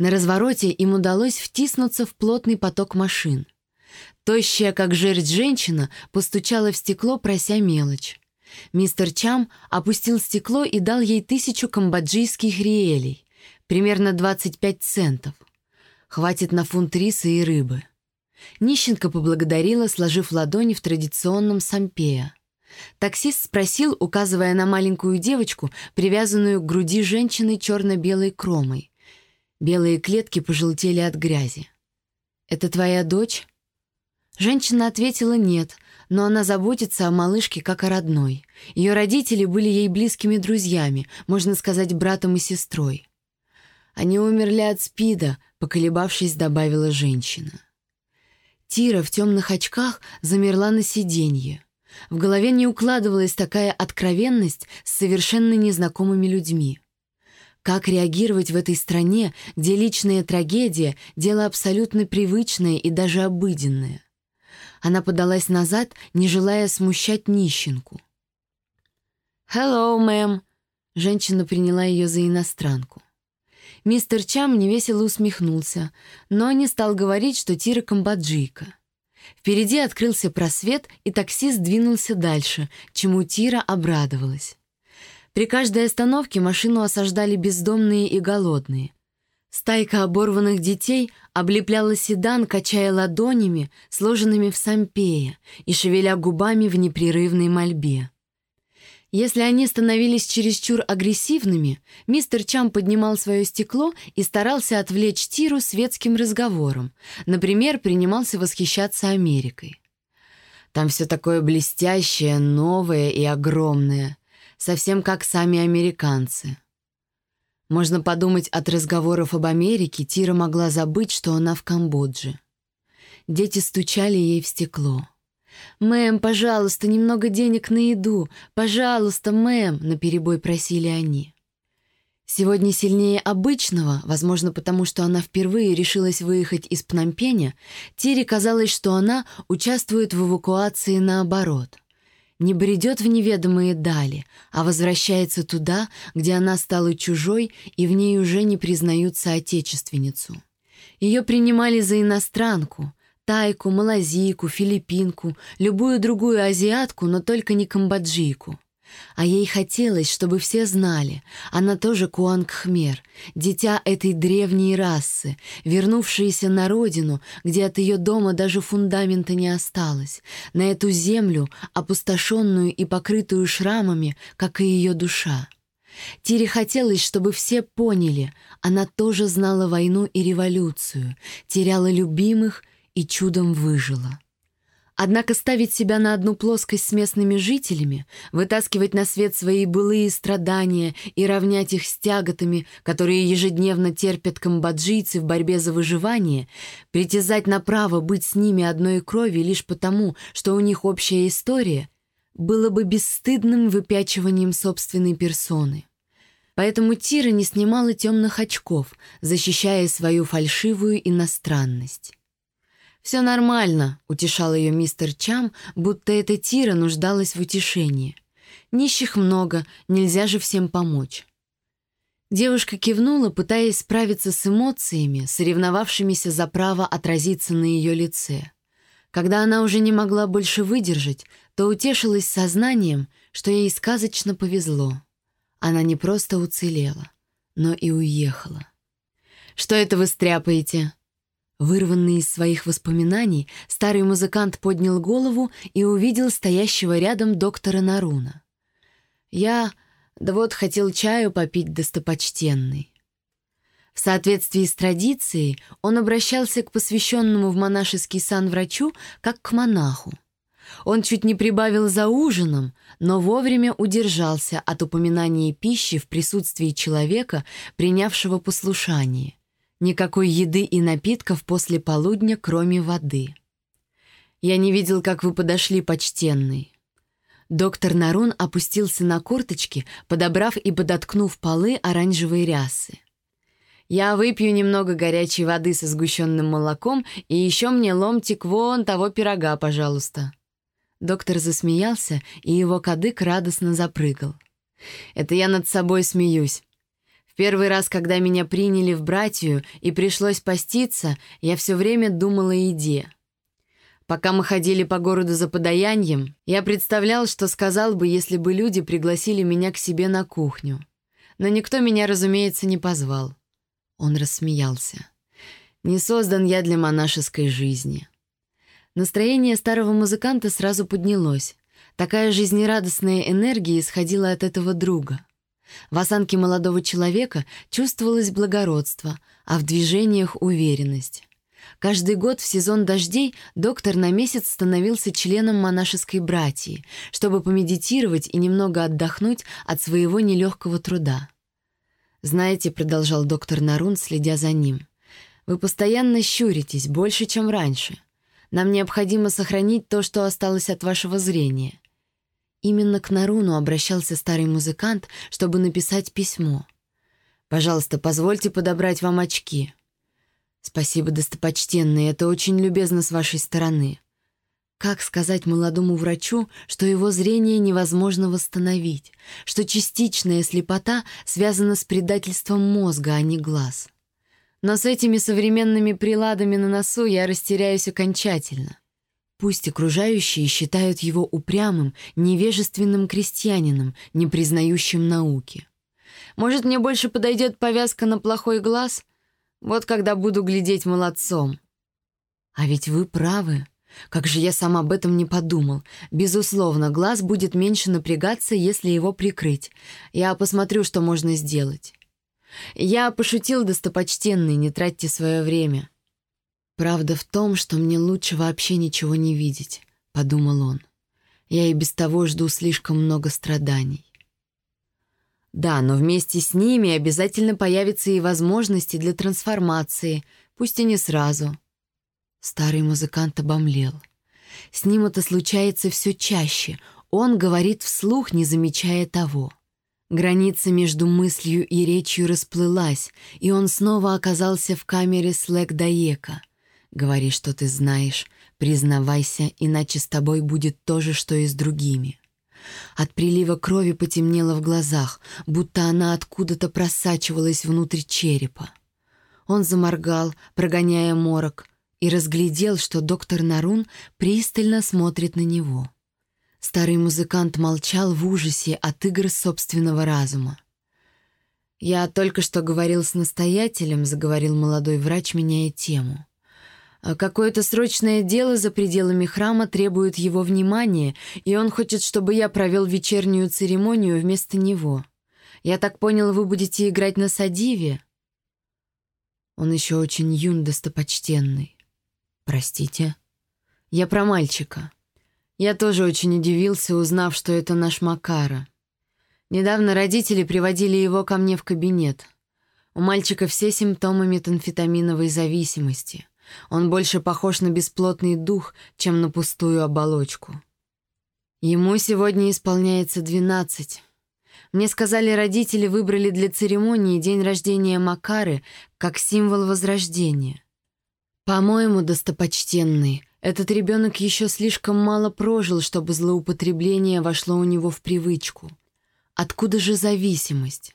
На развороте им удалось втиснуться в плотный поток машин. Тощая, как жердь женщина, постучала в стекло, прося мелочь. Мистер Чам опустил стекло и дал ей тысячу камбоджийских риэлей, примерно 25 центов. Хватит на фунт риса и рыбы. Нищенка поблагодарила, сложив ладони в традиционном сампея. Таксист спросил, указывая на маленькую девочку, привязанную к груди женщины черно-белой кромой. Белые клетки пожелтели от грязи. «Это твоя дочь?» Женщина ответила «нет», но она заботится о малышке как о родной. Ее родители были ей близкими друзьями, можно сказать, братом и сестрой. «Они умерли от СПИДа», — поколебавшись, добавила женщина. Тира в темных очках замерла на сиденье. В голове не укладывалась такая откровенность с совершенно незнакомыми людьми. Как реагировать в этой стране, где личная трагедия — дело абсолютно привычное и даже обыденное? Она подалась назад, не желая смущать нищенку. «Hello, мэм!» Женщина приняла ее за иностранку. Мистер Чам невесело усмехнулся, но не стал говорить, что Тира камбоджийка. Впереди открылся просвет, и таксист двинулся дальше, чему Тира обрадовалась. При каждой остановке машину осаждали бездомные и голодные. Стайка оборванных детей облепляла седан, качая ладонями, сложенными в сампея, и шевеля губами в непрерывной мольбе. Если они становились чересчур агрессивными, мистер Чам поднимал свое стекло и старался отвлечь Тиру светским разговором. Например, принимался восхищаться Америкой. Там все такое блестящее, новое и огромное, совсем как сами американцы. Можно подумать, от разговоров об Америке Тира могла забыть, что она в Камбодже. Дети стучали ей в стекло. «Мэм, пожалуйста, немного денег на еду! Пожалуйста, мэм!» — наперебой просили они. Сегодня сильнее обычного, возможно, потому что она впервые решилась выехать из Пномпеня, Тире казалось, что она участвует в эвакуации наоборот. Не бредет в неведомые дали, а возвращается туда, где она стала чужой, и в ней уже не признают соотечественницу. Ее принимали за иностранку, тайку, малазийку, филиппинку, любую другую азиатку, но только не камбоджийку. А ей хотелось, чтобы все знали, она тоже Куанг-Хмер, дитя этой древней расы, вернувшаяся на родину, где от ее дома даже фундамента не осталось, на эту землю, опустошенную и покрытую шрамами, как и ее душа. Тире хотелось, чтобы все поняли, она тоже знала войну и революцию, теряла любимых и чудом выжила. Однако ставить себя на одну плоскость с местными жителями, вытаскивать на свет свои былые страдания и равнять их с тяготами, которые ежедневно терпят камбоджийцы в борьбе за выживание, притязать на право быть с ними одной крови лишь потому, что у них общая история, было бы бесстыдным выпячиванием собственной персоны. Поэтому Тира не снимала темных очков, защищая свою фальшивую иностранность. «Все нормально», — утешал ее мистер Чам, будто эта Тира нуждалась в утешении. «Нищих много, нельзя же всем помочь». Девушка кивнула, пытаясь справиться с эмоциями, соревновавшимися за право отразиться на ее лице. Когда она уже не могла больше выдержать, то утешилась сознанием, что ей сказочно повезло. Она не просто уцелела, но и уехала. «Что это вы стряпаете?» Вырванный из своих воспоминаний, старый музыкант поднял голову и увидел стоящего рядом доктора Наруна. «Я... да вот хотел чаю попить достопочтенный». В соответствии с традицией он обращался к посвященному в монашеский сан врачу как к монаху. Он чуть не прибавил за ужином, но вовремя удержался от упоминания пищи в присутствии человека, принявшего послушание. Никакой еды и напитков после полудня, кроме воды. «Я не видел, как вы подошли, почтенный». Доктор Нарун опустился на корточки, подобрав и подоткнув полы оранжевой рясы. «Я выпью немного горячей воды со сгущенным молоком и еще мне ломтик вон того пирога, пожалуйста». Доктор засмеялся, и его кадык радостно запрыгал. «Это я над собой смеюсь. В первый раз, когда меня приняли в братью и пришлось поститься, я все время думала о еде. Пока мы ходили по городу за подаянием, я представлял, что сказал бы, если бы люди пригласили меня к себе на кухню. Но никто меня, разумеется, не позвал. Он рассмеялся. «Не создан я для монашеской жизни». Настроение старого музыканта сразу поднялось. Такая жизнерадостная энергия исходила от этого друга — в осанке молодого человека чувствовалось благородство, а в движениях — уверенность. Каждый год в сезон дождей доктор на месяц становился членом монашеской братьи, чтобы помедитировать и немного отдохнуть от своего нелегкого труда. «Знаете», — продолжал доктор Нарун, следя за ним, «вы постоянно щуритесь, больше, чем раньше. Нам необходимо сохранить то, что осталось от вашего зрения. Именно к Наруну обращался старый музыкант, чтобы написать письмо. «Пожалуйста, позвольте подобрать вам очки». «Спасибо, достопочтенный, это очень любезно с вашей стороны». Как сказать молодому врачу, что его зрение невозможно восстановить, что частичная слепота связана с предательством мозга, а не глаз? Но с этими современными приладами на носу я растеряюсь окончательно. Пусть окружающие считают его упрямым, невежественным крестьянином, не признающим науки. Может, мне больше подойдет повязка на плохой глаз? Вот когда буду глядеть молодцом. А ведь вы правы. Как же я сам об этом не подумал. Безусловно, глаз будет меньше напрягаться, если его прикрыть. Я посмотрю, что можно сделать. Я пошутил, достопочтенный, не тратьте свое время. «Правда в том, что мне лучше вообще ничего не видеть», — подумал он. «Я и без того жду слишком много страданий». Да, но вместе с ними обязательно появятся и возможности для трансформации, пусть и не сразу. Старый музыкант обомлел. С ним это случается все чаще. Он говорит вслух, не замечая того. Граница между мыслью и речью расплылась, и он снова оказался в камере Слэк Даека — Говори, что ты знаешь, признавайся, иначе с тобой будет то же, что и с другими. От прилива крови потемнело в глазах, будто она откуда-то просачивалась внутрь черепа. Он заморгал, прогоняя морок, и разглядел, что доктор Нарун пристально смотрит на него. Старый музыкант молчал в ужасе от игр собственного разума. «Я только что говорил с настоятелем», — заговорил молодой врач, меняя тему. «А «Какое-то срочное дело за пределами храма требует его внимания, и он хочет, чтобы я провел вечернюю церемонию вместо него. Я так понял, вы будете играть на садиве?» Он еще очень юн, достопочтенный. «Простите?» «Я про мальчика. Я тоже очень удивился, узнав, что это наш Макара. Недавно родители приводили его ко мне в кабинет. У мальчика все симптомы метамфетаминовой зависимости. Он больше похож на бесплотный дух, чем на пустую оболочку. Ему сегодня исполняется 12. Мне сказали, родители выбрали для церемонии день рождения Макары как символ возрождения. По-моему, достопочтенный, этот ребенок еще слишком мало прожил, чтобы злоупотребление вошло у него в привычку. Откуда же зависимость?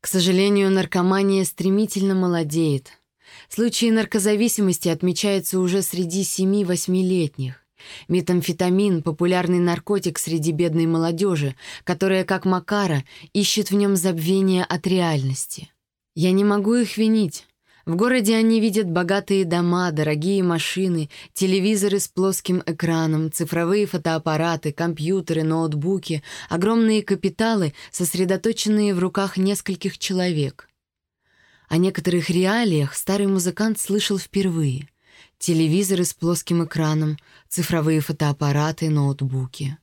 К сожалению, наркомания стремительно молодеет. Случаи наркозависимости отмечаются уже среди 7-8-летних. Метамфетамин — популярный наркотик среди бедной молодежи, которая, как Макара, ищет в нем забвение от реальности. Я не могу их винить. В городе они видят богатые дома, дорогие машины, телевизоры с плоским экраном, цифровые фотоаппараты, компьютеры, ноутбуки, огромные капиталы, сосредоточенные в руках нескольких человек. О некоторых реалиях старый музыкант слышал впервые. Телевизоры с плоским экраном, цифровые фотоаппараты, ноутбуки.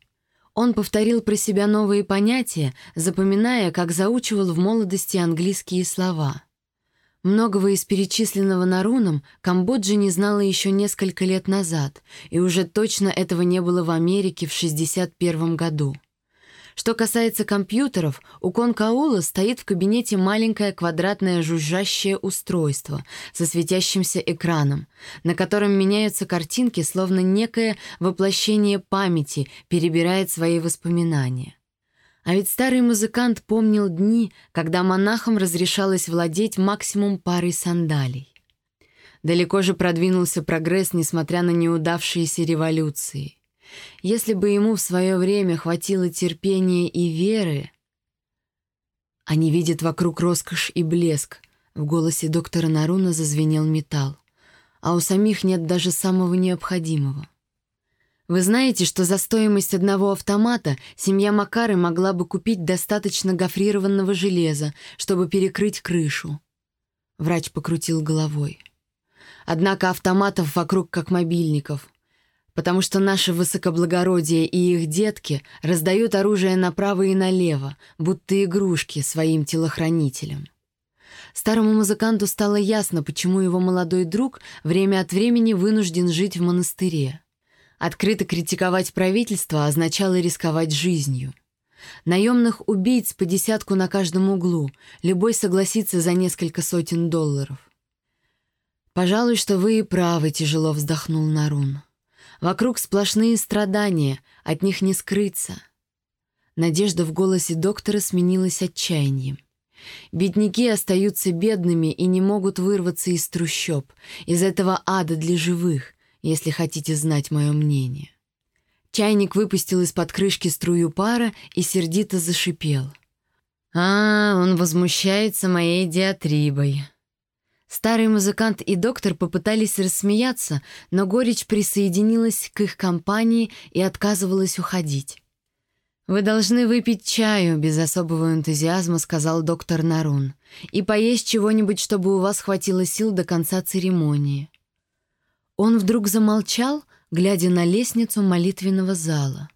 Он повторил про себя новые понятия, запоминая, как заучивал в молодости английские слова — Многого из перечисленного Наруном Камбоджа не знала еще несколько лет назад, и уже точно этого не было в Америке в 61 году. Что касается компьютеров, у Конкаула стоит в кабинете маленькое квадратное жужжащее устройство со светящимся экраном, на котором меняются картинки, словно некое воплощение памяти перебирает свои воспоминания. А ведь старый музыкант помнил дни, когда монахам разрешалось владеть максимум парой сандалий. Далеко же продвинулся прогресс, несмотря на неудавшиеся революции. Если бы ему в свое время хватило терпения и веры... Они видят вокруг роскошь и блеск. В голосе доктора Наруна зазвенел металл. А у самих нет даже самого необходимого. Вы знаете, что за стоимость одного автомата семья Макары могла бы купить достаточно гофрированного железа, чтобы перекрыть крышу. Врач покрутил головой. Однако автоматов вокруг как мобильников, потому что наше высокоблагородие и их детки раздают оружие направо и налево, будто игрушки своим телохранителям. Старому музыканту стало ясно, почему его молодой друг время от времени вынужден жить в монастыре. Открыто критиковать правительство означало рисковать жизнью. Наемных убийц по десятку на каждом углу, любой согласится за несколько сотен долларов. «Пожалуй, что вы и правы», — тяжело вздохнул Нарун. «Вокруг сплошные страдания, от них не скрыться». Надежда в голосе доктора сменилась отчаянием. Бедняки остаются бедными и не могут вырваться из трущоб, из этого ада для живых, если хотите знать мое мнение. Чайник выпустил из-под крышки струю пара и сердито зашипел. «А, он возмущается моей диатрибой». Старый музыкант и доктор попытались рассмеяться, но горечь присоединилась к их компании и отказывалась уходить. «Вы должны выпить чаю», — без особого энтузиазма сказал доктор Нарун, «и поесть чего-нибудь, чтобы у вас хватило сил до конца церемонии». Он вдруг замолчал, глядя на лестницу молитвенного зала.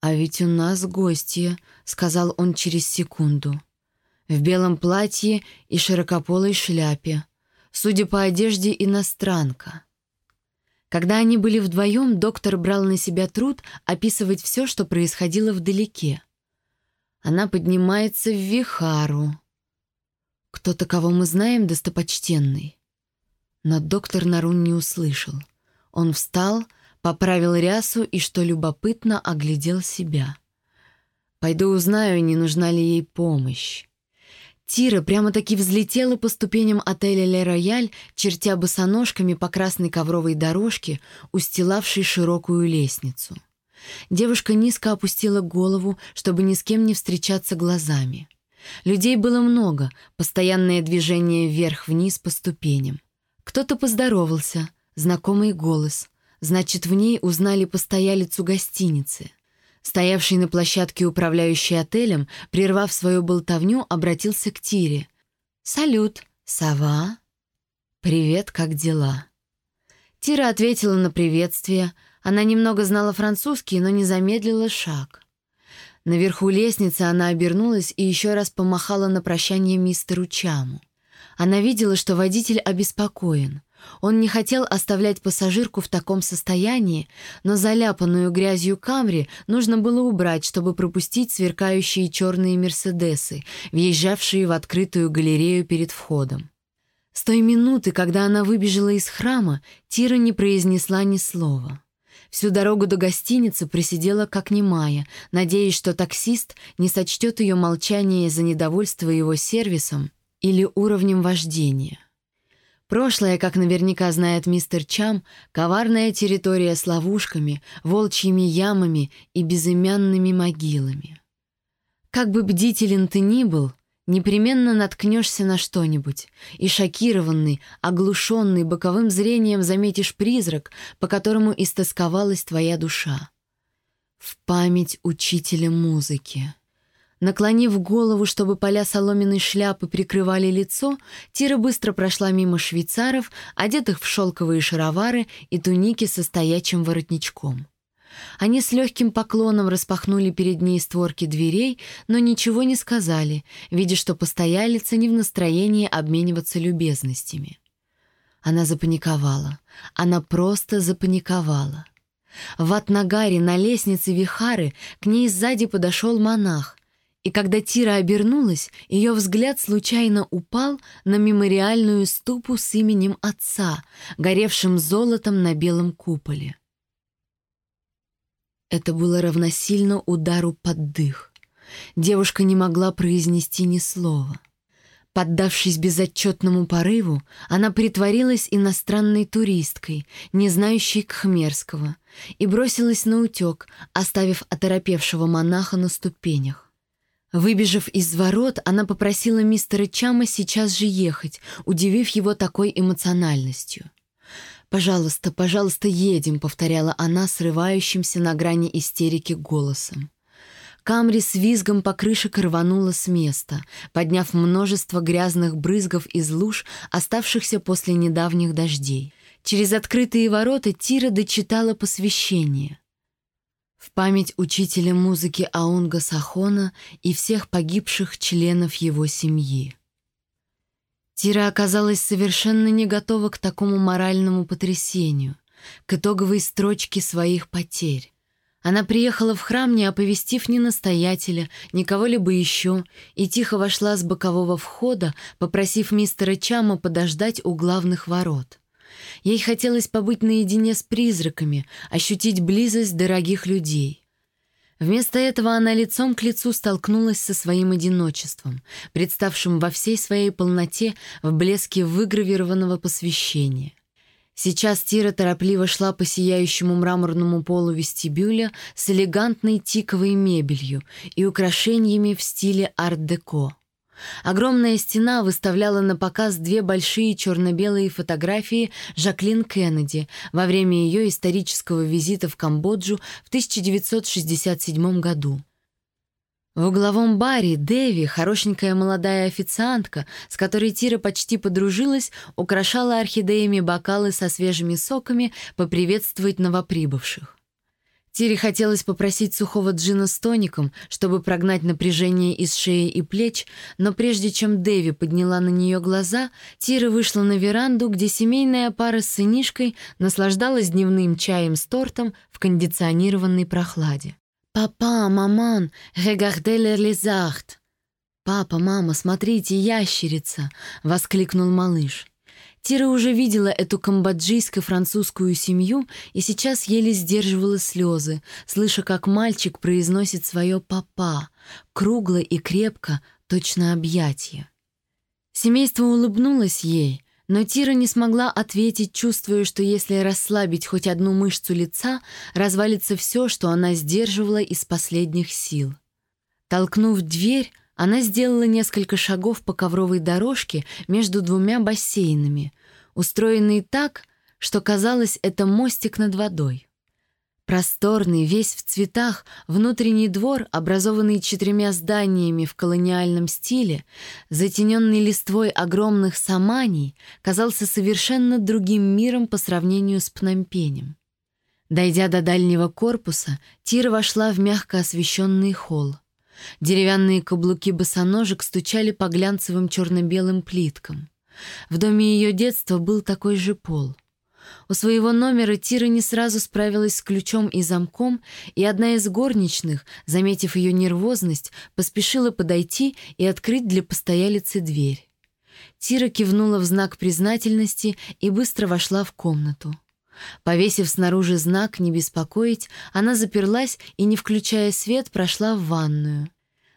«А ведь у нас гостья», — сказал он через секунду. В белом платье и широкополой шляпе. Судя по одежде, иностранка. Когда они были вдвоем, доктор брал на себя труд описывать все, что происходило вдалеке. Она поднимается в Вихару. Кто-то, кого мы знаем, достопочтенный. Но доктор Нарун не услышал. Он встал, поправил рясу и, что любопытно, оглядел себя. «Пойду узнаю, не нужна ли ей помощь». Тира прямо-таки взлетела по ступеням отеля «Ле Рояль», чертя босоножками по красной ковровой дорожке, устилавшей широкую лестницу. Девушка низко опустила голову, чтобы ни с кем не встречаться глазами. Людей было много, постоянное движение вверх-вниз по ступеням. Кто-то поздоровался, знакомый голос. Значит, в ней узнали постоялицу гостиницы. Стоявший на площадке управляющий отелем, прервав свою болтовню, обратился к Тире. «Салют, сова?» «Привет, как дела?» Тира ответила на приветствие. Она немного знала французский, но не замедлила шаг. Наверху лестницы она обернулась и еще раз помахала на прощание мистеру Чаму. Она видела, что водитель обеспокоен. Он не хотел оставлять пассажирку в таком состоянии, но заляпанную грязью Камри нужно было убрать, чтобы пропустить сверкающие черные «Мерседесы», въезжавшие в открытую галерею перед входом. С той минуты, когда она выбежала из храма, Тира не произнесла ни слова. Всю дорогу до гостиницы просидела как немая, надеясь, что таксист не сочтет ее молчание за недовольство его сервисом или уровнем вождения. Прошлое, как наверняка знает мистер Чам, коварная территория с ловушками, волчьими ямами и безымянными могилами. Как бы бдителен ты ни был, непременно наткнешься на что-нибудь, и шокированный, оглушенный боковым зрением заметишь призрак, по которому истосковалась твоя душа. В память учителя музыки. Наклонив голову, чтобы поля соломенной шляпы прикрывали лицо, Тира быстро прошла мимо швейцаров, одетых в шелковые шаровары и туники со стоячим воротничком. Они с легким поклоном распахнули перед ней створки дверей, но ничего не сказали, видя, что постоялица не в настроении обмениваться любезностями. Она запаниковала. Она просто запаниковала. В Атнагаре на лестнице Вихары к ней сзади подошел монах, и когда Тира обернулась, ее взгляд случайно упал на мемориальную ступу с именем отца, горевшим золотом на белом куполе. Это было равносильно удару под дых. Девушка не могла произнести ни слова. Поддавшись безотчетному порыву, она притворилась иностранной туристкой, не знающей кхмерского, и бросилась на утек, оставив оторопевшего монаха на ступенях. Выбежав из ворот, она попросила мистера Чама сейчас же ехать, удивив его такой эмоциональностью. «Пожалуйста, пожалуйста, едем», — повторяла она срывающимся на грани истерики голосом. Камри с визгом покрышек рванула с места, подняв множество грязных брызгов из луж, оставшихся после недавних дождей. Через открытые ворота Тира дочитала посвящение. В память учителя музыки Аунга Сахона и всех погибших членов его семьи. Тира оказалась совершенно не готова к такому моральному потрясению, к итоговой строчке своих потерь. Она приехала в храм, не оповестив ни настоятеля, ни кого-либо еще, и тихо вошла с бокового входа, попросив мистера Чама подождать у главных ворот. Ей хотелось побыть наедине с призраками, ощутить близость дорогих людей. Вместо этого она лицом к лицу столкнулась со своим одиночеством, представшим во всей своей полноте в блеске выгравированного посвящения. Сейчас Тира торопливо шла по сияющему мраморному полу вестибюля с элегантной тиковой мебелью и украшениями в стиле арт-деко. Огромная стена выставляла на показ две большие черно-белые фотографии Жаклин Кеннеди во время ее исторического визита в Камбоджу в 1967 году. В угловом баре Дэви, хорошенькая молодая официантка, с которой Тира почти подружилась, украшала орхидеями бокалы со свежими соками поприветствовать новоприбывших. Тире хотелось попросить сухого джина с тоником, чтобы прогнать напряжение из шеи и плеч, но прежде чем Дэви подняла на нее глаза, Тира вышла на веранду, где семейная пара с сынишкой наслаждалась дневным чаем с тортом в кондиционированной прохладе. «Папа, маман, les lézards!» «Папа, мама, смотрите, ящерица!» — воскликнул малыш. Тира уже видела эту камбоджийско-французскую семью и сейчас еле сдерживала слезы, слыша, как мальчик произносит свое «папа», кругло и крепко, точно объятие. Семейство улыбнулось ей, Но Тира не смогла ответить, чувствуя, что если расслабить хоть одну мышцу лица, развалится все, что она сдерживала из последних сил. Толкнув дверь, она сделала несколько шагов по ковровой дорожке между двумя бассейнами, устроенной так, что казалось, это мостик над водой. Просторный, весь в цветах, внутренний двор, образованный четырьмя зданиями в колониальном стиле, затененный листвой огромных саманий, казался совершенно другим миром по сравнению с Пномпенем. Дойдя до дальнего корпуса, Тира вошла в мягко освещенный холл. Деревянные каблуки босоножек стучали по глянцевым черно-белым плиткам. В доме ее детства был такой же пол — у своего номера Тира не сразу справилась с ключом и замком, и одна из горничных, заметив ее нервозность, поспешила подойти и открыть для постоялицы дверь. Тира кивнула в знак признательности и быстро вошла в комнату. Повесив снаружи знак «Не беспокоить», она заперлась и, не включая свет, прошла в ванную.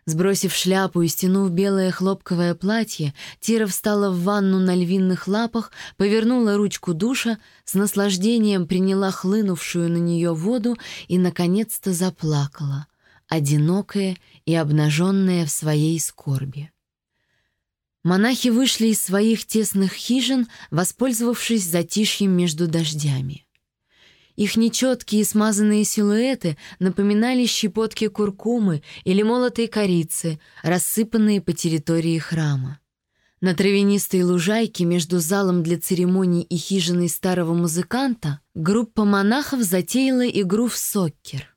Сбросив шляпу и стянув белое хлопковое платье, Тира встала в ванну на львиных лапах, повернула ручку душа, с наслаждением приняла хлынувшую на нее воду и, наконец-то, заплакала, одинокая и обнаженная в своей скорби. Монахи вышли из своих тесных хижин, воспользовавшись затишьем между дождями. Их нечеткие смазанные силуэты напоминали щепотки куркумы или молотой корицы, рассыпанные по территории храма. На травянистой лужайке между залом для церемоний и хижиной старого музыканта группа монахов затеяла игру в соккер.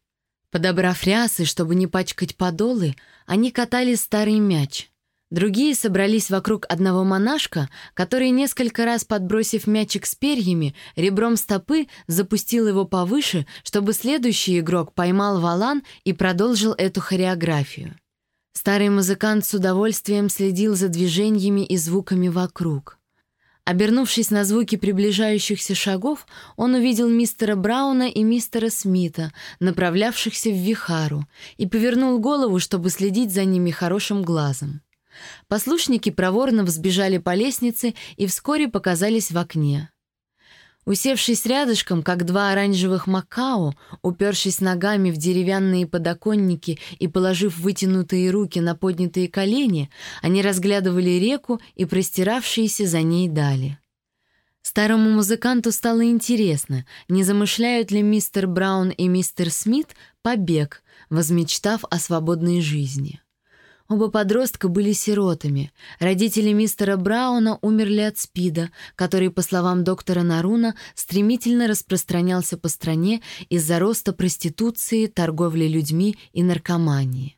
Подобрав рясы, чтобы не пачкать подолы, они катали старый мяч — Другие собрались вокруг одного монашка, который, несколько раз подбросив мячик с перьями, ребром стопы запустил его повыше, чтобы следующий игрок поймал валан и продолжил эту хореографию. Старый музыкант с удовольствием следил за движениями и звуками вокруг. Обернувшись на звуки приближающихся шагов, он увидел мистера Брауна и мистера Смита, направлявшихся в Вихару, и повернул голову, чтобы следить за ними хорошим глазом. Послушники проворно взбежали по лестнице и вскоре показались в окне. Усевшись рядышком, как два оранжевых макао, упершись ногами в деревянные подоконники и положив вытянутые руки на поднятые колени, они разглядывали реку и простиравшиеся за ней дали. Старому музыканту стало интересно, не замышляют ли мистер Браун и мистер Смит побег, возмечтав о свободной жизни. Оба подростка были сиротами. Родители мистера Брауна умерли от СПИДа, который, по словам доктора Наруна, стремительно распространялся по стране из-за роста проституции, торговли людьми и наркомании.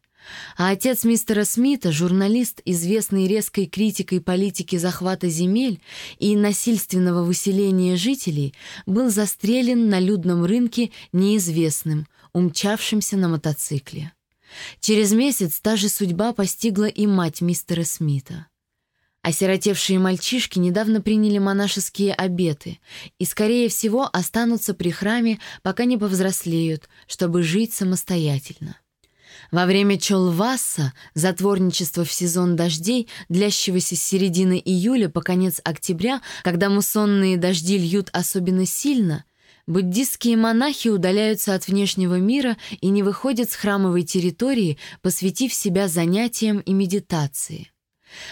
А отец мистера Смита, журналист, известный резкой критикой политики захвата земель и насильственного выселения жителей, был застрелен на людном рынке неизвестным, умчавшимся на мотоцикле. Через месяц та же судьба постигла и мать мистера Смита. Осиротевшие мальчишки недавно приняли монашеские обеты и, скорее всего, останутся при храме, пока не повзрослеют, чтобы жить самостоятельно. Во время Чолвасса, затворничества в сезон дождей, длящегося с середины июля по конец октября, когда муссонные дожди льют особенно сильно — Буддистские монахи удаляются от внешнего мира и не выходят с храмовой территории, посвятив себя занятиям и медитации.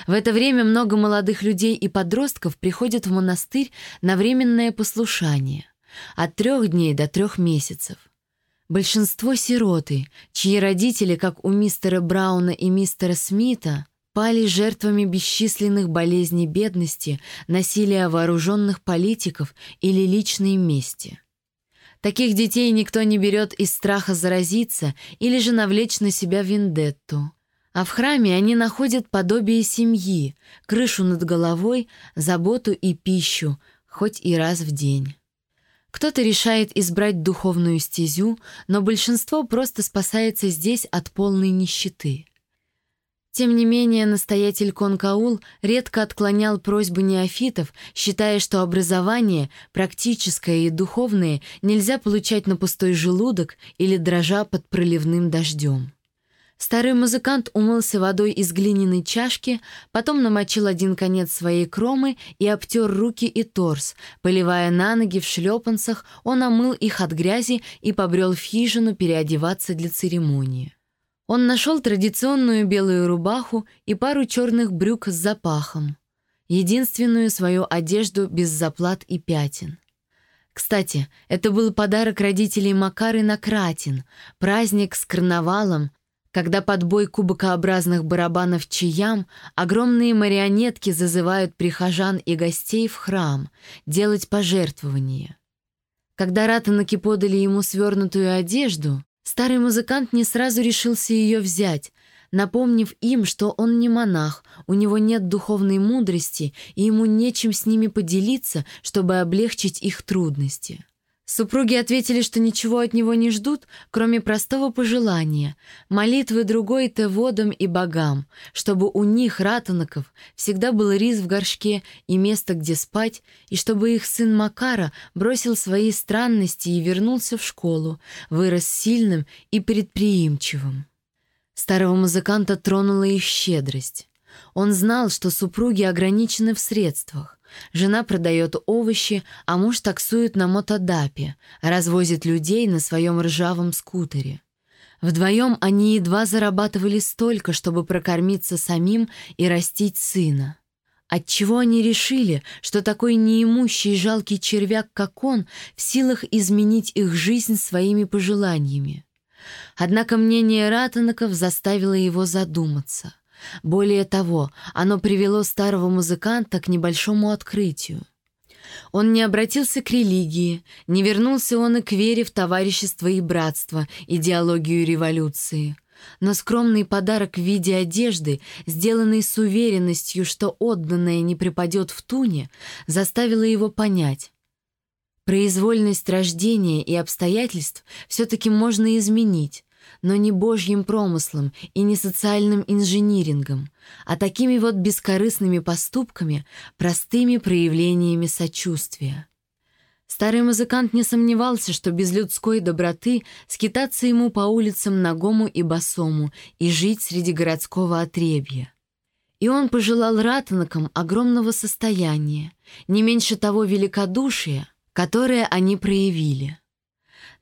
В это время много молодых людей и подростков приходят в монастырь на временное послушание от трех дней до трех месяцев. Большинство сироты, чьи родители, как у мистера Брауна и мистера Смита, пали жертвами бесчисленных болезней бедности, насилия вооруженных политиков или личной мести. Таких детей никто не берет из страха заразиться или же навлечь на себя вендетту. А в храме они находят подобие семьи, крышу над головой, заботу и пищу, хоть и раз в день. Кто-то решает избрать духовную стезю, но большинство просто спасается здесь от полной нищеты. Тем не менее, настоятель Конкаул редко отклонял просьбы неофитов, считая, что образование, практическое и духовное, нельзя получать на пустой желудок или дрожа под проливным дождем. Старый музыкант умылся водой из глиняной чашки, потом намочил один конец своей кромы и обтер руки и торс. Поливая на ноги в шлепанцах, он омыл их от грязи и побрел в хижину переодеваться для церемонии. Он нашел традиционную белую рубаху и пару черных брюк с запахом. Единственную свою одежду без заплат и пятен. Кстати, это был подарок родителей Макары на Кратин, праздник с карнавалом, когда под бой кубокообразных барабанов чаям огромные марионетки зазывают прихожан и гостей в храм делать пожертвования. Когда ратанаки подали ему свернутую одежду, старый музыкант не сразу решился ее взять, напомнив им, что он не монах, у него нет духовной мудрости, и ему нечем с ними поделиться, чтобы облегчить их трудности. Супруги ответили, что ничего от него не ждут, кроме простого пожелания — молитвы другой-то водам и богам, чтобы у них, ратаноков, всегда был рис в горшке и место, где спать, и чтобы их сын Макара бросил свои странности и вернулся в школу, вырос сильным и предприимчивым. Старого музыканта тронула их щедрость. Он знал, что супруги ограничены в средствах. Жена продает овощи, а муж таксует на мотодапе, развозит людей на своем ржавом скутере. Вдвоем они едва зарабатывали столько, чтобы прокормиться самим и растить сына. Отчего они решили, что такой неимущий жалкий червяк, как он, в силах изменить их жизнь своими пожеланиями? Однако мнение Ратанаков заставило его задуматься — более того, оно привело старого музыканта к небольшому открытию. Он не обратился к религии, не вернулся он и к вере в товарищество и братство, идеологию революции. Но скромный подарок в виде одежды, сделанный с уверенностью, что отданное не припадет в туне, заставило его понять. Произвольность рождения и обстоятельств все-таки можно изменить, но не божьим промыслом и не социальным инжинирингом, а такими вот бескорыстными поступками, простыми проявлениями сочувствия. Старый музыкант не сомневался, что без людской доброты скитаться ему по улицам нагому и босому и жить среди городского отребья. И он пожелал ратанакам огромного состояния, не меньше того великодушия, которое они проявили.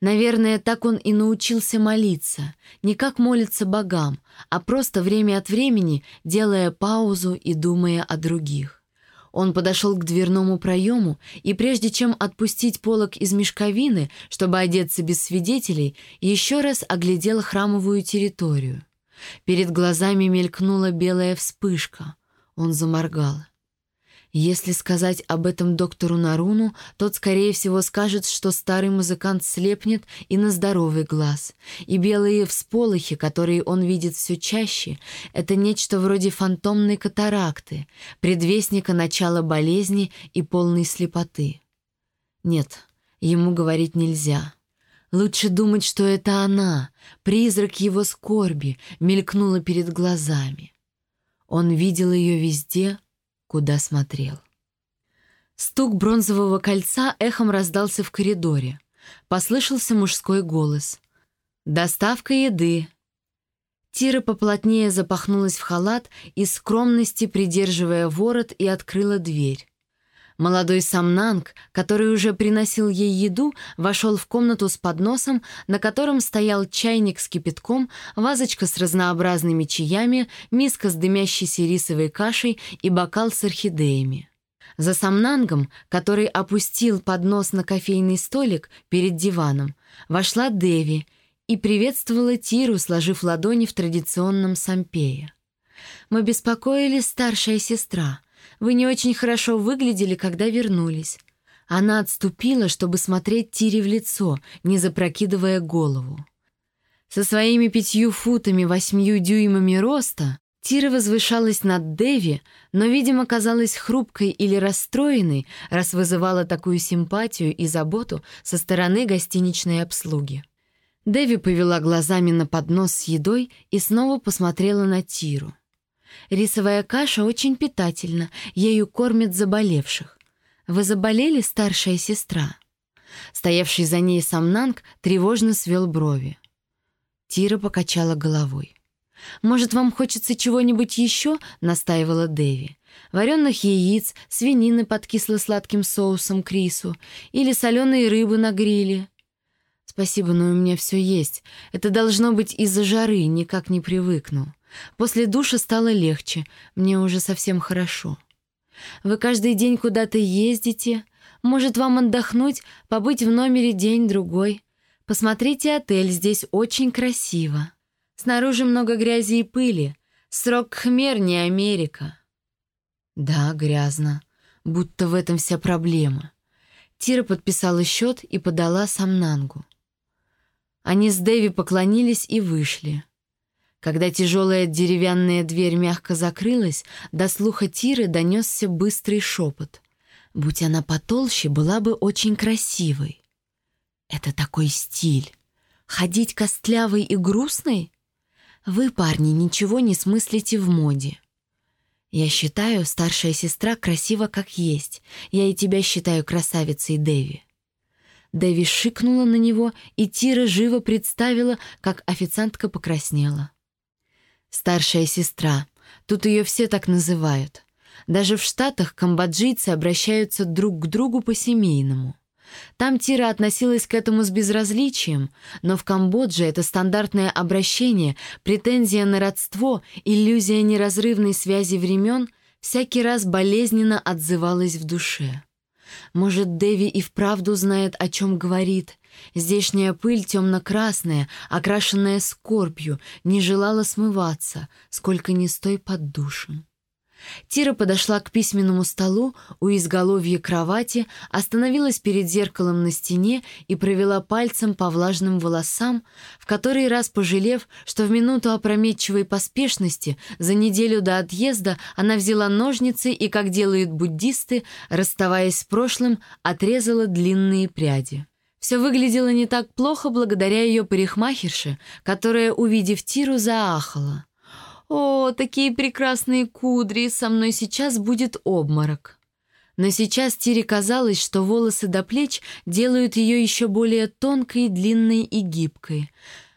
Наверное, так он и научился молиться, не как молиться богам, а просто время от времени делая паузу и думая о других. Он подошел к дверному проему и, прежде чем отпустить полок из мешковины, чтобы одеться без свидетелей, еще раз оглядел храмовую территорию. Перед глазами мелькнула белая вспышка. Он заморгал. Если сказать об этом доктору Наруну, тот, скорее всего, скажет, что старый музыкант слепнет и на здоровый глаз. И белые всполохи, которые он видит все чаще, это нечто вроде фантомной катаракты, предвестника начала болезни и полной слепоты. Нет, ему говорить нельзя. Лучше думать, что это она, призрак его скорби, мелькнула перед глазами. Он видел ее везде — куда смотрел. Стук бронзового кольца эхом раздался в коридоре. Послышался мужской голос. «Доставка еды!» Тира поплотнее запахнулась в халат, из скромности придерживая ворот, и открыла дверь. Молодой Самнанг, который уже приносил ей еду, вошел в комнату с подносом, на котором стоял чайник с кипятком, вазочка с разнообразными чаями, миска с дымящейся рисовой кашей и бокал с орхидеями. За Самнангом, который опустил поднос на кофейный столик перед диваном, вошла Деви и приветствовала Тиру, сложив ладони в традиционном сампее. «Мы беспокоили старшая сестра», вы не очень хорошо выглядели, когда вернулись». Она отступила, чтобы смотреть Тире в лицо, не запрокидывая голову. Со своими пятью футами восьмью дюймами роста Тира возвышалась над Деви, но, видимо, казалась хрупкой или расстроенной, раз вызывала такую симпатию и заботу со стороны гостиничной обслуги. Деви повела глазами на поднос с едой и снова посмотрела на Тиру. Рисовая каша очень питательна, ею кормят заболевших. Вы заболели, старшая сестра?» Стоявший за ней Самнанг тревожно свел брови. Тира покачала головой. «Может, вам хочется чего-нибудь еще?» — настаивала Дэви. «Вареных яиц, свинины под кисло-сладким соусом к рису или соленые рыбы на гриле». «Спасибо, но у меня все есть. Это должно быть из-за жары, никак не привыкну. После душа стало легче, мне уже совсем хорошо». «Вы каждый день куда-то ездите? Может, вам отдохнуть, побыть в номере день-другой? Посмотрите отель, здесь очень красиво». Снаружи много грязи и пыли. Срок Хмер не Америка. Да, грязно. Будто в этом вся проблема. Тира подписала счет и подала Самнангу. Они с Дэви поклонились и вышли. Когда тяжелая деревянная дверь мягко закрылась, до слуха Тиры донесся быстрый шепот. Будь она потолще, была бы очень красивой. Это такой стиль. Ходить костлявой и грустной? Вы, парни, ничего не смыслите в моде. Я считаю, старшая сестра красива как есть. Я и тебя считаю красавицей, Дэви. Дэви шикнула на него, и Тира живо представила, как официантка покраснела. Старшая сестра. Тут ее все так называют. Даже в Штатах камбоджийцы обращаются друг к другу по-семейному. Там Тира относилась к этому с безразличием, но в Камбодже это стандартное обращение, претензия на родство, иллюзия неразрывной связи времен всякий раз болезненно отзывалась в душе. Может, Дэви и вправду знает, о чем говорит. Здешняя пыль темно-красная, окрашенная скорбью, не желала смываться, сколько ни стой под душем. Тира подошла к письменному столу у изголовья кровати, остановилась перед зеркалом на стене и провела пальцем по влажным волосам, в который раз пожалев, что в минуту опрометчивой поспешности за неделю до отъезда она взяла ножницы и, как делают буддисты, расставаясь с прошлым, отрезала длинные пряди. Все выглядело не так плохо благодаря ее парикмахерше, которая, увидев Тиру, заахала — «О, такие прекрасные кудри! Со мной сейчас будет обморок!» Но сейчас Тире казалось, что волосы до плеч делают ее еще более тонкой, длинной и гибкой.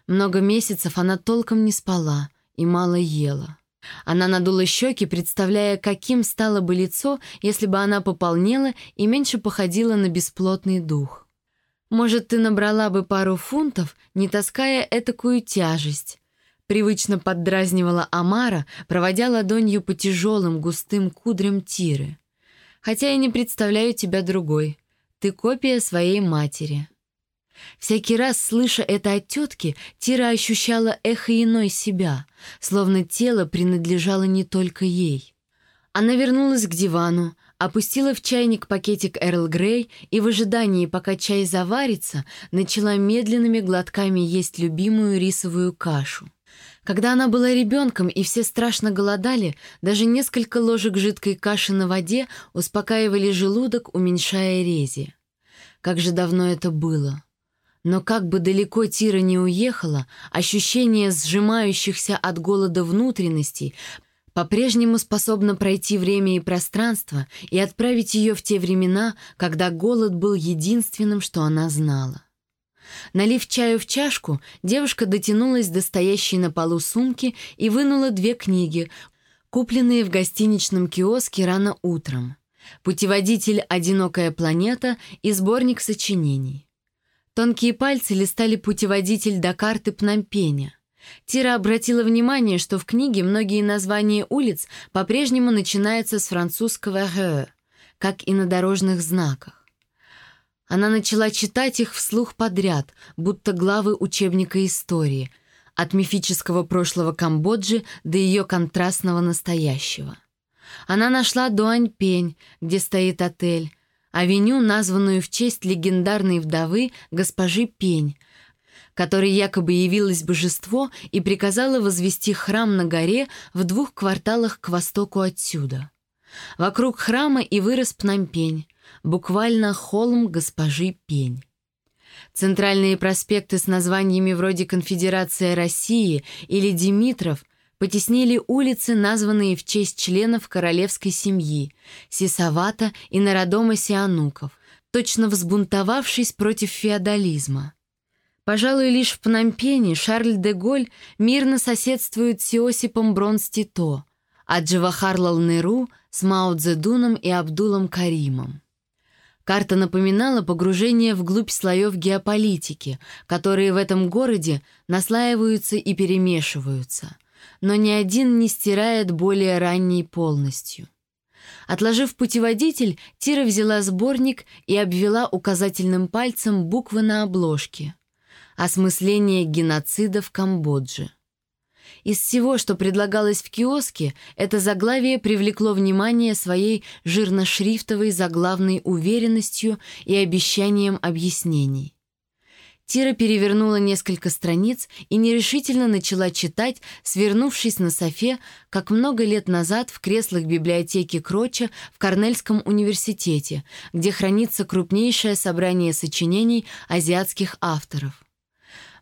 Много месяцев она толком не спала и мало ела. Она надула щеки, представляя, каким стало бы лицо, если бы она пополнела и меньше походила на бесплотный дух. Может, ты набрала бы пару фунтов, не таская этакую тяжесть. Привычно поддразнивала Амара, проводя ладонью по тяжелым густым кудрям Тиры. «Хотя я не представляю тебя другой. Ты копия своей матери». Всякий раз, слыша это от тетки, Тира ощущала эхо иной себя, словно тело принадлежало не только ей. Она вернулась к дивану, опустила в чайник пакетик Эрл Грей и в ожидании, пока чай заварится, начала медленными глотками есть любимую рисовую кашу. Когда она была ребенком и все страшно голодали, даже несколько ложек жидкой каши на воде успокаивали желудок, уменьшая рези. Как же давно это было. Но как бы далеко Тира не уехала, ощущение сжимающихся от голода внутренностей по-прежнему способно пройти время и пространство и отправить ее в те времена, когда голод был единственным, что она знала. Налив чаю в чашку, девушка дотянулась до стоящей на полу сумки и вынула две книги, купленные в гостиничном киоске рано утром. «Путеводитель «Одинокая планета» и сборник сочинений. Тонкие пальцы листали путеводитель до карты Пномпеня. Тира обратила внимание, что в книге многие названия улиц по-прежнему начинаются с французского «ре», как и на дорожных знаках. Она начала читать их вслух подряд, будто главы учебника истории, от мифического прошлого Камбоджи до ее контрастного настоящего. Она нашла Дуаньпень, где стоит отель, авеню, названную в честь легендарной вдовы госпожи Пень, которой якобы явилось божество и приказала возвести храм на горе в двух кварталах к востоку отсюда. Вокруг храма и вырос Пномпень, буквально холм госпожи Пень. Центральные проспекты с названиями вроде «Конфедерация России» или «Димитров» потеснили улицы, названные в честь членов королевской семьи Сисавата и Народома Сиануков, точно взбунтовавшись против феодализма. Пожалуй, лишь в Пномпене Шарль де Голь мирно соседствует с Иосипом Бронс Тито, а Джавахарлал Неру с Мао Цзэдуном и Абдулом Каримом. Карта напоминала погружение вглубь слоев геополитики, которые в этом городе наслаиваются и перемешиваются, но ни один не стирает более ранней полностью. Отложив путеводитель, Тира взяла сборник и обвела указательным пальцем буквы на обложке. «Осмысление геноцида в Камбодже». Из всего, что предлагалось в киоске, это заглавие привлекло внимание своей жирно-шрифтовой заглавной уверенностью и обещанием объяснений. Тира перевернула несколько страниц и нерешительно начала читать, свернувшись на софе, как много лет назад в креслах библиотеки Кроча в Корнельском университете, где хранится крупнейшее собрание сочинений азиатских авторов.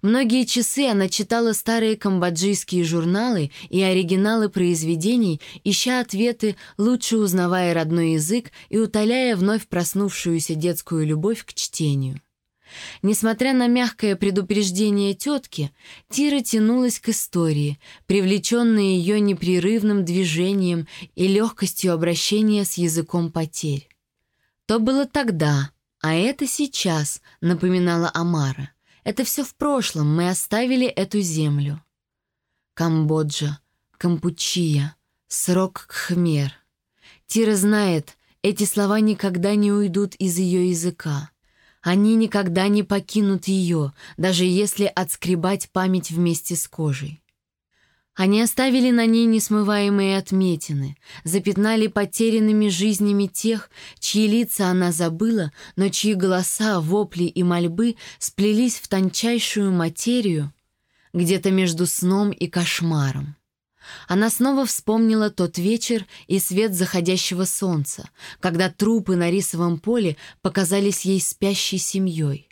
Многие часы она читала старые камбоджийские журналы и оригиналы произведений, ища ответы, лучше узнавая родной язык и утоляя вновь проснувшуюся детскую любовь к чтению. Несмотря на мягкое предупреждение тетки, Тира тянулась к истории, привлеченная ее непрерывным движением и легкостью обращения с языком потерь. «То было тогда, а это сейчас», — напоминала Амара. Это все в прошлом, мы оставили эту землю. Камбоджа, Кампучия, срок Кхмер. Тира знает, эти слова никогда не уйдут из ее языка. Они никогда не покинут ее, даже если отскребать память вместе с кожей. Они оставили на ней несмываемые отметины, запятнали потерянными жизнями тех, чьи лица она забыла, но чьи голоса, вопли и мольбы сплелись в тончайшую материю где-то между сном и кошмаром. Она снова вспомнила тот вечер и свет заходящего солнца, когда трупы на рисовом поле показались ей спящей семьей.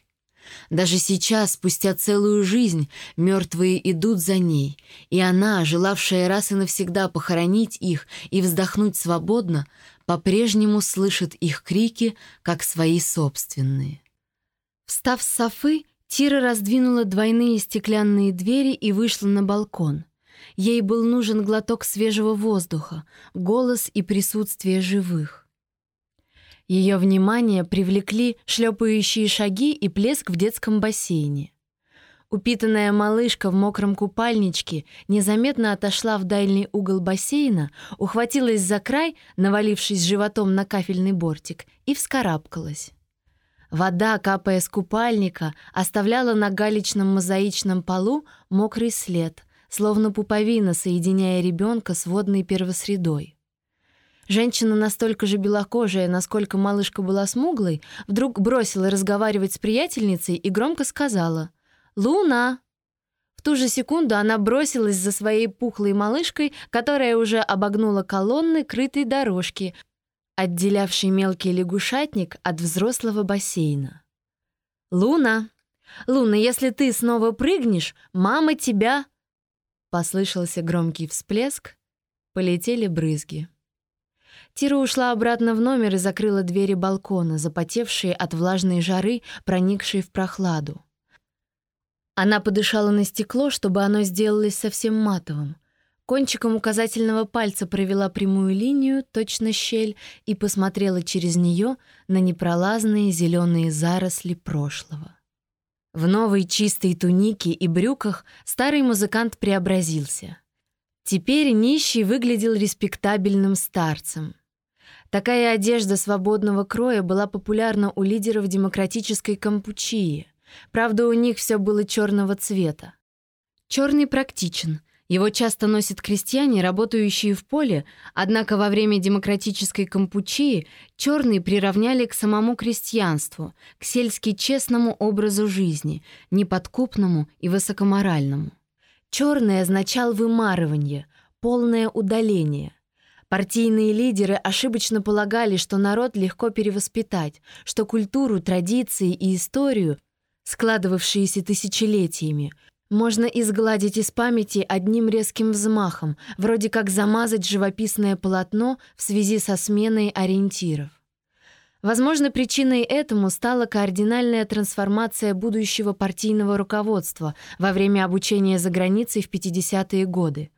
Даже сейчас, спустя целую жизнь, мертвые идут за ней, и она, желавшая раз и навсегда похоронить их и вздохнуть свободно, по-прежнему слышит их крики, как свои собственные. Встав с софы, Тира раздвинула двойные стеклянные двери и вышла на балкон. Ей был нужен глоток свежего воздуха, голос и присутствие живых. Ее внимание привлекли шлепающие шаги и плеск в детском бассейне. Упитанная малышка в мокром купальничке незаметно отошла в дальний угол бассейна, ухватилась за край, навалившись животом на кафельный бортик, и вскарабкалась. Вода, капая с купальника, оставляла на галечном мозаичном полу мокрый след, словно пуповина, соединяя ребенка с водной первосредой. Женщина, настолько же белокожая, насколько малышка была смуглой, вдруг бросила разговаривать с приятельницей и громко сказала «Луна!». В ту же секунду она бросилась за своей пухлой малышкой, которая уже обогнула колонны крытой дорожки, отделявшей мелкий лягушатник от взрослого бассейна. «Луна! Луна, если ты снова прыгнешь, мама тебя...» Послышался громкий всплеск, полетели брызги. Тира ушла обратно в номер и закрыла двери балкона, запотевшие от влажной жары, проникшей в прохладу. Она подышала на стекло, чтобы оно сделалось совсем матовым. Кончиком указательного пальца провела прямую линию, точно щель, и посмотрела через нее на непролазные зеленые заросли прошлого. В новой чистой тунике и брюках старый музыкант преобразился. Теперь нищий выглядел респектабельным старцем. Такая одежда свободного кроя была популярна у лидеров демократической Кампучии. Правда, у них все было черного цвета. Черный практичен. Его часто носят крестьяне, работающие в поле, однако во время демократической Кампучии черный приравняли к самому крестьянству, к сельски честному образу жизни, неподкупному и высокоморальному. Черный означал вымарывание, полное удаление. Партийные лидеры ошибочно полагали, что народ легко перевоспитать, что культуру, традиции и историю, складывавшиеся тысячелетиями, можно изгладить из памяти одним резким взмахом, вроде как замазать живописное полотно в связи со сменой ориентиров. Возможно, причиной этому стала кардинальная трансформация будущего партийного руководства во время обучения за границей в 50-е годы,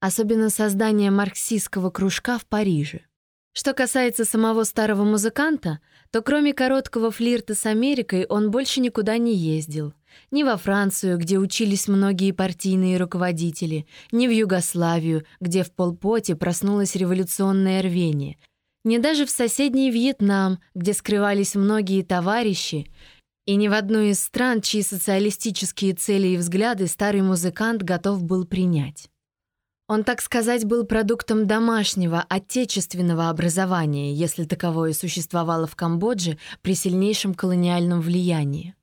особенно создание марксистского кружка в Париже. Что касается самого старого музыканта, то кроме короткого флирта с Америкой он больше никуда не ездил. Ни во Францию, где учились многие партийные руководители, ни в Югославию, где в Полпоте проснулось революционное рвение — не даже в соседний Вьетнам, где скрывались многие товарищи, и ни в одну из стран, чьи социалистические цели и взгляды старый музыкант готов был принять. Он, так сказать, был продуктом домашнего, отечественного образования, если таковое существовало в Камбодже при сильнейшем колониальном влиянии.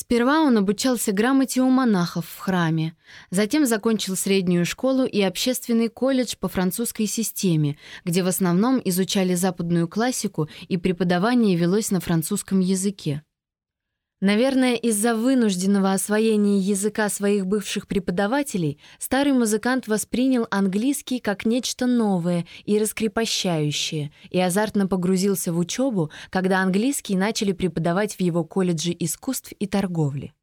Сперва он обучался грамоте у монахов в храме, затем закончил среднюю школу и общественный колледж по французской системе, где в основном изучали западную классику и преподавание велось на французском языке. Наверное, из-за вынужденного освоения языка своих бывших преподавателей старый музыкант воспринял английский как нечто новое и раскрепощающее, и азартно погрузился в учебу, когда английский начали преподавать в его колледже искусств и торговли.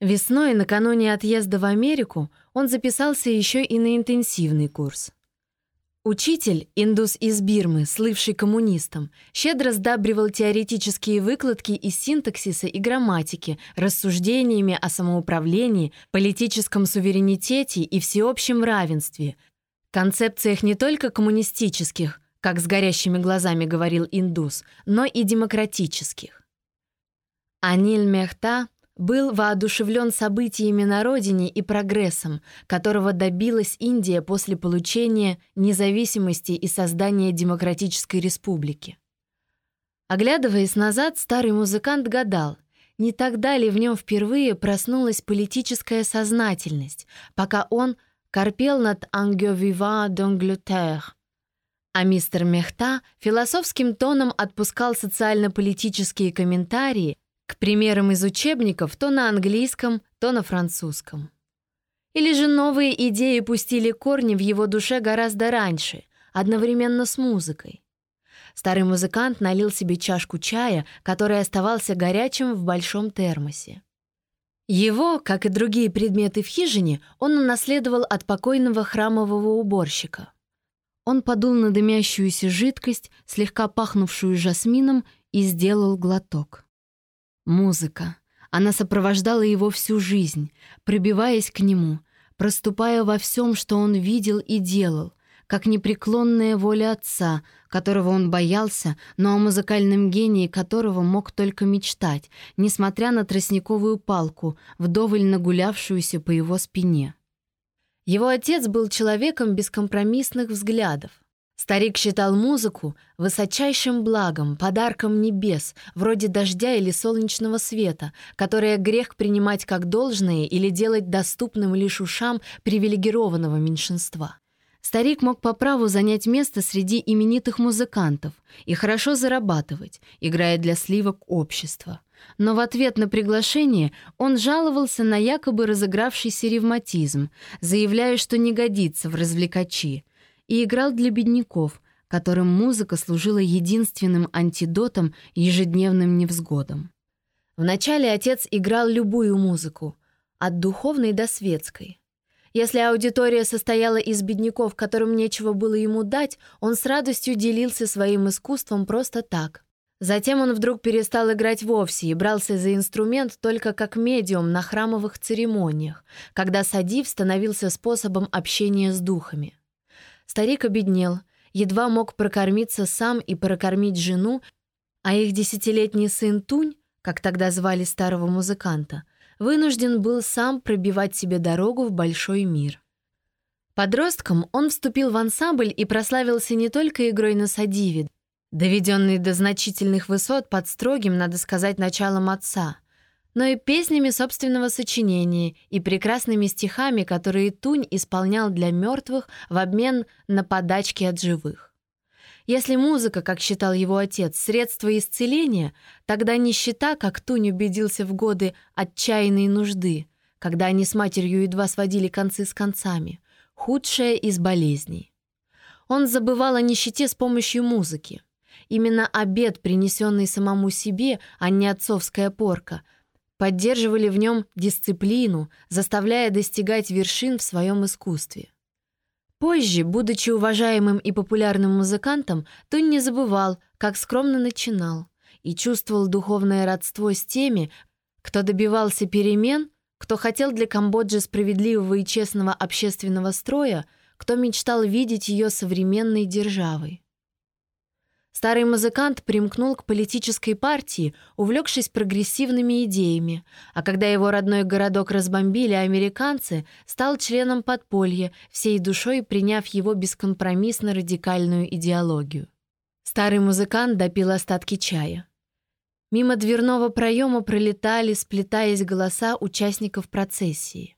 Весной, накануне отъезда в Америку, он записался еще и на интенсивный курс. Учитель, индус из Бирмы, слывший коммунистом, щедро сдабривал теоретические выкладки из синтаксиса и грамматики рассуждениями о самоуправлении, политическом суверенитете и всеобщем равенстве, концепциях не только коммунистических, как с горящими глазами говорил индус, но и демократических. Аниль Мехта был воодушевлен событиями на родине и прогрессом, которого добилась Индия после получения независимости и создания демократической республики. Оглядываясь назад, старый музыкант гадал, не тогда ли в нем впервые проснулась политическая сознательность, пока он корпел над «Ангё вива d'Angleterre», а мистер Мехта философским тоном отпускал социально-политические комментарии, к примерам из учебников то на английском, то на французском. Или же новые идеи пустили корни в его душе гораздо раньше, одновременно с музыкой. Старый музыкант налил себе чашку чая, который оставался горячим в большом термосе. Его, как и другие предметы в хижине, он унаследовал от покойного храмового уборщика. Он подул на дымящуюся жидкость, слегка пахнувшую жасмином, и сделал глоток. Музыка. Она сопровождала его всю жизнь, пробиваясь к нему, проступая во всем, что он видел и делал, как непреклонная воля отца, которого он боялся, но о музыкальном гении которого мог только мечтать, несмотря на тростниковую палку, вдоволь нагулявшуюся по его спине. Его отец был человеком бескомпромиссных взглядов. Старик считал музыку высочайшим благом, подарком небес, вроде дождя или солнечного света, которое грех принимать как должное или делать доступным лишь ушам привилегированного меньшинства. Старик мог по праву занять место среди именитых музыкантов и хорошо зарабатывать, играя для сливок общества. Но в ответ на приглашение он жаловался на якобы разыгравшийся ревматизм, заявляя, что не годится в развлекачи, и играл для бедняков, которым музыка служила единственным антидотом ежедневным невзгодам. Вначале отец играл любую музыку, от духовной до светской. Если аудитория состояла из бедняков, которым нечего было ему дать, он с радостью делился своим искусством просто так. Затем он вдруг перестал играть вовсе и брался за инструмент только как медиум на храмовых церемониях, когда садив становился способом общения с духами. Старик обеднел, едва мог прокормиться сам и прокормить жену, а их десятилетний сын Тунь, как тогда звали старого музыканта, вынужден был сам пробивать себе дорогу в большой мир. Подростком он вступил в ансамбль и прославился не только игрой на садиве, доведенный до значительных высот под строгим, надо сказать, началом отца — но и песнями собственного сочинения и прекрасными стихами, которые Тунь исполнял для мертвых в обмен на подачки от живых. Если музыка, как считал его отец, средство исцеления, тогда нищета, как Тунь убедился в годы отчаянной нужды, когда они с матерью едва сводили концы с концами, худшая из болезней. Он забывал о нищете с помощью музыки — именно обед, принесенный самому себе, а не отцовская порка, поддерживали в нем дисциплину, заставляя достигать вершин в своем искусстве. Позже, будучи уважаемым и популярным музыкантом, Тунь не забывал, как скромно начинал, и чувствовал духовное родство с теми, кто добивался перемен, кто хотел для Камбоджи справедливого и честного общественного строя, кто мечтал видеть ее современной державой. Старый музыкант примкнул к политической партии, увлекшись прогрессивными идеями, а когда его родной городок разбомбили американцы, стал членом подполья, всей душой приняв его бескомпромиссно радикальную идеологию. Старый музыкант допил остатки чая. Мимо дверного проема пролетали, сплетаясь голоса участников процессии.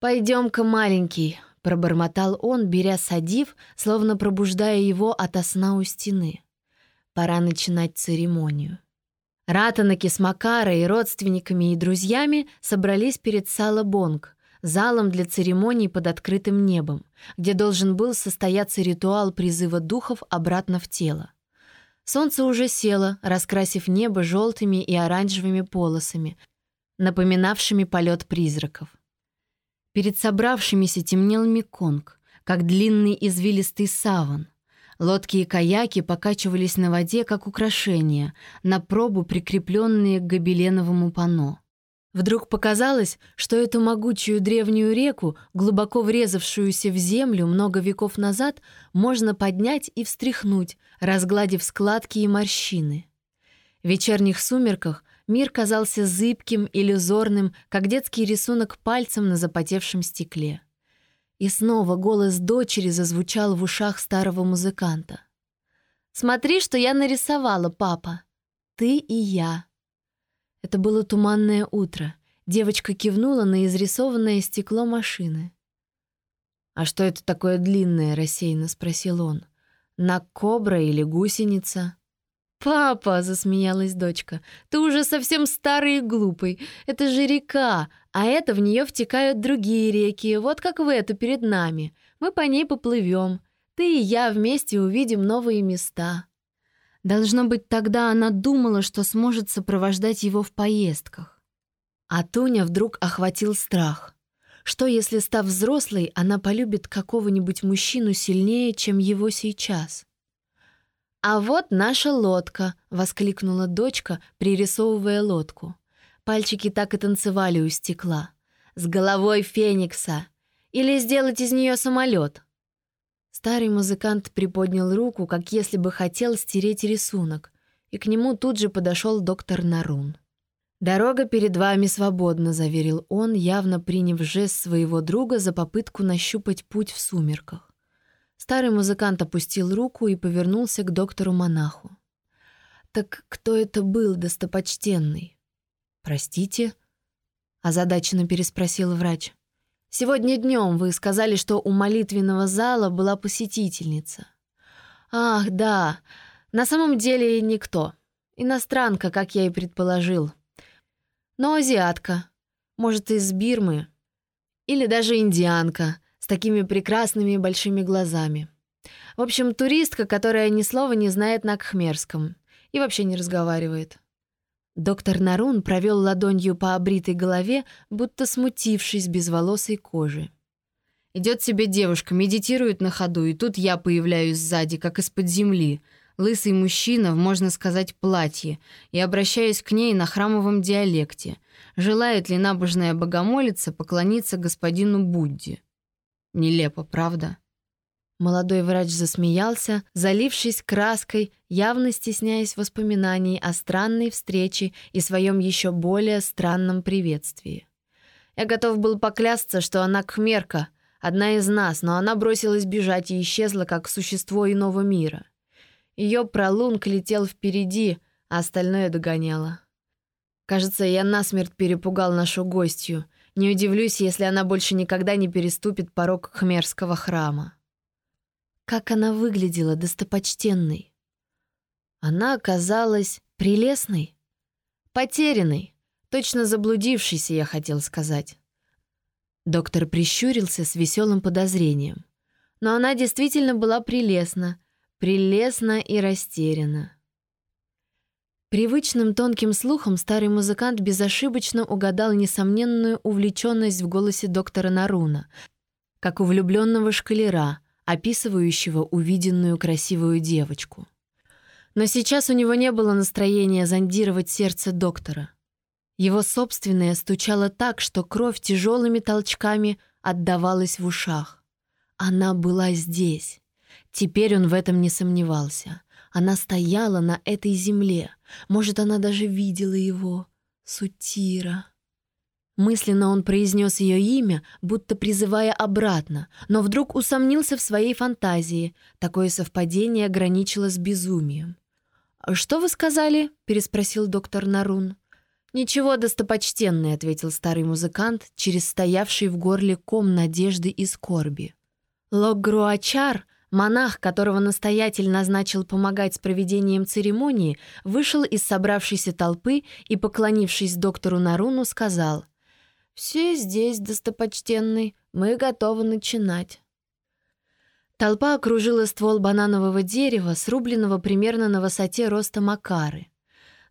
«Пойдем-ка, маленький», — пробормотал он, беря садив, словно пробуждая его ото сна у стены. «Пора начинать церемонию». Ратанаки с Макарой, родственниками и друзьями собрались перед Сала-Бонг, залом для церемоний под открытым небом, где должен был состояться ритуал призыва духов обратно в тело. Солнце уже село, раскрасив небо желтыми и оранжевыми полосами, напоминавшими полет призраков. Перед собравшимися темнел Меконг, как длинный извилистый саван. Лодки и каяки покачивались на воде, как украшения, на пробу прикрепленные к гобеленовому панно. Вдруг показалось, что эту могучую древнюю реку, глубоко врезавшуюся в землю много веков назад, можно поднять и встряхнуть, разгладив складки и морщины. В вечерних сумерках мир казался зыбким, иллюзорным, как детский рисунок пальцем на запотевшем стекле. И снова голос дочери зазвучал в ушах старого музыканта. «Смотри, что я нарисовала, папа! Ты и я!» Это было туманное утро. Девочка кивнула на изрисованное стекло машины. «А что это такое длинное?» — рассеянно спросил он. «На кобра или гусеница?» «Папа!» — засмеялась дочка. «Ты уже совсем старый и глупый. Это же река, а это в нее втекают другие реки, вот как в эту перед нами. Мы по ней поплывем. Ты и я вместе увидим новые места». Должно быть, тогда она думала, что сможет сопровождать его в поездках. А Туня вдруг охватил страх. Что, если, став взрослой, она полюбит какого-нибудь мужчину сильнее, чем его сейчас? «А вот наша лодка!» — воскликнула дочка, пририсовывая лодку. Пальчики так и танцевали у стекла. «С головой феникса! Или сделать из нее самолет!» Старый музыкант приподнял руку, как если бы хотел стереть рисунок, и к нему тут же подошел доктор Нарун. «Дорога перед вами свободна», — заверил он, явно приняв жест своего друга за попытку нащупать путь в сумерках. Старый музыкант опустил руку и повернулся к доктору-монаху. «Так кто это был, достопочтенный?» «Простите?» — озадаченно переспросил врач. Сегодня днем вы сказали, что у молитвенного зала была посетительница. Ах, да. На самом деле никто. Иностранка, как я и предположил. Но азиатка. Может, из Бирмы. Или даже индианка такими прекрасными большими глазами. В общем, туристка, которая ни слова не знает на кхмерском и вообще не разговаривает. Доктор Нарун провел ладонью по обритой голове, будто смутившись безволосой кожи. Идет себе девушка, медитирует на ходу, и тут я появляюсь сзади, как из-под земли. Лысый мужчина в, можно сказать, платье, и обращаюсь к ней на храмовом диалекте. Желает ли набожная богомолица поклониться господину Будде? Нелепо, правда? Молодой врач засмеялся, залившись краской, явно стесняясь воспоминаний о странной встрече и своем еще более странном приветствии. Я готов был поклясться, что она кхмерка, одна из нас, но она бросилась бежать и исчезла, как существо иного мира. Ее пролунг летел впереди, а остальное догоняло. Кажется, я насмерть перепугал нашу гостью. Не удивлюсь, если она больше никогда не переступит порог хмерского храма. Как она выглядела достопочтенной. Она оказалась прелестной, потерянной, точно заблудившейся, я хотел сказать. Доктор прищурился с веселым подозрением. Но она действительно была прелестна, прелестно и растеряно. Привычным тонким слухом старый музыкант безошибочно угадал несомненную увлеченность в голосе доктора Наруна, как у влюбленного шкалера, описывающего увиденную красивую девочку. Но сейчас у него не было настроения зондировать сердце доктора. Его собственное стучало так, что кровь тяжелыми толчками отдавалась в ушах. Она была здесь. Теперь он в этом не сомневался. Она стояла на этой земле. Может, она даже видела его. Сутира. Мысленно он произнес ее имя, будто призывая обратно, но вдруг усомнился в своей фантазии. Такое совпадение ограничило с безумием. «Что вы сказали?» — переспросил доктор Нарун. «Ничего, достопочтенный», — ответил старый музыкант, через стоявший в горле ком надежды и скорби. Логгруачар, монах, которого настоятель назначил помогать с проведением церемонии, вышел из собравшейся толпы и, поклонившись доктору Наруну, сказал «Все здесь, достопочтенный, мы готовы начинать». Толпа окружила ствол бананового дерева, срубленного примерно на высоте роста Макары.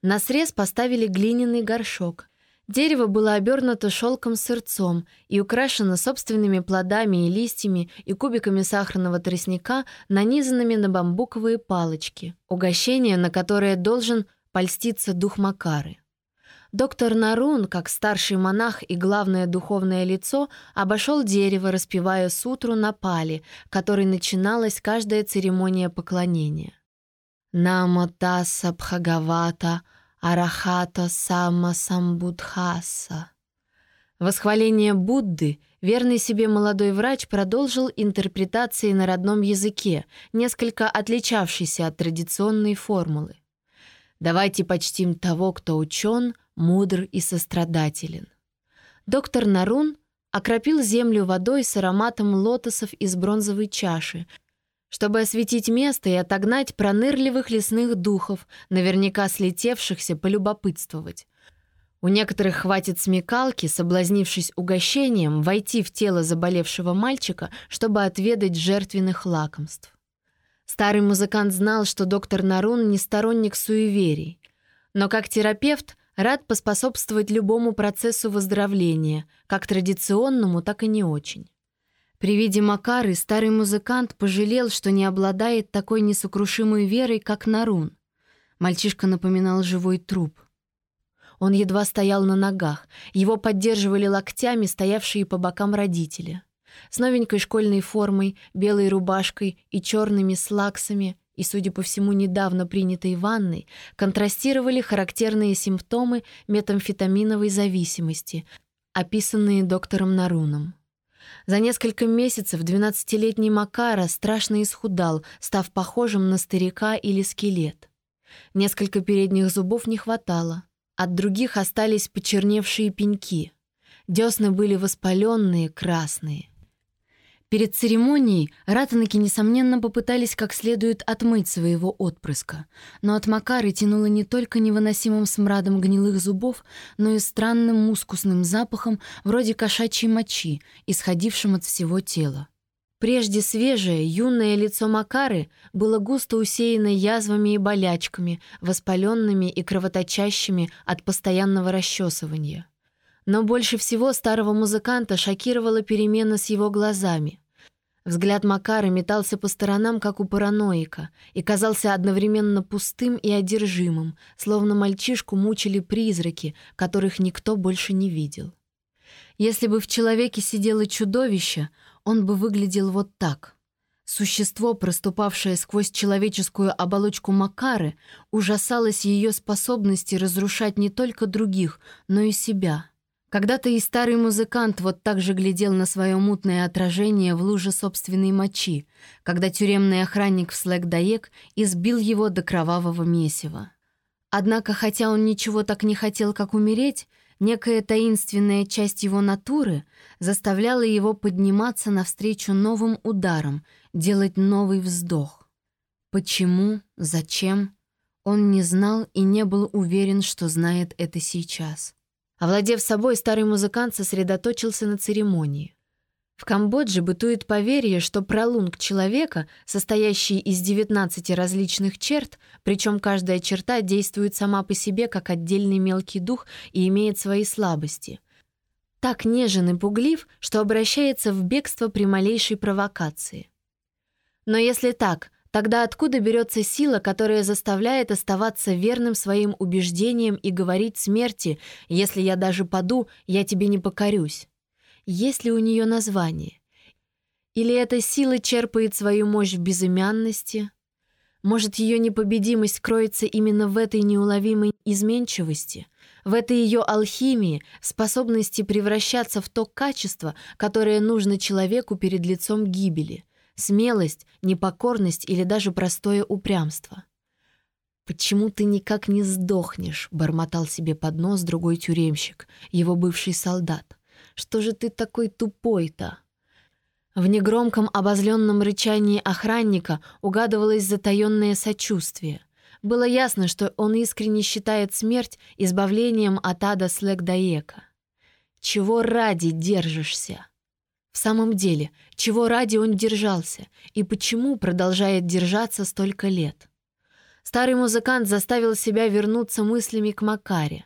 На срез поставили глиняный горшок. Дерево было обернуто шелком сырцом и украшено собственными плодами и листьями и кубиками сахарного тростника, нанизанными на бамбуковые палочки, угощение, на которое должен польститься дух Макары. Доктор Нарун, как старший монах и главное духовное лицо, обошел дерево, распевая сутру на пале, которой начиналась каждая церемония поклонения. «Намотаса Бхагавата Арахата Сама Самбудхаса». Восхваление Будды верный себе молодой врач продолжил интерпретации на родном языке, несколько отличавшейся от традиционной формулы. «Давайте почтим того, кто учен, мудр и сострадателен. Доктор Нарун окропил землю водой с ароматом лотосов из бронзовой чаши, чтобы осветить место и отогнать пронырливых лесных духов, наверняка слетевшихся полюбопытствовать. У некоторых хватит смекалки, соблазнившись угощением, войти в тело заболевшего мальчика, чтобы отведать жертвенных лакомств. Старый музыкант знал, что доктор Нарун не сторонник суеверий, но как терапевт рад поспособствовать любому процессу выздоровления, как традиционному, так и не очень. При виде Макары старый музыкант пожалел, что не обладает такой несокрушимой верой, как Нарун. Мальчишка напоминал живой труп. Он едва стоял на ногах, его поддерживали локтями стоявшие по бокам родители. С новенькой школьной формой, белой рубашкой и черными слаксами и, судя по всему, недавно принятой ванной, контрастировали характерные симптомы метамфетаминовой зависимости, описанные доктором Наруном. За несколько месяцев 12-летний Макара страшно исхудал, став похожим на старика или скелет. Несколько передних зубов не хватало. От других остались почерневшие пеньки. Десны были воспаленные, красные. Перед церемонией ратаники, несомненно, попытались как следует отмыть своего отпрыска, но от Макары тянуло не только невыносимым смрадом гнилых зубов, но и странным мускусным запахом вроде кошачьей мочи, исходившим от всего тела. Прежде свежее, юное лицо Макары было густо усеяно язвами и болячками, воспаленными и кровоточащими от постоянного расчесывания. Но больше всего старого музыканта шокировала перемена с его глазами. Взгляд Макара метался по сторонам, как у параноика, и казался одновременно пустым и одержимым, словно мальчишку мучили призраки, которых никто больше не видел. Если бы в человеке сидело чудовище, он бы выглядел вот так. Существо, проступавшее сквозь человеческую оболочку Макары, ужасалось ее способности разрушать не только других, но и себя — когда-то и старый музыкант вот так же глядел на свое мутное отражение в луже собственной мочи, когда тюремный охранник в слэк-даек избил его до кровавого месива. Однако, хотя он ничего так не хотел, как умереть, некая таинственная часть его натуры заставляла его подниматься навстречу новым ударам, делать новый вздох. Почему? Зачем? Он не знал и не был уверен, что знает это сейчас. Овладев собой, старый музыкант сосредоточился на церемонии. В Камбодже бытует поверье, что пролунг человека, состоящий из 19 различных черт, причем каждая черта действует сама по себе как отдельный мелкий дух и имеет свои слабости. Так нежен и пуглив, что обращается в бегство при малейшей провокации. Но если так, тогда откуда берется сила, которая заставляет оставаться верным своим убеждениям и говорить смерти, если я даже паду, я тебе не покорюсь? Есть ли у нее название? Или эта сила черпает свою мощь в безымянности? Может, ее непобедимость кроется именно в этой неуловимой изменчивости, в этой ее алхимии, способности превращаться в то качество, которое нужно человеку перед лицом гибели, смелость, непокорность или даже простое упрямство. «Почему ты никак не сдохнешь?» — бормотал себе под нос другой тюремщик, его бывший солдат. Что же ты такой тупой-то?» В негромком обозленном рычании охранника угадывалось затаённое сочувствие. Было ясно, что он искренне считает смерть избавлением от ада Слэгдаека. «Чего ради держишься?» В самом деле, чего ради он держался и почему продолжает держаться столько лет? Старый музыкант заставил себя вернуться мыслями к Макаре.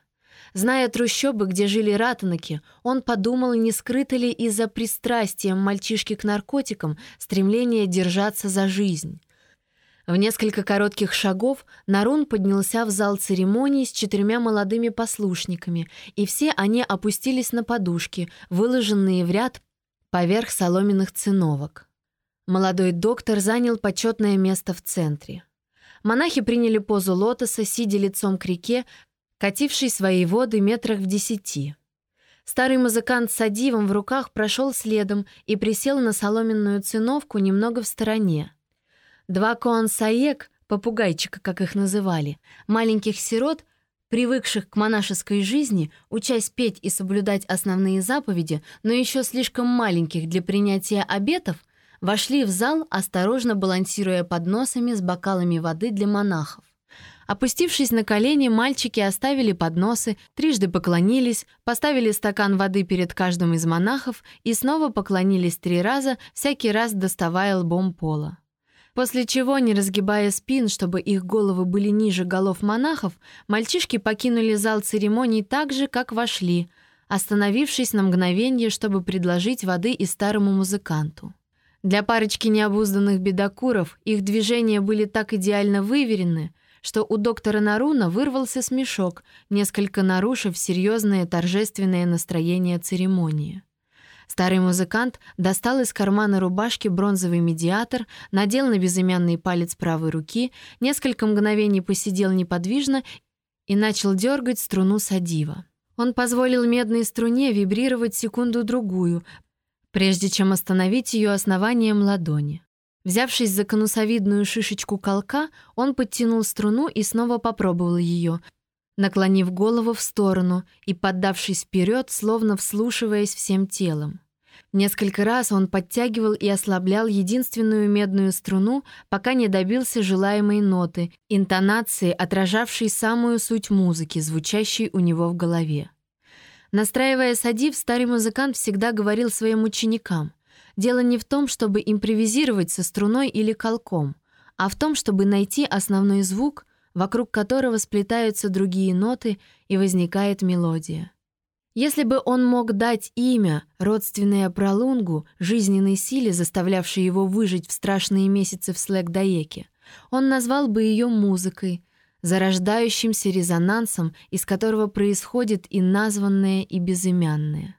Зная трущобы, где жили ратанаки, он подумал, не скрыто ли из-за пристрастия мальчишки к наркотикам стремление держаться за жизнь. В несколько коротких шагов Нарун поднялся в зал церемонии с четырьмя молодыми послушниками, и все они опустились на подушки, выложенные в ряд поверх соломенных циновок. Молодой доктор занял почетное место в центре. Монахи приняли позу лотоса, сидя лицом к реке, кативший свои воды метрах в десяти. Старый музыкант с адивом в руках прошел следом и присел на соломенную циновку немного в стороне. Два коансаек, попугайчика, как их называли, маленьких сирот, привыкших к монашеской жизни, учась петь и соблюдать основные заповеди, но еще слишком маленьких для принятия обетов, вошли в зал, осторожно балансируя подносами с бокалами воды для монахов. Опустившись на колени, мальчики оставили подносы, трижды поклонились, поставили стакан воды перед каждым из монахов и снова поклонились три раза, всякий раз доставая лбом пола. После чего, не разгибая спин, чтобы их головы были ниже голов монахов, мальчишки покинули зал церемоний так же, как вошли, остановившись на мгновение, чтобы предложить воды и старому музыканту. Для парочки необузданных бедокуров их движения были так идеально выверены — что у доктора Наруна вырвался смешок, несколько нарушив серьезное торжественное настроение церемонии. Старый музыкант достал из кармана рубашки бронзовый медиатор, надел на безымянный палец правой руки, несколько мгновений посидел неподвижно и начал дергать струну садива. Он позволил медной струне вибрировать секунду-другую, прежде чем остановить ее основанием ладони. Взявшись за конусовидную шишечку колка, он подтянул струну и снова попробовал ее, наклонив голову в сторону и поддавшись вперед, словно вслушиваясь всем телом. Несколько раз он подтягивал и ослаблял единственную медную струну, пока не добился желаемой ноты, интонации, отражавшей самую суть музыки, звучащей у него в голове. Настраивая садив, старый музыкант всегда говорил своим ученикам — Дело не в том, чтобы импровизировать со струной или колком, а в том, чтобы найти основной звук, вокруг которого сплетаются другие ноты и возникает мелодия. Если бы он мог дать имя, родственное пролунгу, жизненной силе, заставлявшей его выжить в страшные месяцы в Слэк-Даеке, он назвал бы ее музыкой, зарождающимся резонансом, из которого происходит и названное, и безымянное.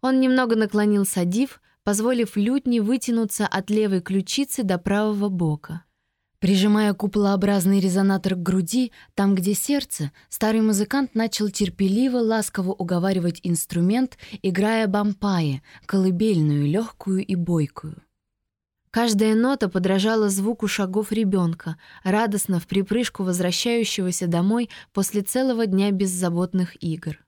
Он немного наклонил садив, позволив лютне вытянуться от левой ключицы до правого бока. Прижимая куполообразный резонатор к груди, там, где сердце, старый музыкант начал терпеливо, ласково уговаривать инструмент, играя бампаи, колыбельную, легкую и бойкую. Каждая нота подражала звуку шагов ребенка, радостно в припрыжку возвращающегося домой после целого дня беззаботных игр.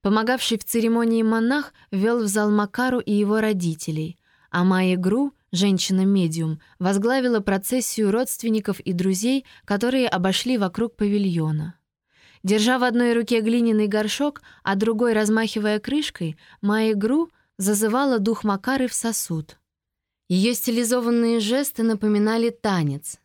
Помогавший в церемонии монах вел в зал Макару и его родителей, а Майя Гру, женщина-медиум, возглавила процессию родственников и друзей, которые обошли вокруг павильона. Держа в одной руке глиняный горшок, а другой размахивая крышкой, Майя Гру, зазывала дух Макары в сосуд. Ее стилизованные жесты напоминали танец.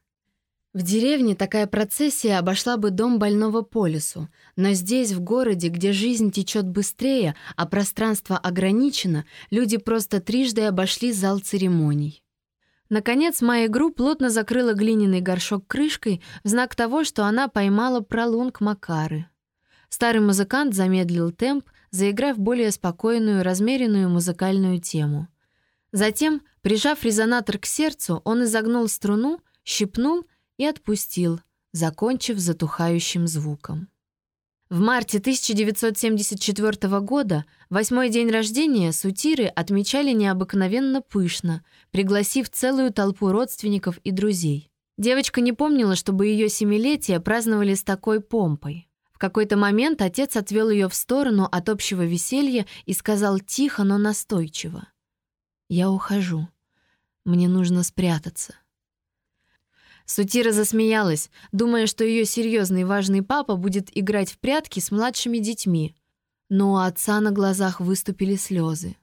В деревне такая процессия обошла бы дом больного по лесу, но здесь, в городе, где жизнь течет быстрее, а пространство ограничено, люди просто трижды обошли зал церемоний. Наконец, Майя Гру плотно закрыла глиняный горшок крышкой в знак того, что она поймала пролунг Макары. Старый музыкант замедлил темп, заиграв более спокойную, размеренную музыкальную тему. Затем, прижав резонатор к сердцу, он изогнул струну, щипнул и отпустил, закончив затухающим звуком. В марте 1974 года, восьмой день рождения, сутиры отмечали необыкновенно пышно, пригласив целую толпу родственников и друзей. Девочка не помнила, чтобы ее семилетие праздновали с такой помпой. В какой-то момент отец отвел ее в сторону от общего веселья и сказал тихо, но настойчиво. «Я ухожу. Мне нужно спрятаться». Сутира засмеялась, думая, что ее серьезный важный папа будет играть в прятки с младшими детьми. Но у отца на глазах выступили слезы.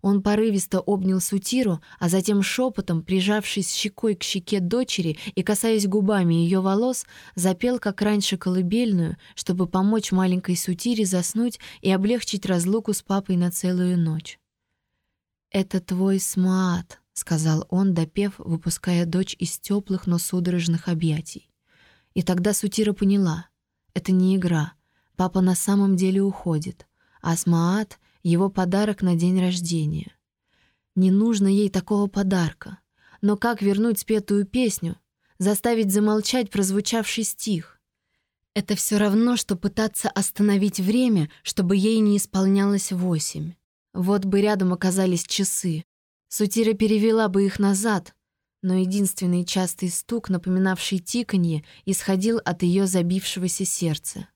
Он порывисто обнял Сутиру, а затем шепотом, прижавшись щекой к щеке дочери и касаясь губами ее волос, запел, как раньше, колыбельную, чтобы помочь маленькой Сутире заснуть и облегчить разлуку с папой на целую ночь. «Это твой смат», — сказал он, допев, выпуская дочь из теплых, но судорожных объятий. И тогда Сутира поняла — это не игра. Папа на самом деле уходит, а Смаат — его подарок на день рождения. Не нужно ей такого подарка. Но как вернуть спетую песню, заставить замолчать прозвучавший стих? Это все равно, что пытаться остановить время, чтобы ей не исполнялось восемь. Вот бы рядом оказались часы, Сутира перевела бы их назад, но единственный частый стук, напоминавший тиканье, исходил от ее забившегося сердца.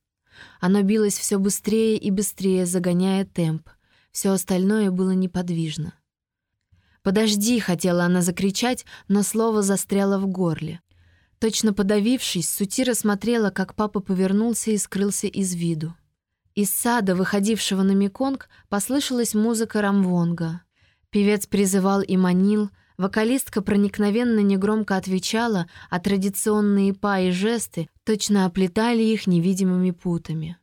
Оно билось все быстрее и быстрее, загоняя темп. Все остальное было неподвижно. «Подожди!» — хотела она закричать, но слово застряло в горле. Точно подавившись, Сутира смотрела, как папа повернулся и скрылся из виду. Из сада, выходившего на Меконг, послышалась музыка рамвонга. Певец призывал и манил, вокалистка проникновенно негромко отвечала, а традиционные па и жесты точно оплетали их невидимыми путами.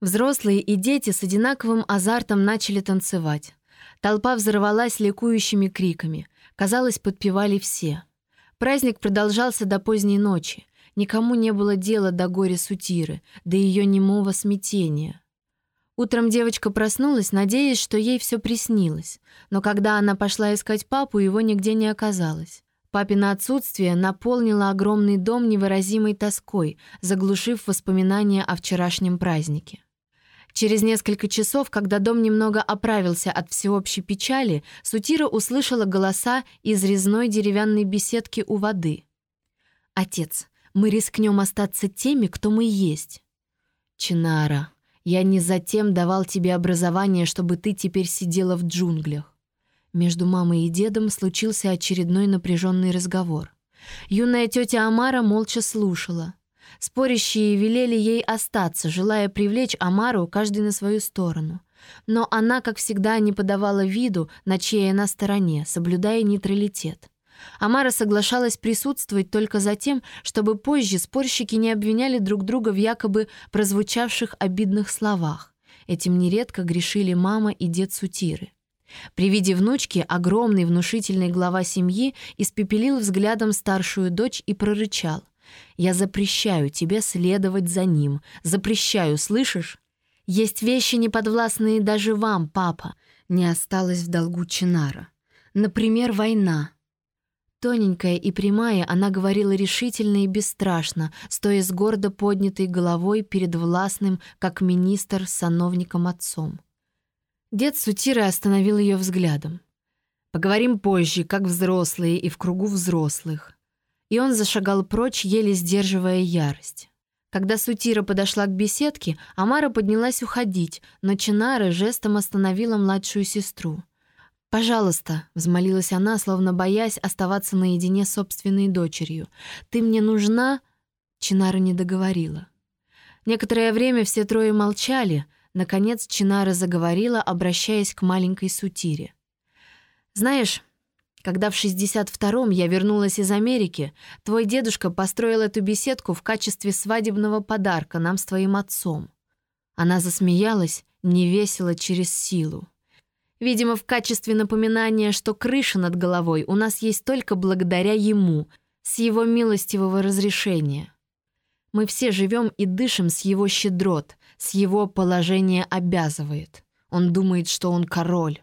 Взрослые и дети с одинаковым азартом начали танцевать. Толпа взорвалась ликующими криками. Казалось, подпевали все. Праздник продолжался до поздней ночи. Никому не было дела до горя Сутиры, до ее немого смятения. Утром девочка проснулась, надеясь, что ей все приснилось. Но когда она пошла искать папу, его нигде не оказалось. Папина отсутствие наполнило огромный дом невыразимой тоской, заглушив воспоминания о вчерашнем празднике. Через несколько часов, когда дом немного оправился от всеобщей печали, Сутира услышала голоса из резной деревянной беседки у воды. «Отец, мы рискнем остаться теми, кто мы есть». «Чинара», я не затем давал тебе образование, чтобы ты теперь сидела в джунглях. Между мамой и дедом случился очередной напряженный разговор. Юная тетя Амара молча слушала. Спорящие велели ей остаться, желая привлечь Амару каждый на свою сторону. Но она, как всегда, не подавала виду, на чьей она стороне, соблюдая нейтралитет. Амара соглашалась присутствовать только за тем, чтобы позже спорщики не обвиняли друг друга в якобы прозвучавших обидных словах. Этим нередко грешили мама и дед Сутиры. При виде внучки огромный внушительный глава семьи испепелил взглядом старшую дочь и прорычал. «Я запрещаю тебе следовать за ним. Запрещаю, слышишь? Есть вещи, неподвластные даже вам, папа», — не осталось в долгу Чинара. Например, война. Тоненькая и прямая, она говорила решительно и бесстрашно, стоя с гордо поднятой головой перед властным, как министр, сановником отцом. Дед Сутиры остановил ее взглядом. «Поговорим позже, как взрослые и в кругу взрослых». И он зашагал прочь, еле сдерживая ярость. Когда Сутира подошла к беседке, Амара поднялась уходить, но Чинара жестом остановила младшую сестру — «Пожалуйста», — взмолилась она, словно боясь оставаться наедине с собственной дочерью. «Ты мне нужна...» Чинара не договорила. Некоторое время все трое молчали. Наконец Чинара заговорила, обращаясь к маленькой Сутире. Знаешь, когда в 62-м я вернулась из Америки, твой дедушка построил эту беседку в качестве свадебного подарка нам с твоим отцом. Она засмеялась, невесело через силу. Видимо, в качестве напоминания, что крыша над головой у нас есть только благодаря ему, с его милостивого разрешения. Мы все живем и дышим с его щедрот, с его положения обязывает. Он думает, что он король.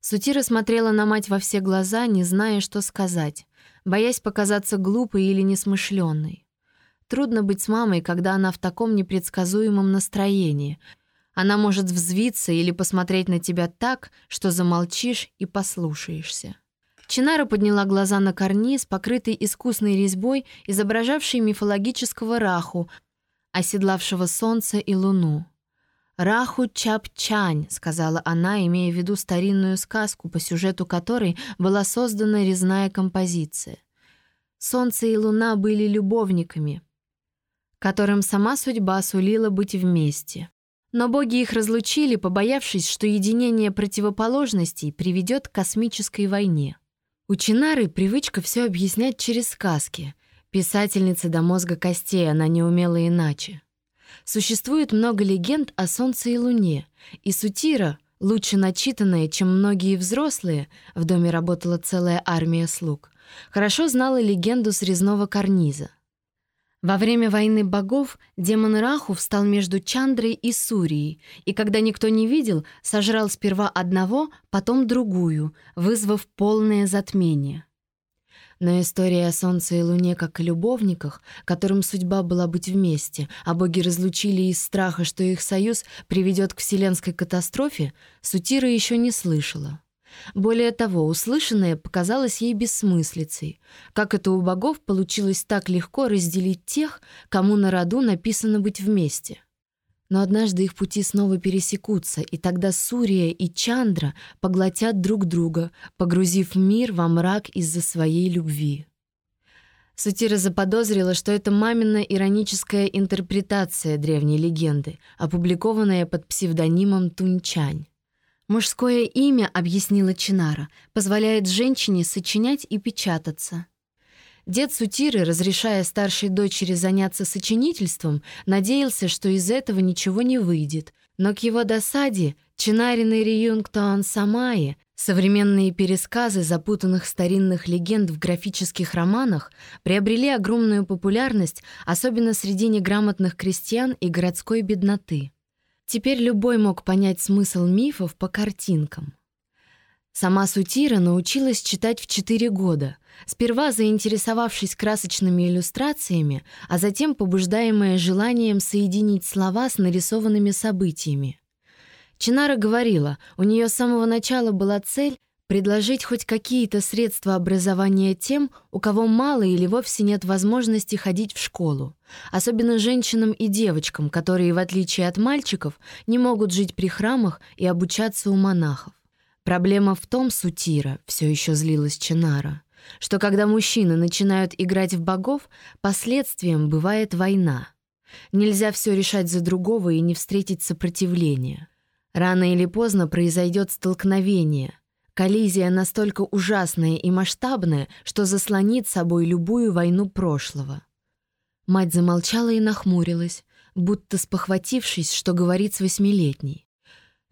Сутира смотрела на мать во все глаза, не зная, что сказать, боясь показаться глупой или несмышленной. Трудно быть с мамой, когда она в таком непредсказуемом настроении. Она может взвиться или посмотреть на тебя так, что замолчишь и послушаешься. Чинара подняла глаза на карниз, покрытый искусной резьбой, изображавший мифологического раху, оседлавшего солнце и луну. «Раху Чап-Чань», — сказала она, имея в виду старинную сказку, по сюжету которой была создана резная композиция. Солнце и луна были любовниками, которым сама судьба сулила быть вместе. Но боги их разлучили, побоявшись, что единение противоположностей приведет к космической войне. У Чинары привычка все объяснять через сказки. Писательница до мозга костей, она не умела иначе. Существует много легенд о Солнце и Луне, и Сутира, лучше начитанная, чем многие взрослые, в доме работала целая армия слуг, хорошо знала легенду с резного карниза. Во время войны богов демон Раху встал между Чандрой и Сурией, и когда никто не видел, сожрал сперва одного, потом другую, вызвав полное затмение. Но история о Солнце и Луне как о любовниках, которым судьба была быть вместе, а боги разлучили из страха, что их союз приведет к вселенской катастрофе, Сутира еще не слышала. Более того, услышанное показалось ей бессмыслицей. Как это у богов получилось так легко разделить тех, кому на роду написано быть вместе? Но однажды их пути снова пересекутся, и тогда Сурия и Чандра поглотят друг друга, погрузив мир во мрак из-за своей любви. Сутира заподозрила, что это мамина ироническая интерпретация древней легенды, опубликованная под псевдонимом Тунчань. Мужское имя, объяснила Чинара, позволяет женщине сочинять и печататься. Дед Сутиры, разрешая старшей дочери заняться сочинительством, надеялся, что из этого ничего не выйдет. Но к его досаде Чинарин и Риюнгтаон Самаи, современные пересказы запутанных старинных легенд в графических романах, приобрели огромную популярность, особенно среди неграмотных крестьян и городской бедноты. Теперь любой мог понять смысл мифов по картинкам. Сама Сутира научилась читать в 4 года, сперва заинтересовавшись красочными иллюстрациями, а затем побуждаемая желанием соединить слова с нарисованными событиями. Чинара говорила, у нее с самого начала была цель предложить хоть какие-то средства образования тем, у кого мало или вовсе нет возможности ходить в школу, особенно женщинам и девочкам, которые, в отличие от мальчиков, не могут жить при храмах и обучаться у монахов. Проблема в том, Сутира, все еще злилась Чинара, что когда мужчины начинают играть в богов, последствием бывает война. Нельзя все решать за другого и не встретить сопротивления. Рано или поздно произойдет столкновение — Коллизия настолько ужасная и масштабная, что заслонит собой любую войну прошлого. Мать замолчала и нахмурилась, будто спохватившись, что говорит с восьмилетней.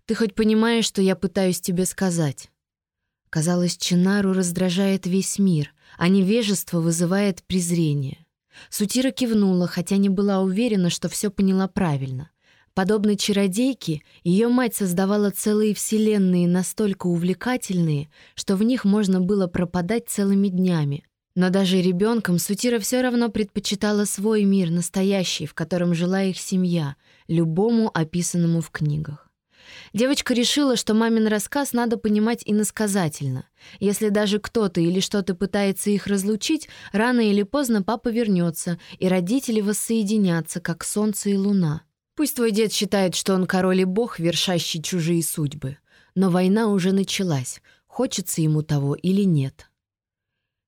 «Ты хоть понимаешь, что я пытаюсь тебе сказать?» Казалось, Чинару раздражает весь мир, а невежество вызывает презрение. Сутира кивнула, хотя не была уверена, что все поняла правильно. Подобно чародейке, ее мать создавала целые вселенные настолько увлекательные, что в них можно было пропадать целыми днями. Но даже ребенком Сутира все равно предпочитала свой мир, настоящий, в котором жила их семья, любому описанному в книгах. Девочка решила, что мамин рассказ надо понимать иносказательно. Если даже кто-то или что-то пытается их разлучить, рано или поздно папа вернется, и родители воссоединятся, как солнце и луна. Пусть твой дед считает, что он король и бог, вершащий чужие судьбы. Но война уже началась, хочется ему того или нет.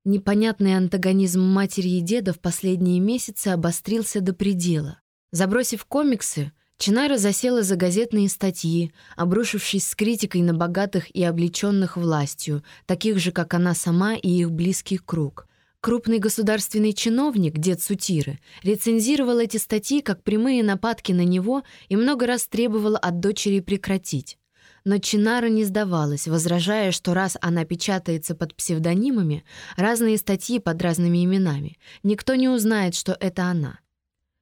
Непонятный антагонизм матери и деда в последние месяцы обострился до предела. Забросив комиксы, Чинара засела за газетные статьи, обрушившись с критикой на богатых и облеченных властью, таких же, как она сама и их близкий круг. Крупный государственный чиновник, дед Сутиры, рецензировал эти статьи как прямые нападки на него и много раз требовал от дочери прекратить. Но Чинара не сдавалась, возражая, что раз она печатается под псевдонимами, разные статьи под разными именами, никто не узнает, что это она.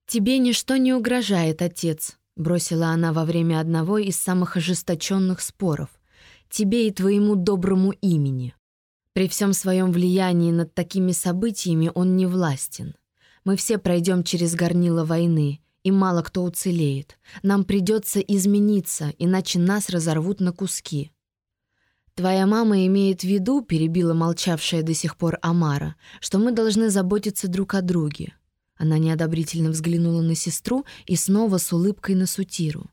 «Тебе ничто не угрожает, отец», — бросила она во время одного из самых ожесточенных споров. «Тебе и твоему доброму имени». При всем своем влиянии над такими событиями он не властен. Мы все пройдем через горнило войны, и мало кто уцелеет. Нам придется измениться, иначе нас разорвут на куски. «Твоя мама имеет в виду, — перебила молчавшая до сих пор Амара, — что мы должны заботиться друг о друге». Она неодобрительно взглянула на сестру и снова с улыбкой на Сутиру.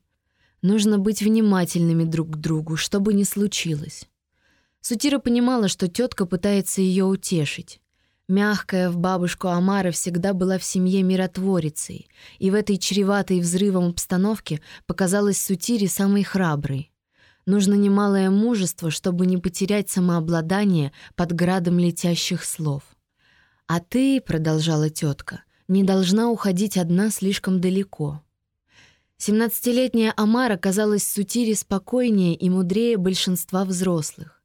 «Нужно быть внимательными друг к другу, что бы ни случилось». Сутира понимала, что тетка пытается ее утешить. Мягкая в бабушку Амара всегда была в семье миротворицей, и в этой чреватой взрывом обстановке показалась Сутире самой храброй. Нужно немалое мужество, чтобы не потерять самообладание под градом летящих слов. «А ты», — продолжала тетка, — «не должна уходить одна слишком далеко». Семнадцатилетняя Амара казалась Сутире спокойнее и мудрее большинства взрослых.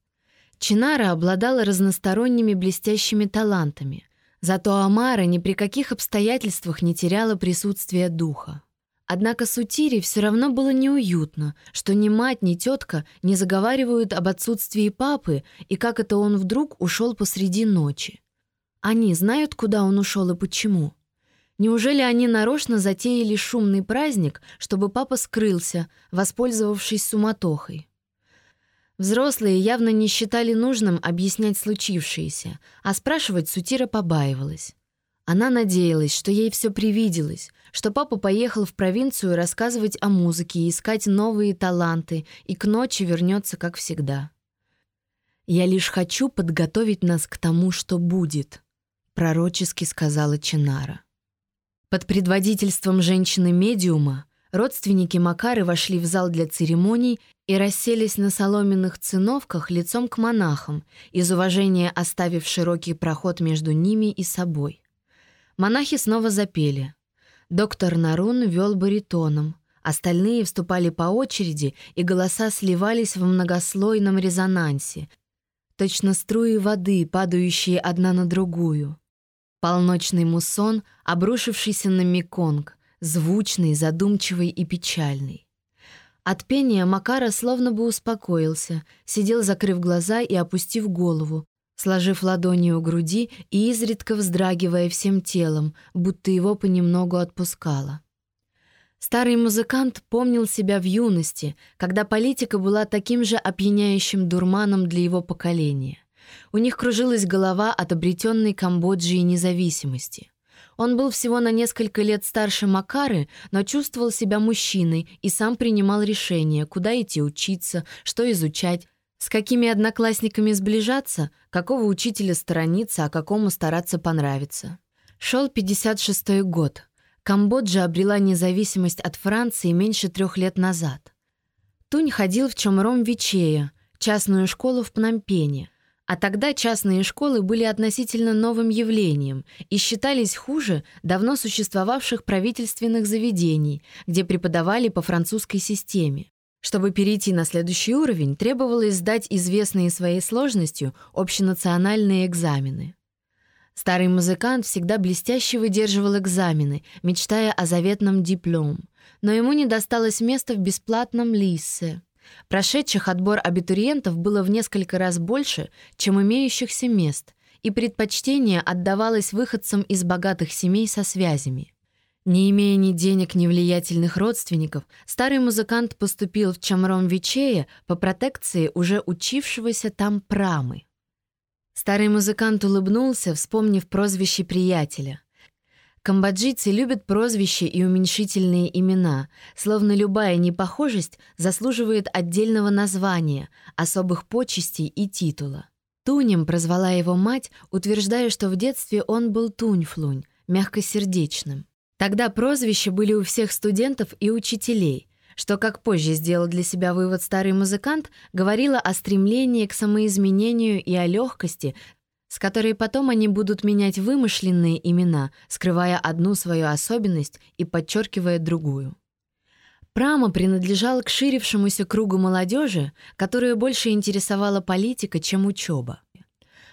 Чинара обладала разносторонними блестящими талантами, зато Амара ни при каких обстоятельствах не теряла присутствие духа. Однако Сутире все равно было неуютно, что ни мать, ни тетка не заговаривают об отсутствии папы и как это он вдруг ушел посреди ночи. Они знают, куда он ушел и почему. Неужели они нарочно затеяли шумный праздник, чтобы папа скрылся, воспользовавшись суматохой? Взрослые явно не считали нужным объяснять случившееся, а спрашивать Сутира побаивалась. Она надеялась, что ей все привиделось, что папа поехал в провинцию рассказывать о музыке и искать новые таланты, и к ночи вернется, как всегда. «Я лишь хочу подготовить нас к тому, что будет», — пророчески сказала Чинара. Под предводительством женщины-медиума родственники Макары вошли в зал для церемоний и расселись на соломенных циновках лицом к монахам, из уважения оставив широкий проход между ними и собой. Монахи снова запели. Доктор Нарун вел баритоном, остальные вступали по очереди, и голоса сливались в многослойном резонансе, точно струи воды, падающие одна на другую. Полночный муссон, обрушившийся на Меконг, звучный, задумчивый и печальный. От пения Макара словно бы успокоился, сидел, закрыв глаза и опустив голову, сложив ладони у груди и изредка вздрагивая всем телом, будто его понемногу отпускало. Старый музыкант помнил себя в юности, когда политика была таким же опьяняющим дурманом для его поколения. У них кружилась голова от обретенной Камбоджи независимости. Он был всего на несколько лет старше Макары, но чувствовал себя мужчиной и сам принимал решения, куда идти учиться, что изучать, с какими одноклассниками сближаться, какого учителя сторониться, а какому стараться понравиться. Шел 56-й год. Камбоджа обрела независимость от Франции меньше трех лет назад. Тунь ходил в Чомром Вичея, частную школу в Пномпене. А тогда частные школы были относительно новым явлением и считались хуже давно существовавших правительственных заведений, где преподавали по французской системе. Чтобы перейти на следующий уровень, требовалось сдать известные своей сложностью общенациональные экзамены. Старый музыкант всегда блестяще выдерживал экзамены, мечтая о заветном диплом, но ему не досталось места в бесплатном лиссе. Прошедших отбор абитуриентов было в несколько раз больше, чем имеющихся мест, и предпочтение отдавалось выходцам из богатых семей со связями. Не имея ни денег, ни влиятельных родственников, старый музыкант поступил в Чамром Вичея по протекции уже учившегося там Прамы. Старый музыкант улыбнулся, вспомнив прозвище приятеля. Камбоджийцы любят прозвища и уменьшительные имена, словно любая непохожесть заслуживает отдельного названия, особых почестей и титула. Тунем прозвала его мать, утверждая, что в детстве он был тунь-флунь, мягкосердечным. Тогда прозвища были у всех студентов и учителей, что, как позже сделал для себя вывод старый музыкант, говорило о стремлении к самоизменению и о легкости, с которой потом они будут менять вымышленные имена, скрывая одну свою особенность и подчеркивая другую. Прама принадлежал к ширившемуся кругу молодежи, которую больше интересовала политика, чем учеба.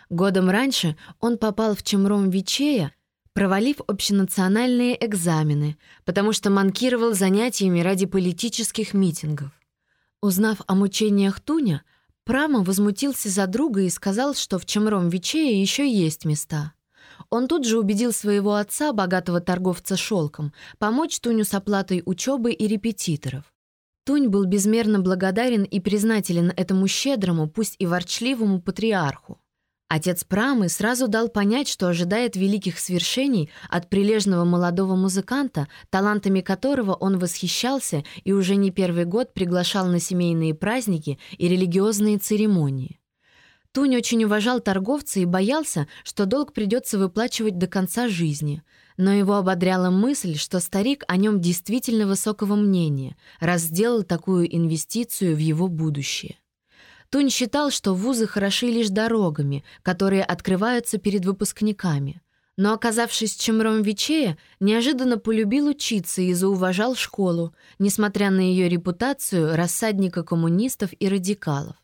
Годом раньше он попал в Чемром Вичея, провалив общенациональные экзамены, потому что манкировал занятиями ради политических митингов. Узнав о мучениях Туня, Прама возмутился за друга и сказал, что в Чемром Вичее еще есть места. Он тут же убедил своего отца, богатого торговца шелком, помочь Туню с оплатой учебы и репетиторов. Тунь был безмерно благодарен и признателен этому щедрому, пусть и ворчливому патриарху. Отец Прамы сразу дал понять, что ожидает великих свершений от прилежного молодого музыканта, талантами которого он восхищался и уже не первый год приглашал на семейные праздники и религиозные церемонии. Тунь очень уважал торговца и боялся, что долг придется выплачивать до конца жизни. Но его ободряла мысль, что старик о нем действительно высокого мнения, раз сделал такую инвестицию в его будущее. Тунь считал, что вузы хороши лишь дорогами, которые открываются перед выпускниками. Но, оказавшись Чемром Вичея, неожиданно полюбил учиться и зауважал школу, несмотря на ее репутацию рассадника коммунистов и радикалов.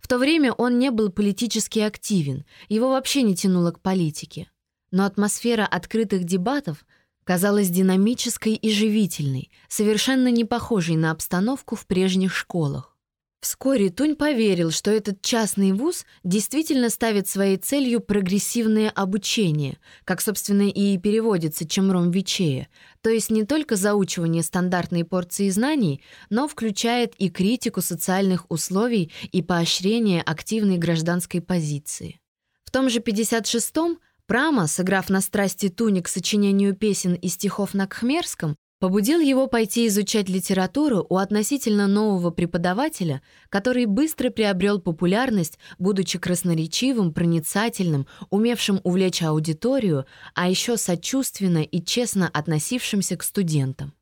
В то время он не был политически активен, его вообще не тянуло к политике. Но атмосфера открытых дебатов казалась динамической и живительной, совершенно не похожей на обстановку в прежних школах. Вскоре Тунь поверил, что этот частный вуз действительно ставит своей целью прогрессивное обучение, как, собственно, и переводится Чемром Вичея, то есть не только заучивание стандартной порции знаний, но включает и критику социальных условий и поощрение активной гражданской позиции. В том же 56-м Прама, сыграв на страсти Туни к сочинению песен и стихов на кхмерском, побудил его пойти изучать литературу у относительно нового преподавателя, который быстро приобрел популярность, будучи красноречивым, проницательным, умевшим увлечь аудиторию, а еще сочувственно и честно относившимся к студентам.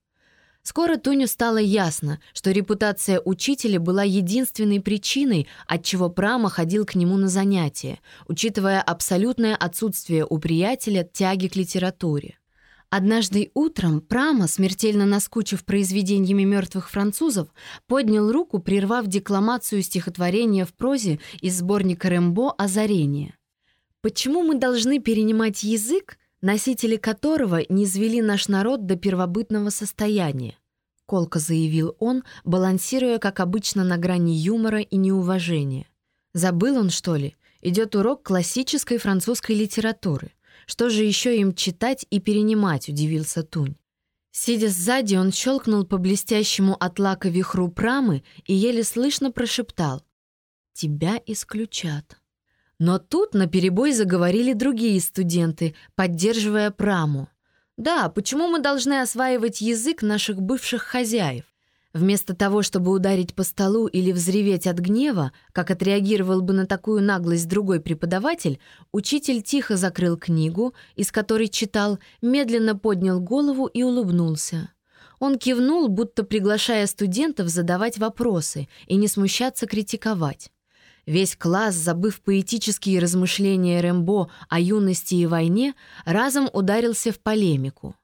Скоро Туню стало ясно, что репутация учителя была единственной причиной, отчего Прама ходил к нему на занятия, учитывая абсолютное отсутствие у приятеля тяги к литературе. Однажды утром Прама, смертельно наскучив произведениями мертвых французов, поднял руку, прервав декламацию стихотворения в прозе из сборника Рэмбо «Озарение». «Почему мы должны перенимать язык, носители которого не звели наш народ до первобытного состояния?» — колко заявил он, балансируя, как обычно, на грани юмора и неуважения. Забыл он, что ли? Идет урок классической французской литературы — что же еще им читать и перенимать, удивился Тунь. Сидя сзади, он щелкнул по блестящему от лака вихру прамы и еле слышно прошептал «Тебя исключат». Но тут наперебой заговорили другие студенты, поддерживая праму. «Да, почему мы должны осваивать язык наших бывших хозяев? Вместо того, чтобы ударить по столу или взреветь от гнева, как отреагировал бы на такую наглость другой преподаватель, учитель тихо закрыл книгу, из которой читал, медленно поднял голову и улыбнулся. Он кивнул, будто приглашая студентов задавать вопросы и не смущаться критиковать. Весь класс, забыв поэтические размышления Рэмбо о юности и войне, разом ударился в полемику.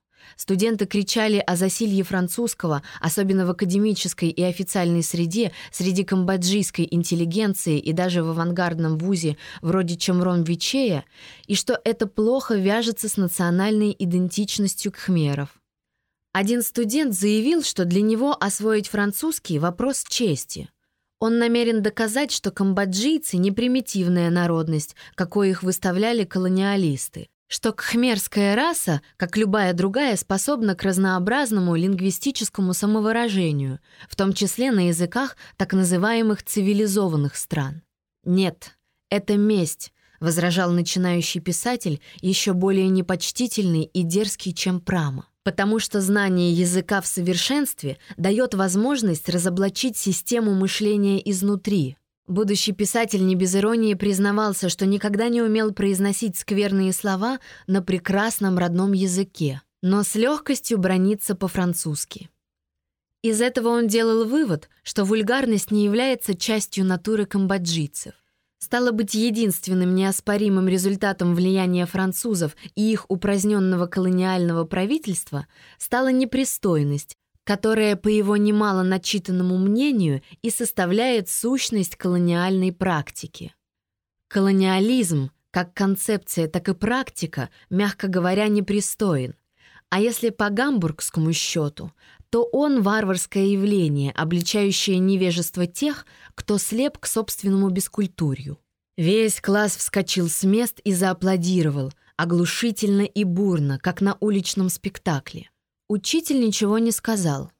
Студенты кричали о засилье французского, особенно в академической и официальной среде, среди камбоджийской интеллигенции и даже в авангардном вузе вроде Чамрон Вичея, и что это плохо вяжется с национальной идентичностью кхмеров. Один студент заявил, что для него освоить французский — вопрос чести. Он намерен доказать, что камбоджийцы — не примитивная народность, какой их выставляли колониалисты что кхмерская раса, как любая другая, способна к разнообразному лингвистическому самовыражению, в том числе на языках так называемых цивилизованных стран. «Нет, это месть», — возражал начинающий писатель, еще более непочтительный и дерзкий, чем Прама. Потому что знание языка в совершенстве дает возможность разоблачить систему мышления изнутри, Будущий писатель не без иронии признавался, что никогда не умел произносить скверные слова на прекрасном родном языке. но с легкостью бронится по-французски. Из этого он делал вывод, что вульгарность не является частью натуры камбоджийцев. Стало быть, единственным неоспоримым результатом влияния французов и их упраздненного колониального правительства стала непристойность, которая, по его немало начитанному мнению, и составляет сущность колониальной практики. Колониализм, как концепция, так и практика, мягко говоря, непристоен. А если по гамбургскому счету, то он варварское явление, обличающее невежество тех, кто слеп к собственному бескультурью. Весь класс вскочил с мест и зааплодировал, оглушительно и бурно, как на уличном спектакле. Учитель ничего не сказал.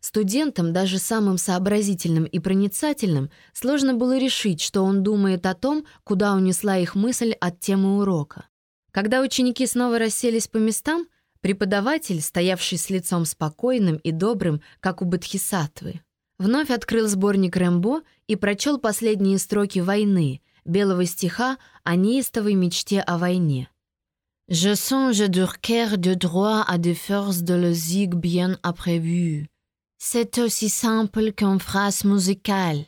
Студентам, даже самым сообразительным и проницательным, сложно было решить, что он думает о том, куда унесла их мысль от темы урока. Когда ученики снова расселись по местам, Преподаватель, стоявший с лицом спокойным и добрым, как у Бодхисаттвы, вновь открыл сборник Рэмбо и прочел последние строки «Войны», белого стиха о неистовой мечте о войне. «Je songe du cœur de droit à des forces de logique bien imprévues. C'est aussi simple qu'une phrase musicale».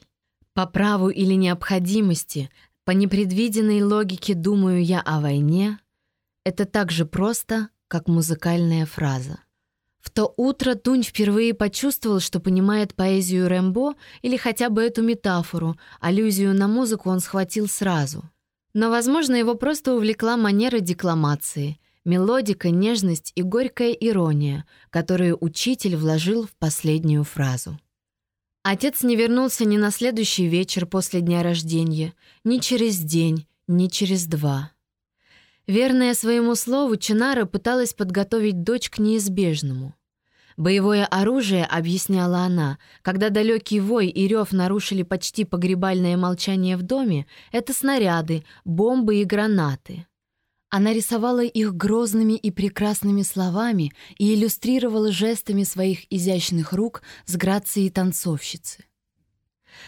По праву или необходимости, по непредвиденной логике думаю я о войне, это так же просто, как музыкальная фраза. В то утро Тунь впервые почувствовал, что понимает поэзию Рэмбо или хотя бы эту метафору, аллюзию на музыку он схватил сразу. Но, возможно, его просто увлекла манера декламации, мелодика, нежность и горькая ирония, которую учитель вложил в последнюю фразу. Отец не вернулся ни на следующий вечер после дня рождения, ни через день, ни через два. Верная своему слову, Чинара пыталась подготовить дочь к неизбежному. Боевое оружие, объясняла она, когда далекий вой и рев нарушили почти погребальное молчание в доме, это снаряды, бомбы и гранаты. Она рисовала их грозными и прекрасными словами и иллюстрировала жестами своих изящных рук с грацией танцовщицы.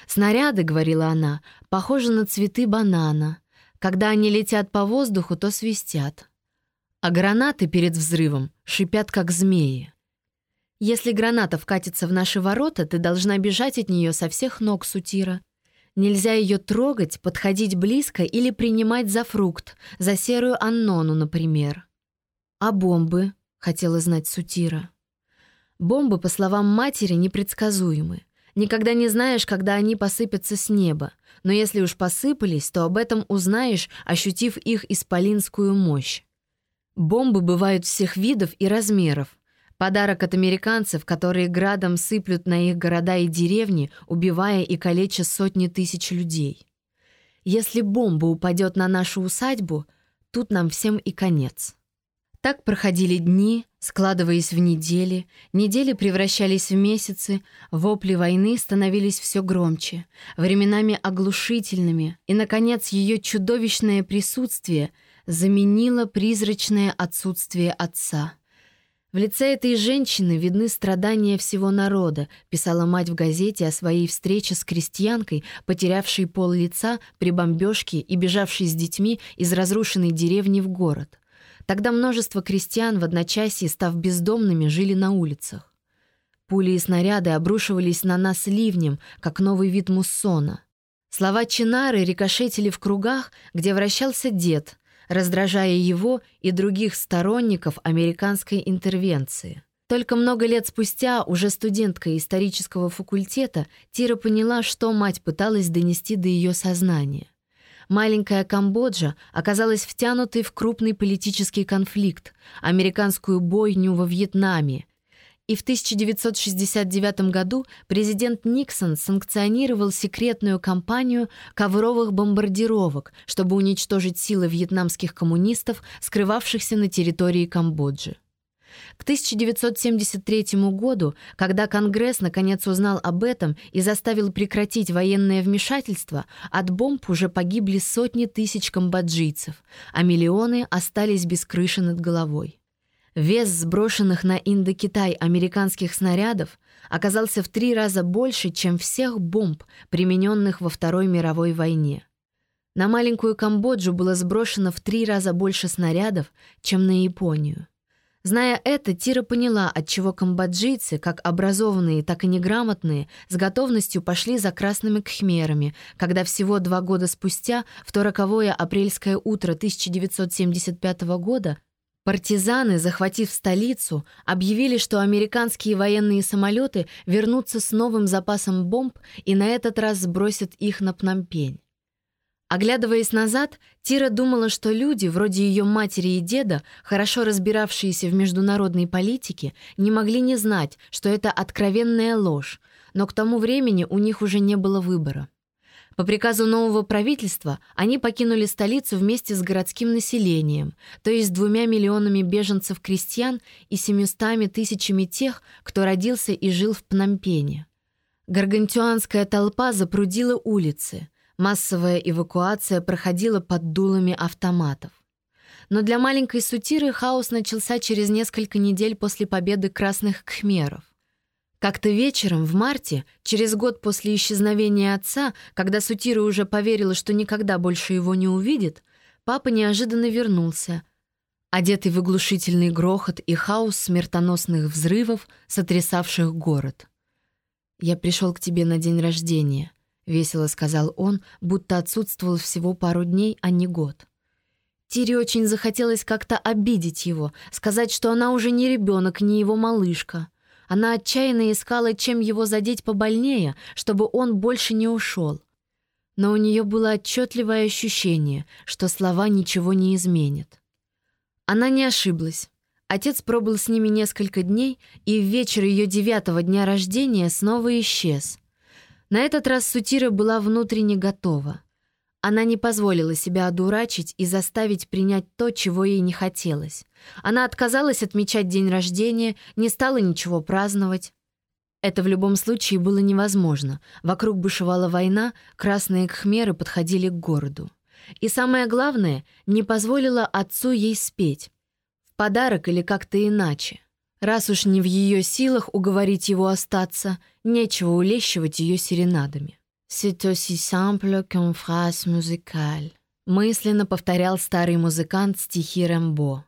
«Снаряды, — говорила она, — похожи на цветы банана — когда они летят по воздуху, то свистят. А гранаты перед взрывом шипят, как змеи. Если граната вкатится в наши ворота, ты должна бежать от нее со всех ног, Сутира. Нельзя ее трогать, подходить близко или принимать за фрукт, за серую аннону, например. А бомбы, хотела знать Сутира. Бомбы, по словам матери, непредсказуемы. Никогда не знаешь, когда они посыпятся с неба, но если уж посыпались, то об этом узнаешь, ощутив их исполинскую мощь. Бомбы бывают всех видов и размеров. Подарок от американцев, которые градом сыплют на их города и деревни, убивая и калеча сотни тысяч людей. Если бомба упадет на нашу усадьбу, тут нам всем и конец. Так проходили дни, складываясь в недели, недели превращались в месяцы, вопли войны становились все громче, временами оглушительными, и, наконец, ее чудовищное присутствие заменило призрачное отсутствие отца. В лице этой женщины видны страдания всего народа, писала мать в газете о своей встрече с крестьянкой, потерявшей пол лица при бомбежке и бежавшей с детьми из разрушенной деревни в город. Тогда множество крестьян в одночасье, став бездомными, жили на улицах. Пули и снаряды обрушивались на нас ливнем, как новый вид муссона. Слова Чинары рикошетили в кругах, где вращался дед, раздражая его и других сторонников американской интервенции. Только много лет спустя, уже студентка исторического факультета, Тира поняла, что мать пыталась донести до ее сознания маленькая Камбоджа оказалась втянутой в крупный политический конфликт, американскую бойню во Вьетнаме. И в 1969 году президент Никсон санкционировал секретную кампанию ковровых бомбардировок, чтобы уничтожить силы вьетнамских коммунистов, скрывавшихся на территории Камбоджи. К 1973 году, когда Конгресс наконец узнал об этом и заставил прекратить военное вмешательство, от бомб уже погибли сотни тысяч камбоджийцев, а миллионы остались без крыши над головой. Вес сброшенных на Индокитай американских снарядов оказался в три раза больше, чем всех бомб, примененных во Второй мировой войне. На маленькую Камбоджу было сброшено в три раза больше снарядов, чем на Японию. Зная это, Тира поняла, отчего камбоджийцы, как образованные, так и неграмотные, с готовностью пошли за красными кхмерами, когда всего два года спустя, в то роковое апрельское утро 1975 года, партизаны, захватив столицу, объявили, что американские военные самолеты вернутся с новым запасом бомб и на этот раз сбросят их на Пномпень. Оглядываясь назад, Тира думала, что люди, вроде ее матери и деда, хорошо разбиравшиеся в международной политике, не могли не знать, что это откровенная ложь, но к тому времени у них уже не было выбора. По приказу нового правительства они покинули столицу вместе с городским населением, то есть двумя миллионами беженцев-крестьян и семистами тысячами тех, кто родился и жил в Пномпене. Гаргантюанская толпа запрудила улицы — Массовая эвакуация проходила под дулами автоматов. Но для маленькой Сутиры хаос начался через несколько недель после победы красных кхмеров. Как-то вечером, в марте, через год после исчезновения отца, когда Сутира уже поверила, что никогда больше его не увидит, папа неожиданно вернулся, одетый в оглушительный грохот и хаос смертоносных взрывов, сотрясавших город. «Я пришел к тебе на день рождения», весело сказал он, будто отсутствовал всего пару дней, а не год. Тире очень захотелось как-то обидеть его, сказать, что она уже не ребенок, не его малышка. Она отчаянно искала, чем его задеть побольнее, чтобы он больше не ушел. Но у нее было отчетливое ощущение, что слова ничего не изменят. Она не ошиблась. Отец пробыл с ними несколько дней, и в вечер ее девятого дня рождения снова исчез — на этот раз Сутира была внутренне готова. Она не позволила себя одурачить и заставить принять то, чего ей не хотелось. Она отказалась отмечать день рождения, не стала ничего праздновать. Это в любом случае было невозможно. Вокруг бушевала война, красные кхмеры подходили к городу. И самое главное, не позволила отцу ей спеть. В подарок или как-то иначе. Раз уж не в ее силах уговорить его остаться, нечего улещивать ее серенадами. «C'est aussi simple qu'une phrase musicale», — мысленно повторял старый музыкант стихи Рэмбо.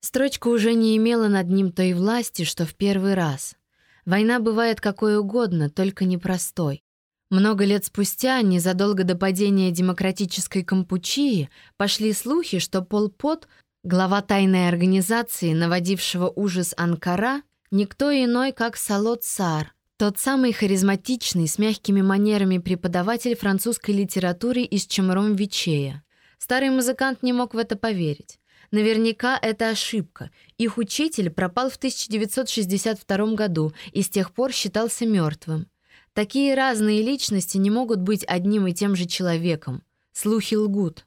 Строчка уже не имела над ним той власти, что в первый раз. Война бывает какой угодно, только непростой. Много лет спустя, незадолго до падения демократической Кампучии, пошли слухи, что Пол Пот Глава тайной организации, наводившего ужас Анкара, никто иной, как Салот Сар, тот самый харизматичный, с мягкими манерами преподаватель французской литературы из Чемром Вичея. Старый музыкант не мог в это поверить. Наверняка это ошибка. Их учитель пропал в 1962 году и с тех пор считался мертвым. Такие разные личности не могут быть одним и тем же человеком. Слухи лгут.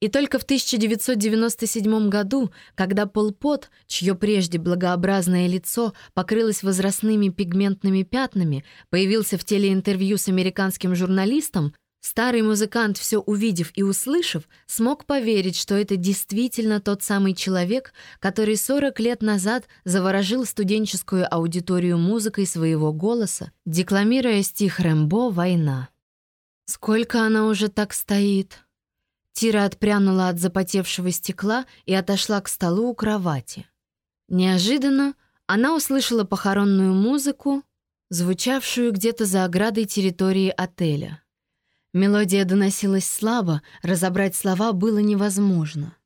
И только в 1997 году, когда Пол Пот, чье прежде благообразное лицо покрылось возрастными пигментными пятнами, появился в телеинтервью с американским журналистом, старый музыкант, все увидев и услышав, смог поверить, что это действительно тот самый человек, который 40 лет назад заворожил студенческую аудиторию музыкой своего голоса, декламируя стих Рэмбо «Война». «Сколько она уже так стоит?» Тира отпрянула от запотевшего стекла и отошла к столу у кровати. Неожиданно она услышала похоронную музыку, звучавшую где-то за оградой территории отеля. Мелодия доносилась слабо, разобрать слова было невозможно.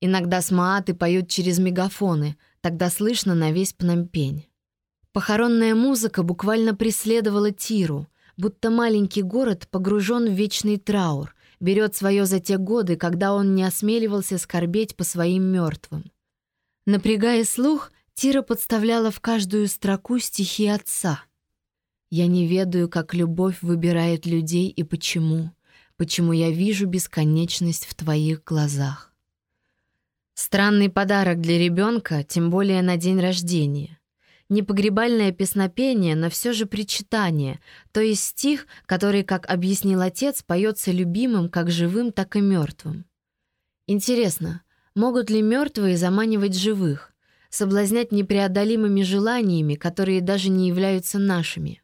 Иногда смааты поют через мегафоны, тогда слышно на весь Пномпень. Похоронная музыка буквально преследовала Тиру, будто маленький город погружен в вечный траур, берет свое за те годы, когда он не осмеливался скорбеть по своим мертвым. Напрягая слух, Тира подставляла в каждую строку стихи отца. «Я не ведаю, как любовь выбирает людей и почему, почему я вижу бесконечность в твоих глазах». Странный подарок для ребенка, тем более на день рождения. Не погребальное песнопение, но все же причитание, то есть стих, который, как объяснил отец, поется любимым как живым, так и мертвым. Интересно, могут ли мертвые заманивать живых, соблазнять непреодолимыми желаниями, которые даже не являются нашими?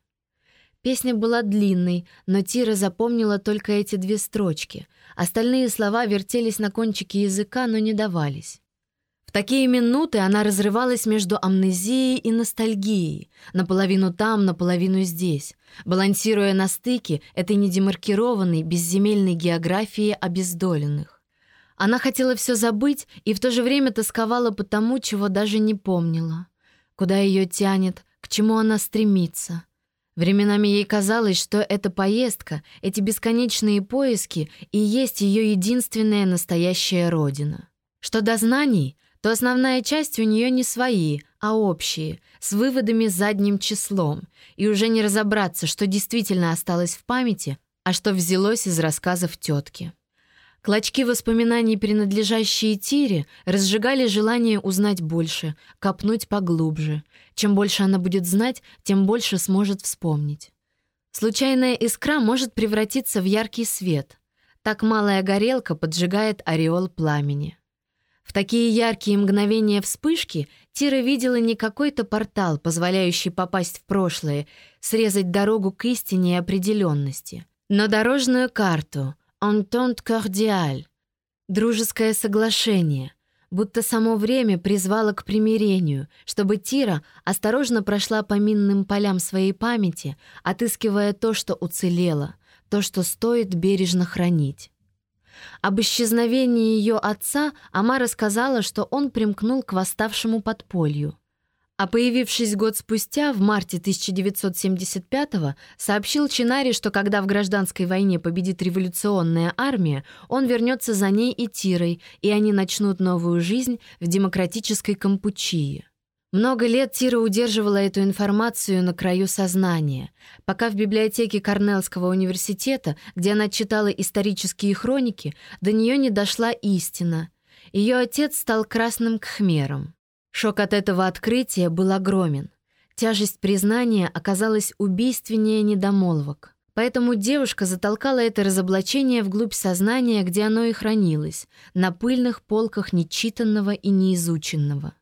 Песня была длинной, но Тира запомнила только эти две строчки. Остальные слова вертелись на кончике языка, но не давались. В такие минуты она разрывалась между амнезией и ностальгией, наполовину там, наполовину здесь, балансируя на стыке этой недемаркированной безземельной географии обездоленных. Она хотела все забыть и в то же время тосковала по тому, чего даже не помнила. Куда ее тянет, к чему она стремится. Временами ей казалось, что эта поездка, эти бесконечные поиски и есть ее единственная настоящая родина. Что до знаний, то основная часть у нее не свои, а общие, с выводами задним числом, и уже не разобраться, что действительно осталось в памяти, а что взялось из рассказов тетки. Клочки воспоминаний, принадлежащие Тире, разжигали желание узнать больше, копнуть поглубже. Чем больше она будет знать, тем больше сможет вспомнить. Случайная искра может превратиться в яркий свет. Так малая горелка поджигает ореол пламени. В такие яркие мгновения вспышки Тира видела не какой-то портал, позволяющий попасть в прошлое, срезать дорогу к истине и определенности, но дорожную карту — «entente cordiale» — дружеское соглашение, будто само время призвало к примирению, чтобы Тира осторожно прошла по минным полям своей памяти, отыскивая то, что уцелело, то, что стоит бережно хранить. Об исчезновении ее отца Ама сказала, что он примкнул к восставшему подполью — а появившись год спустя, в марте 1975-го, сообщил Чинари, что когда в гражданской войне победит революционная армия, он вернется за ней и Тирой, и они начнут новую жизнь в демократической Кампучии. Много лет Тира удерживала эту информацию на краю сознания, пока в библиотеке Корнеллского университета, где она читала исторические хроники, до нее не дошла истина. Ее отец стал красным кхмером. Шок от этого открытия был огромен. Тяжесть признания оказалась убийственнее недомолвок. Поэтому девушка затолкала это разоблачение вглубь сознания, где оно и хранилось, на пыльных полках нечитанного и неизученного.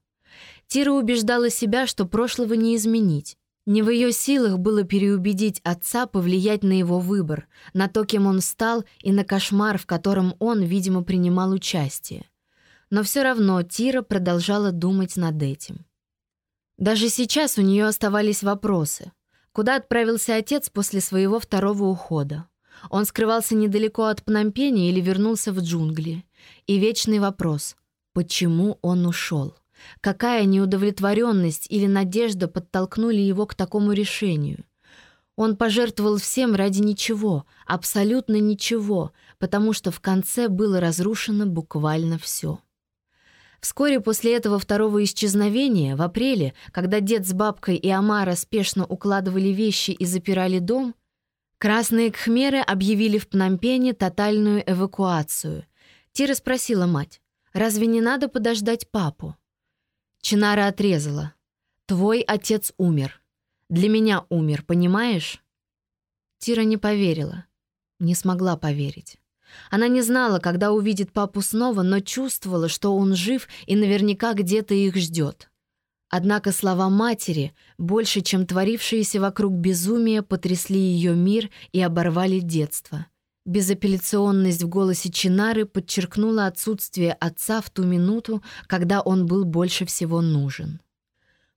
Тира убеждала себя, что прошлого не изменить. Не в ее силах было переубедить отца повлиять на его выбор, на то, кем он стал, и на кошмар, в котором он, видимо, принимал участие. Но все равно Тира продолжала думать над этим. Даже сейчас у нее оставались вопросы. Куда отправился отец после своего второго ухода? Он скрывался недалеко от Пномпени или вернулся в джунгли? И вечный вопрос — почему он ушел? Какая неудовлетворенность или надежда подтолкнули его к такому решению? Он пожертвовал всем ради ничего, абсолютно ничего, потому что в конце было разрушено буквально все. Вскоре после этого второго исчезновения, в апреле, когда дед с бабкой и Амара спешно укладывали вещи и запирали дом, красные кхмеры объявили в Пномпене тотальную эвакуацию. Тира спросила мать, «Разве не надо подождать папу?» Чинара отрезала. «Твой отец умер. Для меня умер, понимаешь?» Тира не поверила. Не смогла поверить. Она не знала, когда увидит папу снова, но чувствовала, что он жив и наверняка где-то их ждет. Однако слова матери, больше, чем творившиеся вокруг безумия, потрясли ее мир и оборвали детство. Безапелляционность в голосе Чинары подчеркнула отсутствие отца в ту минуту, когда он был больше всего нужен.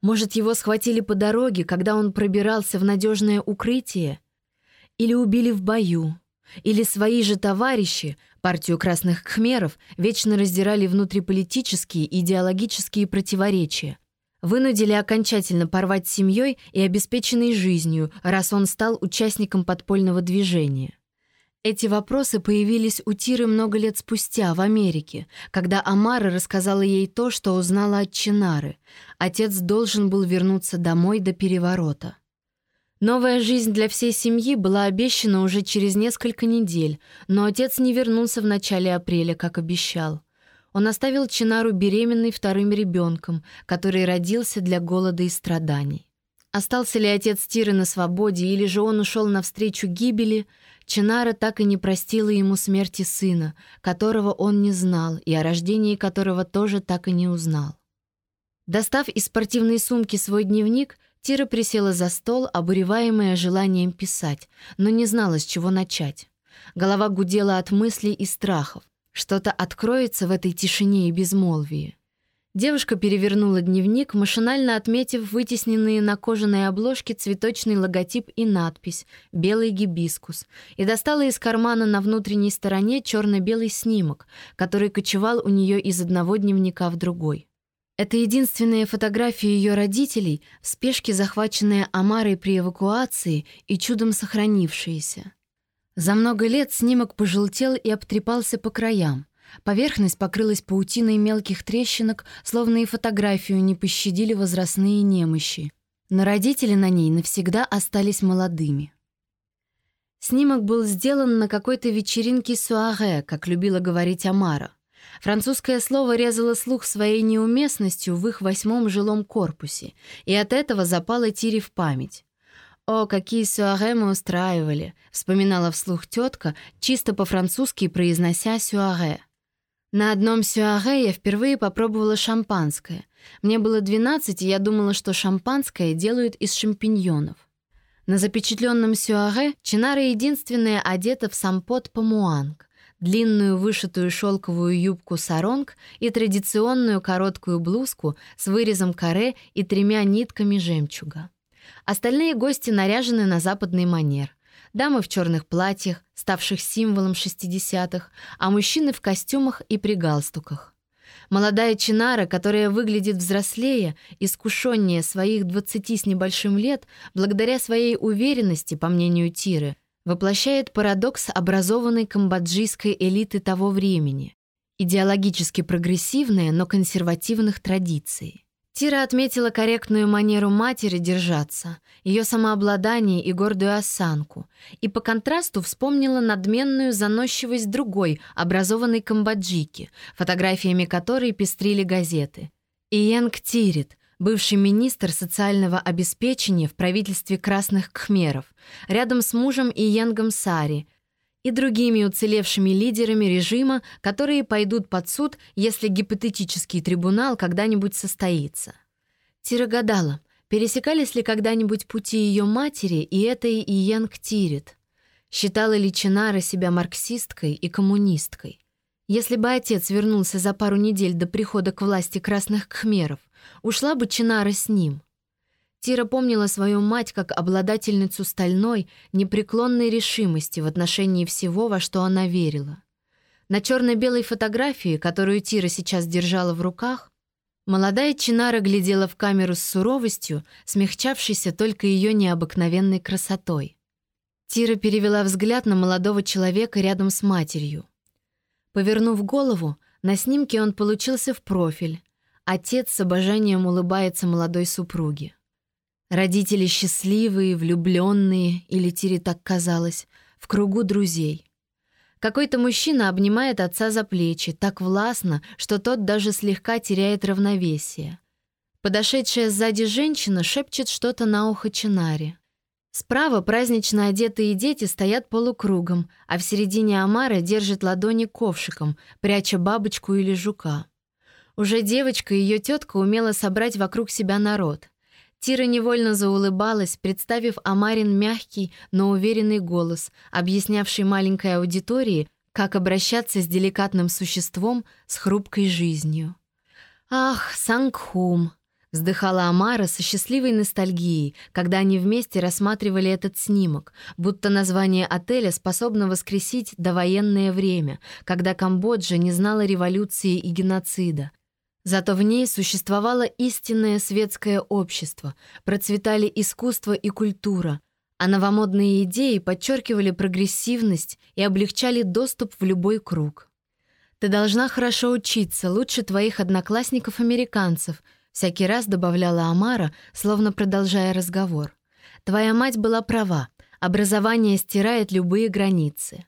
Может, его схватили по дороге, когда он пробирался в надежное укрытие? Или убили в бою? Или свои же товарищи, партию красных кхмеров, вечно раздирали внутриполитические и идеологические противоречия. Вынудили окончательно порвать с семьей и обеспеченной жизнью, раз он стал участником подпольного движения. Эти вопросы появились у Тиры много лет спустя, в Америке, когда Амара рассказала ей то, что узнала от Чинары. Отец должен был вернуться домой до переворота. Новая жизнь для всей семьи была обещана уже через несколько недель, но отец не вернулся в начале апреля, как обещал. Он оставил Чинару беременной вторым ребенком, который родился для голода и страданий. Остался ли отец Тиры на свободе, или же он ушел навстречу гибели, Чинара так и не простила ему смерти сына, которого он не знал и о рождении которого тоже так и не узнал. Достав из спортивной сумки свой дневник, Тира присела за стол, обуреваемая желанием писать, но не знала, с чего начать. Голова гудела от мыслей и страхов. Что-то откроется в этой тишине и безмолвии. Девушка перевернула дневник, машинально отметив вытесненные на кожаной обложке цветочный логотип и надпись «Белый гибискус» и достала из кармана на внутренней стороне черно-белый снимок, который кочевал у нее из одного дневника в другой. Это единственная фотография ее родителей, в спешке захваченная Амарой при эвакуации и чудом сохранившаяся. За много лет снимок пожелтел и обтрепался по краям. Поверхность покрылась паутиной мелких трещинок, словно и фотографию не пощадили возрастные немощи. Но родители на ней навсегда остались молодыми. Снимок был сделан на какой-то вечеринке суаре, как любила говорить Амара. Французское слово резало слух своей неуместностью в их восьмом жилом корпусе, и от этого запало Тире в память. «О, какие сюаре мы устраивали!» — вспоминала вслух тетка, чисто по-французски произнося «сюаре». На одном сюаре я впервые попробовала шампанское. Мне было 12, и я думала, что шампанское делают из шампиньонов. На запечатленном сюаре Чинара единственная одета в сампот помуанг, длинную вышитую шелковую юбку саронг и традиционную короткую блузку с вырезом каре и тремя нитками жемчуга. Остальные гости наряжены на западный манер дамы в черных платьях, ставших символом 60-х, а мужчины в костюмах и при галстуках. Молодая Чинара, которая выглядит взрослее, искушеннее своих 20 с небольшим лет, благодаря своей уверенности, по мнению Тиры, воплощает парадокс образованной камбоджийской элиты того времени, идеологически прогрессивная, но консервативных традиций. Тира отметила корректную манеру матери держаться, ее самообладание и гордую осанку, и по контрасту вспомнила надменную заносчивость другой, образованной камбоджики, фотографиями которой пестрили газеты. Иенг Тирит, бывший министр социального обеспечения в правительстве Красных Кхмеров, рядом с мужем Иенгом Сари – и другими уцелевшими лидерами режима, которые пойдут под суд, если гипотетический трибунал когда-нибудь состоится. Тира гадала, пересекались ли когда-нибудь пути ее матери и этой Иенг Тирит. Считала ли Чинара себя марксисткой и коммунисткой? Если бы отец вернулся за пару недель до прихода к власти красных кхмеров, ушла бы Чинара с ним — Тира помнила свою мать как обладательницу стальной, непреклонной решимости в отношении всего, во что она верила. На черно-белой фотографии, которую Тира сейчас держала в руках, молодая Чинара глядела в камеру с суровостью, смягчавшейся только ее необыкновенной красотой. Тира перевела взгляд на молодого человека рядом с матерью. Повернув голову, на снимке он получился в профиль. Отец с обожанием улыбается молодой супруге. Родители счастливые, влюбленные, или Тире так казалось, в кругу друзей. Какой-то мужчина обнимает отца за плечи, так властно, что тот даже слегка теряет равновесие. Подошедшая сзади женщина шепчет что-то на ухо Чинаре. Справа празднично одетые дети стоят полукругом, а в середине Амара держит ладони ковшиком, пряча бабочку или жука. Уже девочка и ее тетка умела собрать вокруг себя народ — Тира невольно заулыбалась, представив Амарин мягкий, но уверенный голос, объяснявший маленькой аудитории, как обращаться с деликатным существом с хрупкой жизнью. «Ах, Сангхум!» — вздыхала Амара со счастливой ностальгией, когда они вместе рассматривали этот снимок, будто название отеля способно воскресить довоенное время, когда Камбоджа не знала революции и геноцида, Зато в ней существовало истинное светское общество, процветали искусство и культура, а новомодные идеи подчеркивали прогрессивность и облегчали доступ в любой круг. «Ты должна хорошо учиться, лучше твоих одноклассников-американцев», всякий раз добавляла Амара, словно продолжая разговор. «Твоя мать была права, образование стирает любые границы».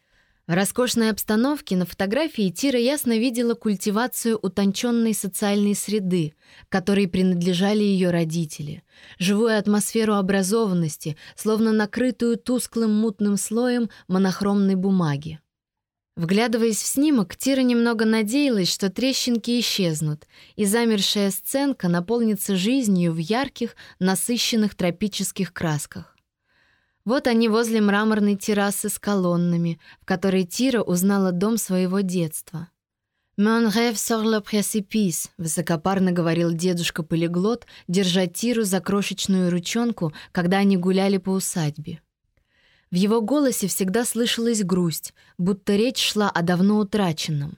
В роскошной обстановке на фотографии Тира ясно видела культивацию утонченной социальной среды, которой принадлежали ее родители, живую атмосферу образованности, словно накрытую тусклым мутным слоем монохромной бумаги. Вглядываясь в снимок, Тира немного надеялась, что трещинки исчезнут, и замершая сценка наполнится жизнью в ярких, насыщенных тропических красках. Вот они возле мраморной террасы с колоннами, в которой Тира узнала дом своего детства. «Mon rêve sur le précipice», — высокопарно говорил дедушка-полиглот, держа Тиру за крошечную ручонку, когда они гуляли по усадьбе. В его голосе всегда слышалась грусть, будто речь шла о давно утраченном.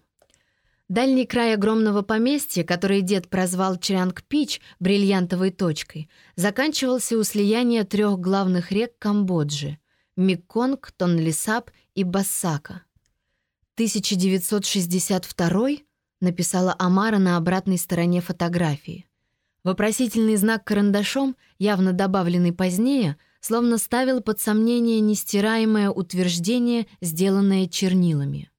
Дальний край огромного поместья, который дед прозвал Чрянг-Пич бриллиантовой точкой, заканчивался у слияния трех главных рек Камбоджи — Меконг, Тонлесап и Бассака. 1962 написала Амара на обратной стороне фотографии. Вопросительный знак карандашом, явно добавленный позднее, словно ставил под сомнение нестираемое утверждение, сделанное чернилами.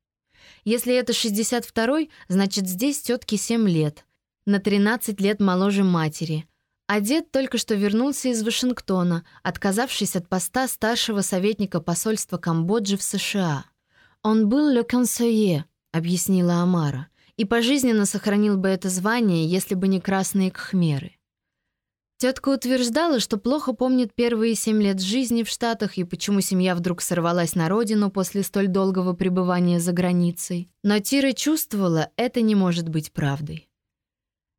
Если это 62-й, значит, здесь тетке 7 лет. На 13 лет моложе матери. А дед только что вернулся из Вашингтона, отказавшись от поста старшего советника посольства Камбоджи в США. «Он был le conseiller», — объяснила Амара, «и пожизненно сохранил бы это звание, если бы не красные кхмеры». Тетка утверждала, что плохо помнит первые семь лет жизни в Штатах и почему семья вдруг сорвалась на родину после столь долгого пребывания за границей. Но Тира чувствовала, это не может быть правдой.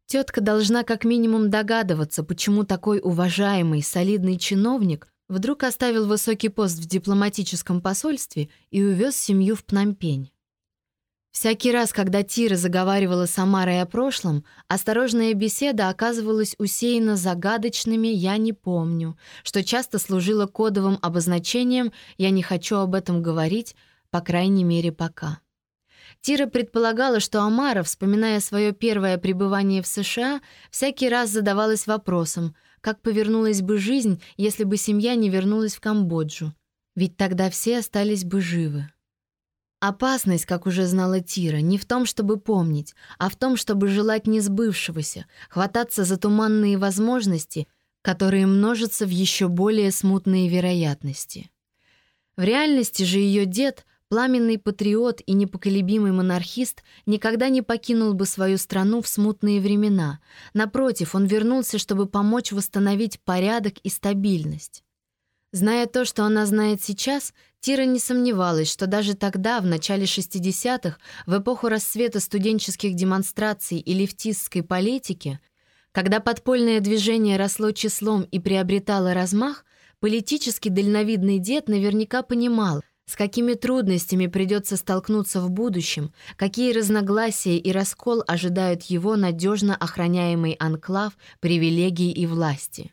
Тетка должна как минимум догадываться, почему такой уважаемый, солидный чиновник вдруг оставил высокий пост в дипломатическом посольстве и увез семью в Пномпень. Всякий раз, когда Тира заговаривала с Амарой о прошлом, осторожная беседа оказывалась усеяна загадочными «я не помню», что часто служило кодовым обозначением «я не хочу об этом говорить», по крайней мере, пока. Тира предполагала, что Амара, вспоминая свое первое пребывание в США, всякий раз задавалась вопросом, как повернулась бы жизнь, если бы семья не вернулась в Камбоджу. Ведь тогда все остались бы живы. Опасность, как уже знала Тира, не в том, чтобы помнить, а в том, чтобы желать несбывшегося, хвататься за туманные возможности, которые множатся в еще более смутные вероятности. В реальности же ее дед, пламенный патриот и непоколебимый монархист, никогда не покинул бы свою страну в смутные времена. Напротив, он вернулся, чтобы помочь восстановить порядок и стабильность. Зная то, что она знает сейчас, Тира не сомневалась, что даже тогда, в начале 60-х, в эпоху расцвета студенческих демонстраций и лефтистской политики, когда подпольное движение росло числом и приобретало размах, политически дальновидный дед наверняка понимал, с какими трудностями придется столкнуться в будущем, какие разногласия и раскол ожидают его надежно охраняемый анклав привилегий и власти.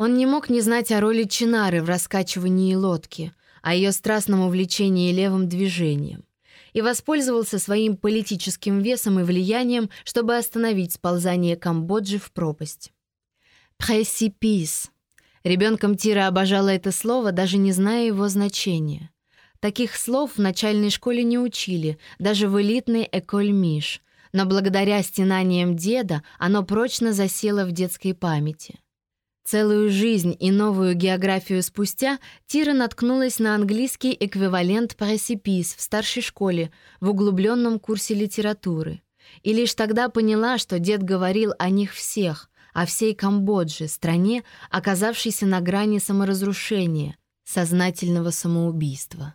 Он не мог не знать о роли Чинары в раскачивании лодки, о ее страстном увлечении левым движением, и воспользовался своим политическим весом и влиянием, чтобы остановить сползание Камбоджи в пропасть. «Пресипис». Ребенком Тира обожала это слово, даже не зная его значения. Таких слов в начальной школе не учили, даже в элитной «Эколь Миш», но благодаря стенаниям деда оно прочно засело в детской памяти. Целую жизнь и новую географию спустя Тира наткнулась на английский эквивалент «Пресипис» в старшей школе в углубленном курсе литературы. И лишь тогда поняла, что дед говорил о них всех, о всей Камбодже, стране, оказавшейся на грани саморазрушения, сознательного самоубийства.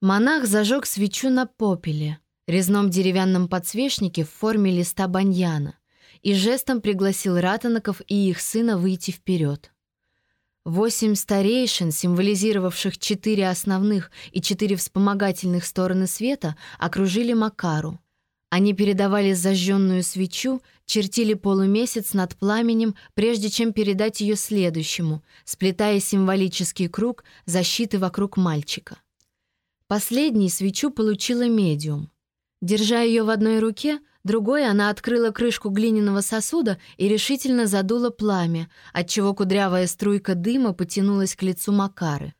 Монах зажег свечу на попеле, резном деревянном подсвечнике в форме листа баньяна, и жестом пригласил ратанаков и их сына выйти вперед. Восемь старейшин, символизировавших четыре основных и четыре вспомогательных стороны света, окружили Макару. Они передавали зажженную свечу, чертили полумесяц над пламенем, прежде чем передать ее следующему, сплетая символический круг защиты вокруг мальчика. Последней свечу получила медиум. Держа ее в одной руке, Другой она открыла крышку глиняного сосуда и решительно задула пламя, отчего кудрявая струйка дыма потянулась к лицу Макары.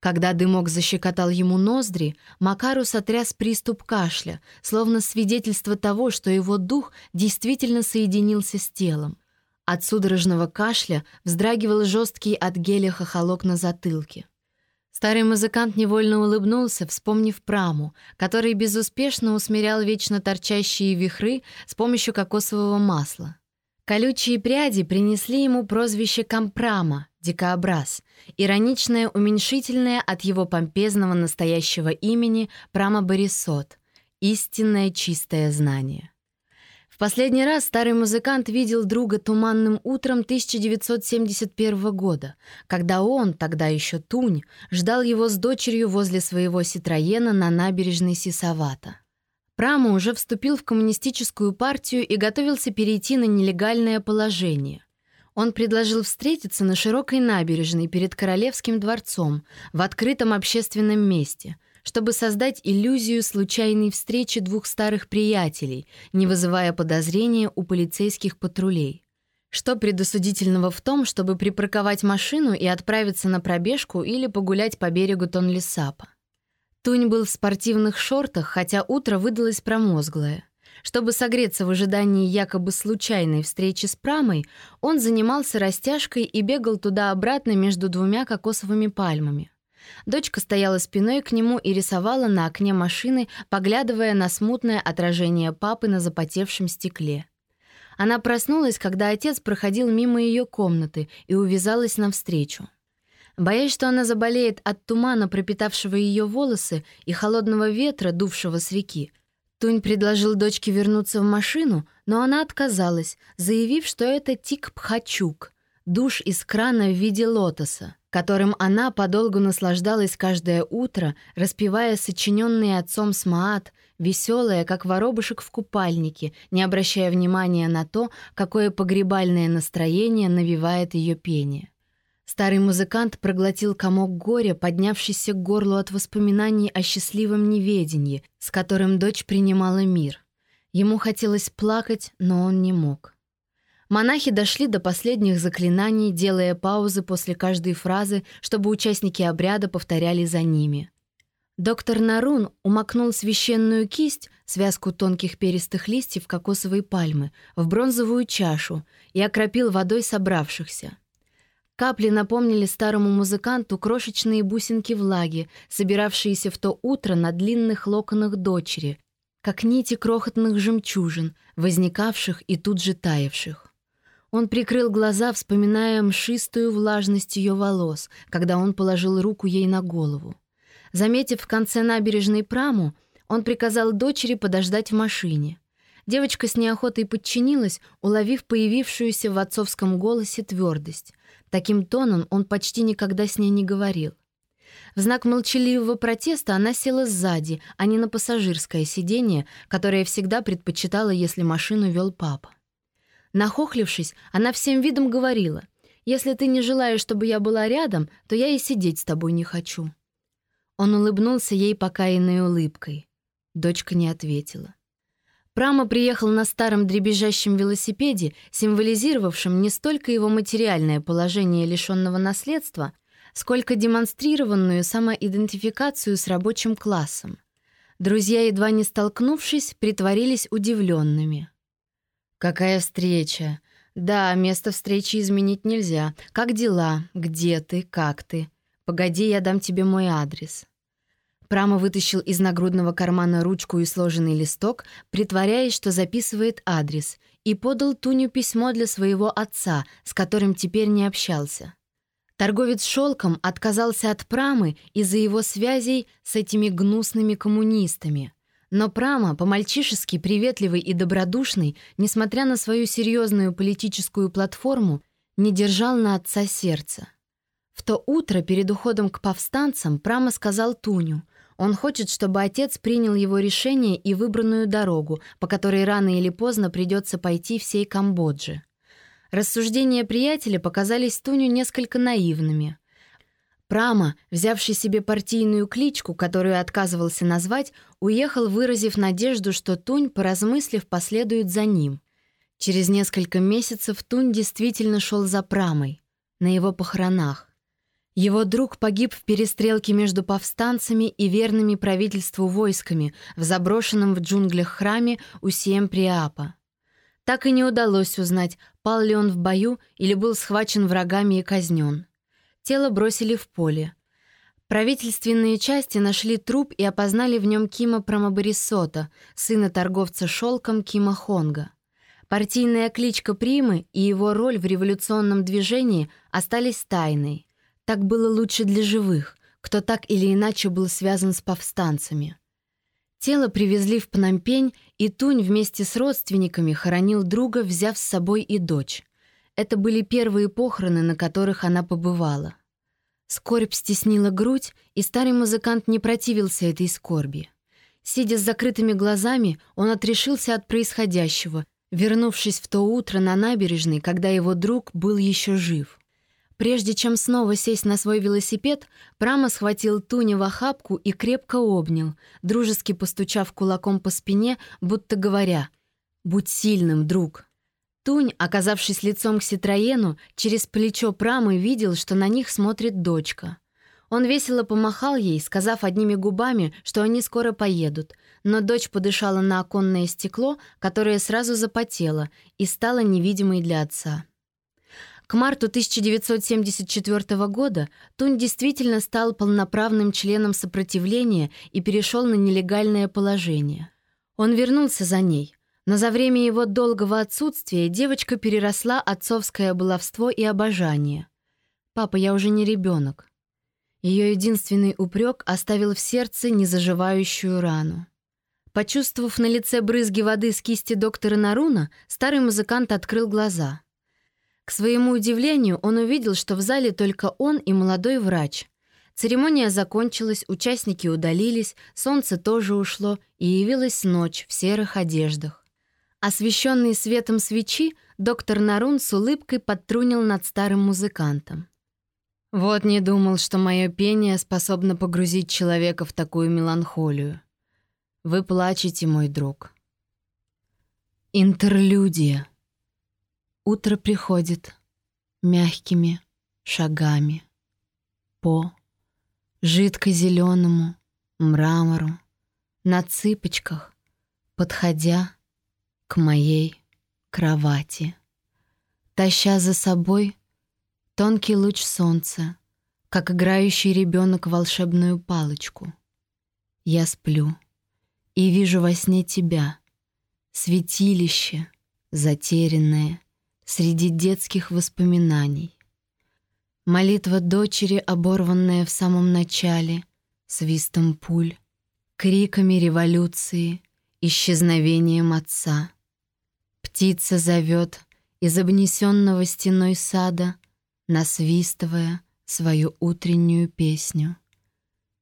Когда дымок защекотал ему ноздри, Макару сотряс приступ кашля, словно свидетельство того, что его дух действительно соединился с телом. От судорожного кашля вздрагивал жесткий от геля хохолок на затылке. Старый музыкант невольно улыбнулся, вспомнив Праму, который безуспешно усмирял вечно торчащие вихры с помощью кокосового масла. Колючие пряди принесли ему прозвище Кампрама, дикообраз, ироничное уменьшительное от его помпезного настоящего имени Прама Борисот, истинное чистое знание. В последний раз старый музыкант видел друга туманным утром 1971 года, когда он, тогда еще Тунь, ждал его с дочерью возле своего Ситроена на набережной Сисавата. Прама уже вступил в коммунистическую партию и готовился перейти на нелегальное положение. Он предложил встретиться на широкой набережной перед Королевским дворцом в открытом общественном месте — чтобы создать иллюзию случайной встречи двух старых приятелей, не вызывая подозрения у полицейских патрулей. Что предосудительного в том, чтобы припарковать машину и отправиться на пробежку или погулять по берегу Тонлесапа? Тунь был в спортивных шортах, хотя утро выдалось промозглое. Чтобы согреться в ожидании якобы случайной встречи с Прамой, он занимался растяжкой и бегал туда-обратно между двумя кокосовыми пальмами. Дочка стояла спиной к нему и рисовала на окне машины, поглядывая на смутное отражение папы на запотевшем стекле. Она проснулась, когда отец проходил мимо ее комнаты и увязалась навстречу. Боясь, что она заболеет от тумана, пропитавшего ее волосы, и холодного ветра, дувшего с реки, Тунь предложил дочке вернуться в машину, но она отказалась, заявив, что это тик-пхачук, душ из крана в виде лотоса которым она подолгу наслаждалась каждое утро, распевая сочиненный отцом смаат, веселая, как воробушек в купальнике, не обращая внимания на то, какое погребальное настроение навевает ее пение. Старый музыкант проглотил комок горя, поднявшийся к горлу от воспоминаний о счастливом неведении, с которым дочь принимала мир. Ему хотелось плакать, но он не мог. Монахи дошли до последних заклинаний, делая паузы после каждой фразы, чтобы участники обряда повторяли за ними. Доктор Нарун умокнул священную кисть, связку тонких перистых листьев кокосовой пальмы, в бронзовую чашу и окропил водой собравшихся. Капли напомнили старому музыканту крошечные бусинки влаги, собиравшиеся в то утро на длинных локонах дочери, как нити крохотных жемчужин, возникавших и тут же таявших. Он прикрыл глаза, вспоминая мшистую влажность ее волос, когда он положил руку ей на голову. Заметив в конце набережной праму, он приказал дочери подождать в машине. Девочка с неохотой подчинилась, уловив появившуюся в отцовском голосе твердость. Таким тоном он почти никогда с ней не говорил. В знак молчаливого протеста она села сзади, а не на пассажирское сиденье, которое всегда предпочитала, если машину вел папа. Нахохлившись, она всем видом говорила, «Если ты не желаешь, чтобы я была рядом, то я и сидеть с тобой не хочу». Он улыбнулся ей покаянной улыбкой. Дочка не ответила. Прама приехал на старом дребезжащем велосипеде, символизировавшем не столько его материальное положение лишенного наследства, сколько демонстрированную самоидентификацию с рабочим классом. Друзья, едва не столкнувшись, притворились удивленными. «Какая встреча? Да, место встречи изменить нельзя. Как дела? Где ты? Как ты? Погоди, я дам тебе мой адрес». Прама вытащил из нагрудного кармана ручку и сложенный листок, притворяясь, что записывает адрес, и подал Туню письмо для своего отца, с которым теперь не общался. Торговец шелком отказался от Прамы из-за его связей с этими гнусными коммунистами — но Прама, по-мальчишески приветливый и добродушный, несмотря на свою серьезную политическую платформу, не держал на отца сердца. В то утро перед уходом к повстанцам Прама сказал Туню, он хочет, чтобы отец принял его решение и выбранную дорогу, по которой рано или поздно придется пойти всей Камбодже. Рассуждения приятеля показались Туню несколько наивными. Прама, взявший себе партийную кличку, которую отказывался назвать, уехал, выразив надежду, что Тунь, поразмыслив, последует за ним. Через несколько месяцев Тунь действительно шел за Прамой, на его похоронах. Его друг погиб в перестрелке между повстанцами и верными правительству войсками в заброшенном в джунглях храме у Сием-Приапа. Так и не удалось узнать, пал ли он в бою или был схвачен врагами и казнен. Тело бросили в поле. Правительственные части нашли труп и опознали в нем Кима Прамабарисота, сына торговца шелком Кима Хонга. Партийная кличка Примы и его роль в революционном движении остались тайной. Так было лучше для живых, кто так или иначе был связан с повстанцами. Тело привезли в Пномпень, и Тунь вместе с родственниками хоронил друга, взяв с собой и дочь. Это были первые похороны, на которых она побывала. Скорбь стеснила грудь, и старый музыкант не противился этой скорби. Сидя с закрытыми глазами, он отрешился от происходящего, вернувшись в то утро на набережной, когда его друг был еще жив. Прежде чем снова сесть на свой велосипед, Прама схватил Туни в охапку и крепко обнял, дружески постучав кулаком по спине, будто говоря «Будь сильным, друг». Тунь, оказавшись лицом к Ситроену, через плечо Прамы видел, что на них смотрит дочка. Он весело помахал ей, сказав одними губами, что они скоро поедут, но дочь подышала на оконное стекло, которое сразу запотело и стало невидимой для отца. К марту 1974 года Тунь действительно стал полноправным членом сопротивления и перешел на нелегальное положение. Он вернулся за ней, но за время его долгого отсутствия девочка переросла отцовское баловство и обожание. «Папа, я уже не ребенок». Ее единственный упрек оставил в сердце незаживающую рану. Почувствовав на лице брызги воды с кисти доктора Наруна, старый музыкант открыл глаза — к своему удивлению, он увидел, что в зале только он и молодой врач. Церемония закончилась, участники удалились, солнце тоже ушло, и явилась ночь в серых одеждах. Освещенный светом свечи, доктор Нарун с улыбкой подтрунил над старым музыкантом. «Вот не думал, что мое пение способно погрузить человека в такую меланхолию. Вы плачете, мой друг». Интерлюдия. Утро приходит мягкими шагами по жидко-зеленому мрамору на цыпочках, подходя к моей кровати, таща за собой тонкий луч солнца, как играющий ребенок волшебную палочку. Я сплю и вижу во сне тебя, святилище, затерянное, среди детских воспоминаний. Молитва дочери, оборванная в самом начале, свистом пуль, криками революции, исчезновением отца. Птица зовет из обнесенного стеной сада, насвистывая свою утреннюю песню.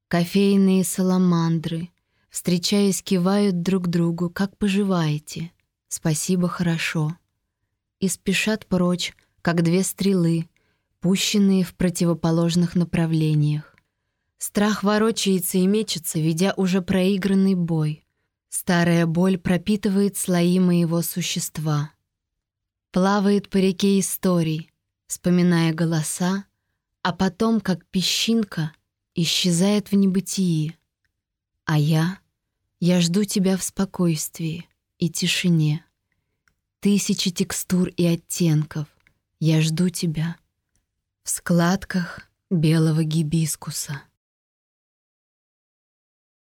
Кофейные саламандры, встречаясь, кивают друг другу, как поживаете. Спасибо, хорошо и спешат прочь, как две стрелы, пущенные в противоположных направлениях. Страх ворочается и мечется, ведя уже проигранный бой. Старая боль пропитывает слои моего существа. Плавает по реке историй, вспоминая голоса, а потом, как песчинка, исчезает в небытии. А я, я жду тебя в спокойствии и тишине. Тысячи текстур и оттенков. Я жду тебя в складках белого гибискуса.